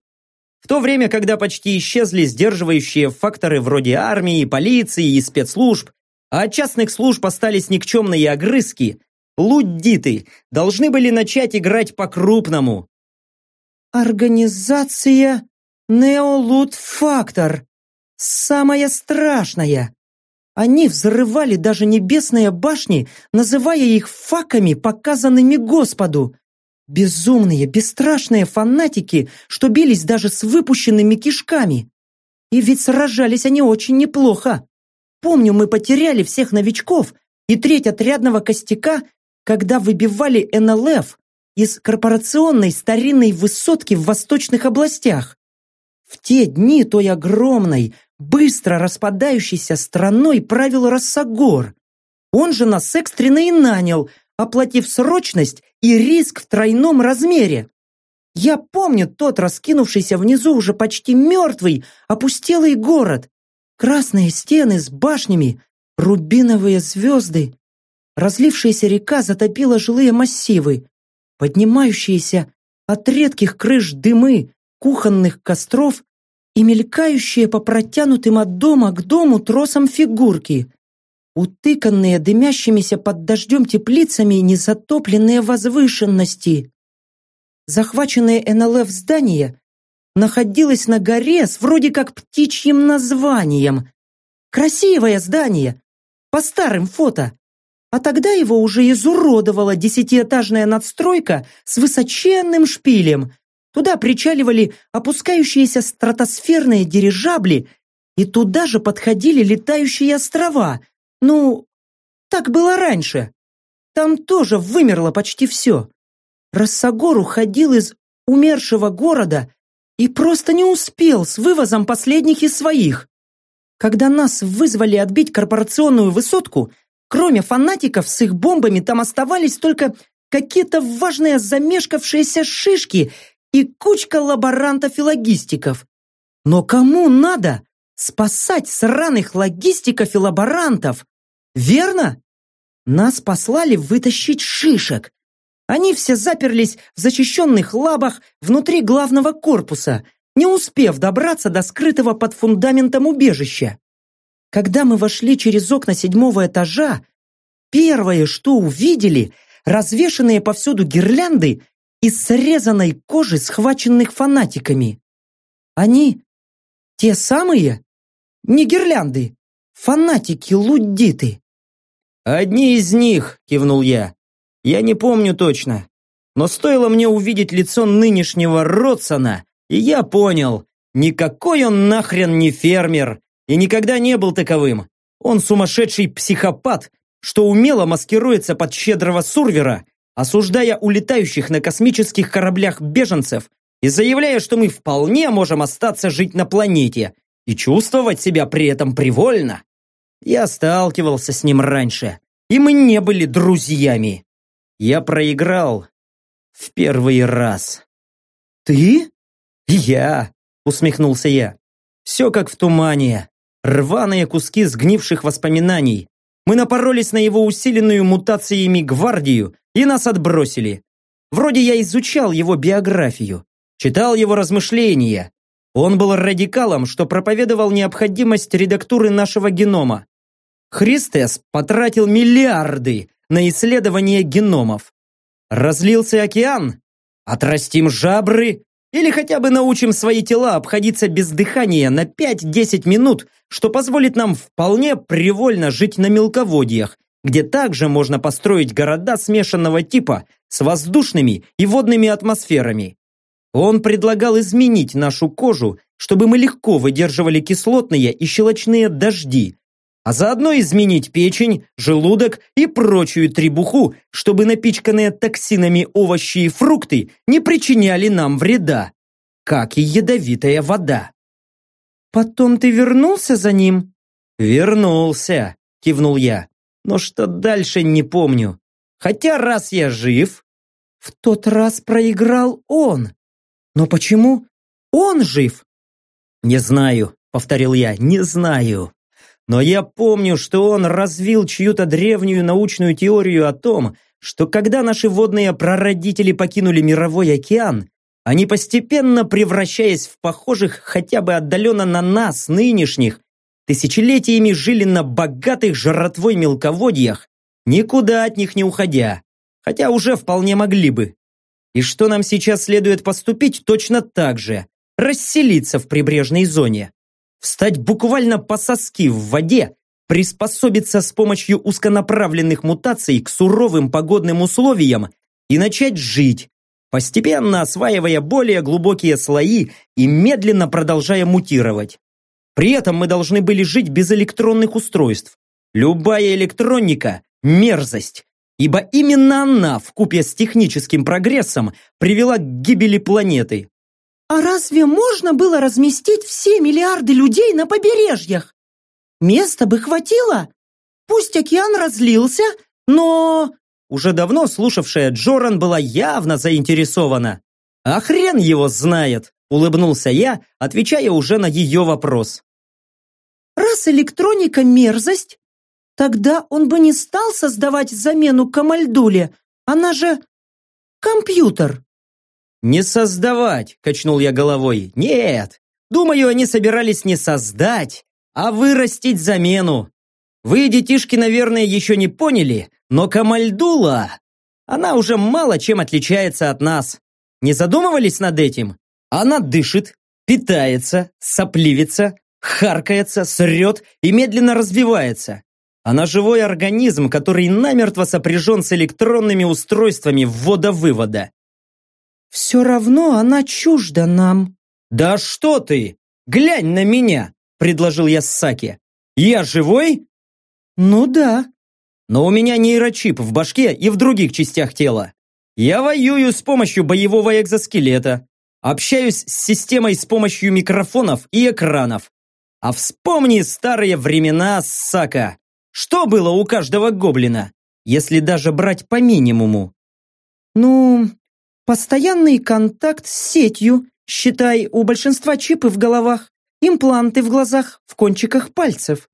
В то время, когда почти исчезли сдерживающие факторы вроде армии, полиции и спецслужб, а от частных служб остались никчемные огрызки, луддиты должны были начать играть по-крупному. Организация Неолуд Фактор. Самая страшная. Они взрывали даже небесные башни, называя их факами, показанными Господу. Безумные, бесстрашные фанатики, что бились даже с выпущенными кишками. И ведь сражались они очень неплохо. Помню, мы потеряли всех новичков и треть отрядного костяка, когда выбивали НЛФ из корпорационной старинной высотки в восточных областях. В те дни той огромной, быстро распадающейся страной правил Рассагор. Он же нас экстренно и нанял, оплатив срочность и риск в тройном размере. Я помню тот раскинувшийся внизу уже почти мертвый, опустелый город. Красные стены с башнями, рубиновые звезды. Разлившаяся река затопила жилые массивы. Поднимающиеся от редких крыш дымы кухонных костров и мелькающие по протянутым от дома к дому тросам фигурки, утыканные дымящимися под дождем теплицами незатопленные возвышенности. Захваченное НЛФ здание находилось на горе с вроде как птичьим названием. Красивое здание, по старым фото. А тогда его уже изуродовала десятиэтажная надстройка с высоченным шпилем, Туда причаливали опускающиеся стратосферные дирижабли, и туда же подходили летающие острова. Ну, так было раньше. Там тоже вымерло почти все. Рассагор уходил из умершего города и просто не успел с вывозом последних из своих. Когда нас вызвали отбить корпорационную высотку, кроме фанатиков с их бомбами там оставались только какие-то важные замешкавшиеся шишки и кучка лаборантов и логистиков. Но кому надо спасать сраных логистиков и лаборантов? Верно? Нас послали вытащить шишек. Они все заперлись в защищенных лабах внутри главного корпуса, не успев добраться до скрытого под фундаментом убежища. Когда мы вошли через окна седьмого этажа, первое, что увидели, развешанные повсюду гирлянды из срезанной кожи, схваченных фанатиками. Они те самые? Не гирлянды, фанатики-луддиты. «Одни из них», — кивнул я. «Я не помню точно. Но стоило мне увидеть лицо нынешнего Ротсона, и я понял, никакой он нахрен не фермер и никогда не был таковым. Он сумасшедший психопат, что умело маскируется под щедрого сурвера осуждая улетающих на космических кораблях беженцев и заявляя, что мы вполне можем остаться жить на планете и чувствовать себя при этом привольно. Я сталкивался с ним раньше, и мы не были друзьями. Я проиграл в первый раз. «Ты?» «Я», — усмехнулся я. «Все как в тумане. Рваные куски сгнивших воспоминаний. Мы напоролись на его усиленную мутациями гвардию и нас отбросили. Вроде я изучал его биографию, читал его размышления. Он был радикалом, что проповедовал необходимость редактуры нашего генома. Христес потратил миллиарды на исследование геномов. Разлился океан? Отрастим жабры? Или хотя бы научим свои тела обходиться без дыхания на 5-10 минут, что позволит нам вполне привольно жить на мелководьях где также можно построить города смешанного типа с воздушными и водными атмосферами. Он предлагал изменить нашу кожу, чтобы мы легко выдерживали кислотные и щелочные дожди, а заодно изменить печень, желудок и прочую требуху, чтобы напичканные токсинами овощи и фрукты не причиняли нам вреда, как и ядовитая вода. «Потом ты вернулся за ним?» «Вернулся», – кивнул я но что дальше не помню. Хотя раз я жив... В тот раз проиграл он. Но почему он жив? Не знаю, повторил я, не знаю. Но я помню, что он развил чью-то древнюю научную теорию о том, что когда наши водные прародители покинули мировой океан, они постепенно превращаясь в похожих хотя бы отдаленно на нас, нынешних, тысячелетиями жили на богатых жратвой мелководьях, никуда от них не уходя, хотя уже вполне могли бы. И что нам сейчас следует поступить точно так же, расселиться в прибрежной зоне, встать буквально по соски в воде приспособиться с помощью узконаправленных мутаций к суровым погодным условиям и начать жить, постепенно осваивая более глубокие слои и медленно продолжая мутировать. При этом мы должны были жить без электронных устройств. Любая электроника – мерзость, ибо именно она, вкупе с техническим прогрессом, привела к гибели планеты. А разве можно было разместить все миллиарды людей на побережьях? Места бы хватило. Пусть океан разлился, но... Уже давно слушавшая Джоран была явно заинтересована. «А хрен его знает!» – улыбнулся я, отвечая уже на ее вопрос. «Раз электроника – мерзость, тогда он бы не стал создавать замену Камальдуле, она же компьютер». «Не создавать!» – качнул я головой. «Нет! Думаю, они собирались не создать, а вырастить замену. Вы, детишки, наверное, еще не поняли, но Камальдула, она уже мало чем отличается от нас. Не задумывались над этим? Она дышит, питается, сопливится, харкается, срет и медленно развивается. Она живой организм, который намертво сопряжен с электронными устройствами ввода-вывода. «Все равно она чужда нам». «Да что ты! Глянь на меня! предложил я Саке. «Я живой?» «Ну да». «Но у меня нейрочип в башке и в других частях тела. Я воюю с помощью боевого экзоскелета, общаюсь с системой с помощью микрофонов и экранов. А вспомни старые времена, Сака. Что было у каждого гоблина, если даже брать по минимуму?» «Ну, постоянный контакт с сетью, считай, у большинства чипы в головах импланты в глазах, в кончиках пальцев,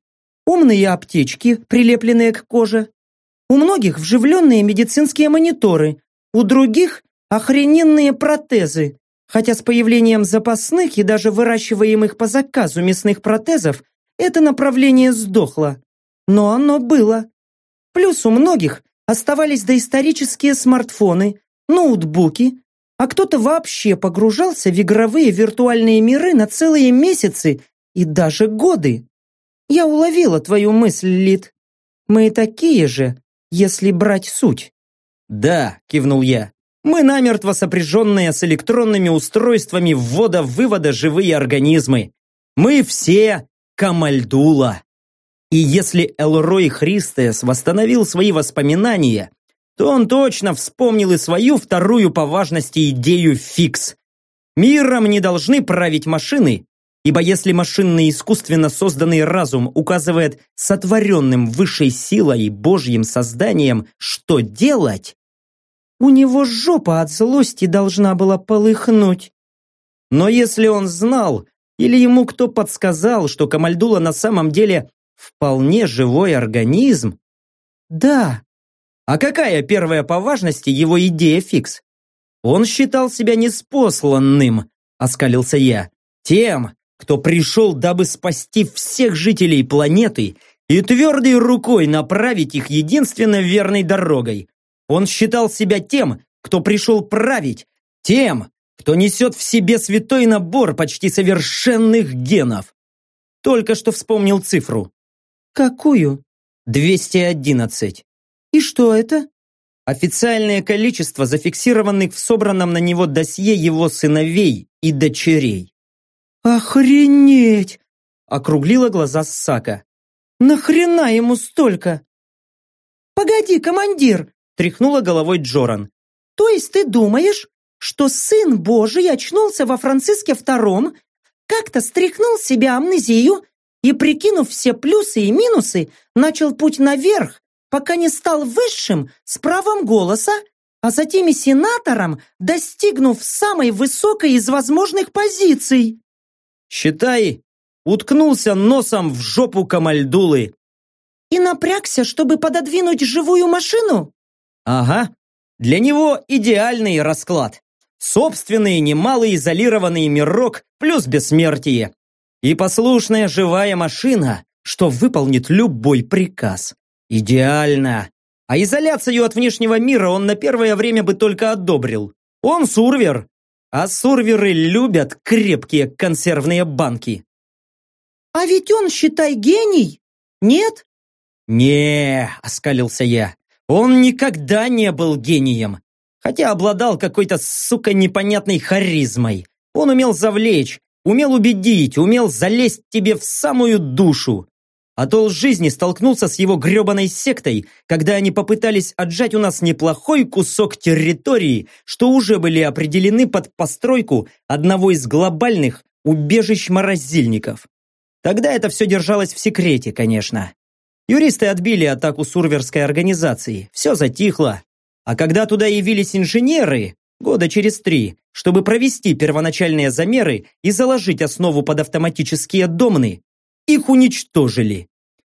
умные аптечки, прилепленные к коже. У многих вживленные медицинские мониторы, у других охрененные протезы, хотя с появлением запасных и даже выращиваемых по заказу мясных протезов это направление сдохло. Но оно было. Плюс у многих оставались доисторические смартфоны, ноутбуки, а кто-то вообще погружался в игровые виртуальные миры на целые месяцы и даже годы. Я уловила твою мысль, Лид. Мы такие же, если брать суть. Да, кивнул я. Мы намертво сопряженные с электронными устройствами ввода-вывода живые организмы. Мы все Камальдула. И если Элрой Христес восстановил свои воспоминания, то он точно вспомнил и свою вторую по важности идею фикс. Миром не должны править машины, ибо если машинный искусственно созданный разум указывает сотворенным высшей силой и божьим созданием, что делать, у него жопа от злости должна была полыхнуть. Но если он знал, или ему кто подсказал, что Камальдула на самом деле вполне живой организм, да, а какая первая по важности его идея фикс? Он считал себя неспосланным, оскалился я, тем, кто пришел, дабы спасти всех жителей планеты и твердой рукой направить их единственно верной дорогой. Он считал себя тем, кто пришел править, тем, кто несет в себе святой набор почти совершенных генов. Только что вспомнил цифру. Какую? 211. И что это? Официальное количество зафиксированных в собранном на него досье его сыновей и дочерей. Охренеть! Округлила глаза Сака. Нахрена ему столько? Погоди, командир! Тряхнула головой Джоран. То есть ты думаешь, что сын Божий очнулся во Франциске втором, как-то стряхнул себя амнезию и, прикинув все плюсы и минусы, начал путь наверх пока не стал высшим с правом голоса, а затем и сенатором, достигнув самой высокой из возможных позиций. Считай, уткнулся носом в жопу Камальдулы. И напрягся, чтобы пододвинуть живую машину? Ага. Для него идеальный расклад. Собственный немалый изолированный мирок плюс бессмертие. И послушная живая машина, что выполнит любой приказ. Идеально. А изоляцию от внешнего мира он на первое время бы только одобрил. Он сурвер. А сурверы любят крепкие консервные банки. А ведь он, считай, гений. Нет? не оскалился я. Он никогда не был гением. Хотя обладал какой-то, сука, непонятной харизмой. Он умел завлечь, умел убедить, умел залезть тебе в самую душу. Атолл жизни столкнулся с его гребаной сектой, когда они попытались отжать у нас неплохой кусок территории, что уже были определены под постройку одного из глобальных убежищ-морозильников. Тогда это все держалось в секрете, конечно. Юристы отбили атаку сурверской организации, все затихло. А когда туда явились инженеры, года через три, чтобы провести первоначальные замеры и заложить основу под автоматические домны, их уничтожили.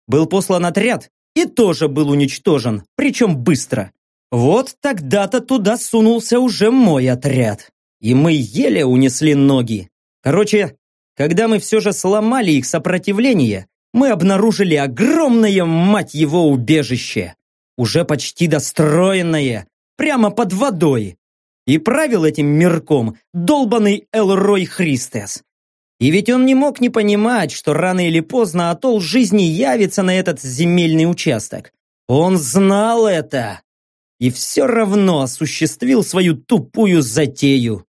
Был послан отряд и тоже был уничтожен, причем быстро. Вот тогда-то туда сунулся уже мой отряд. И мы еле унесли ноги. Короче, когда мы все же сломали их сопротивление, мы обнаружили огромное, мать его, убежище. Уже почти достроенное, прямо под водой. И правил этим мирком долбанный Элрой Христес. И ведь он не мог не понимать, что рано или поздно атолл жизни явится на этот земельный участок. Он знал это. И все равно осуществил свою тупую затею.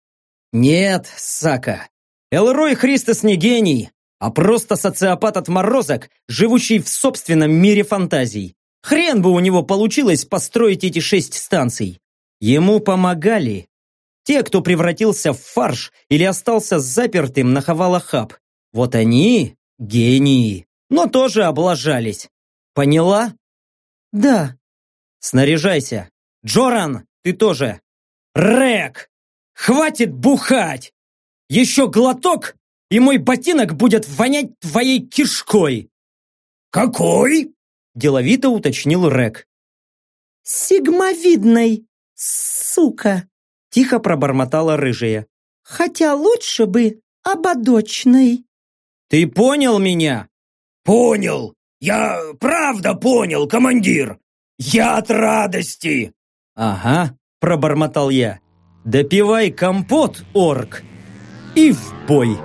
Нет, Сака, Элрой Христос не гений, а просто социопат-отморозок, живущий в собственном мире фантазий. Хрен бы у него получилось построить эти шесть станций. Ему помогали, те, кто превратился в фарш или остался запертым на Хавалахаб. Вот они гении, но тоже облажались. Поняла? Да. Снаряжайся. Джоран, ты тоже. Рек! Хватит бухать! Еще глоток, и мой ботинок будет вонять твоей кишкой. Какой? Деловито уточнил Рек. Сигмовидной, сука. Тихо пробормотала рыжая. Хотя лучше бы ободочной. Ты понял меня? Понял. Я правда понял, командир. Я от радости. Ага, пробормотал я. Допивай компот, орк, и в бой.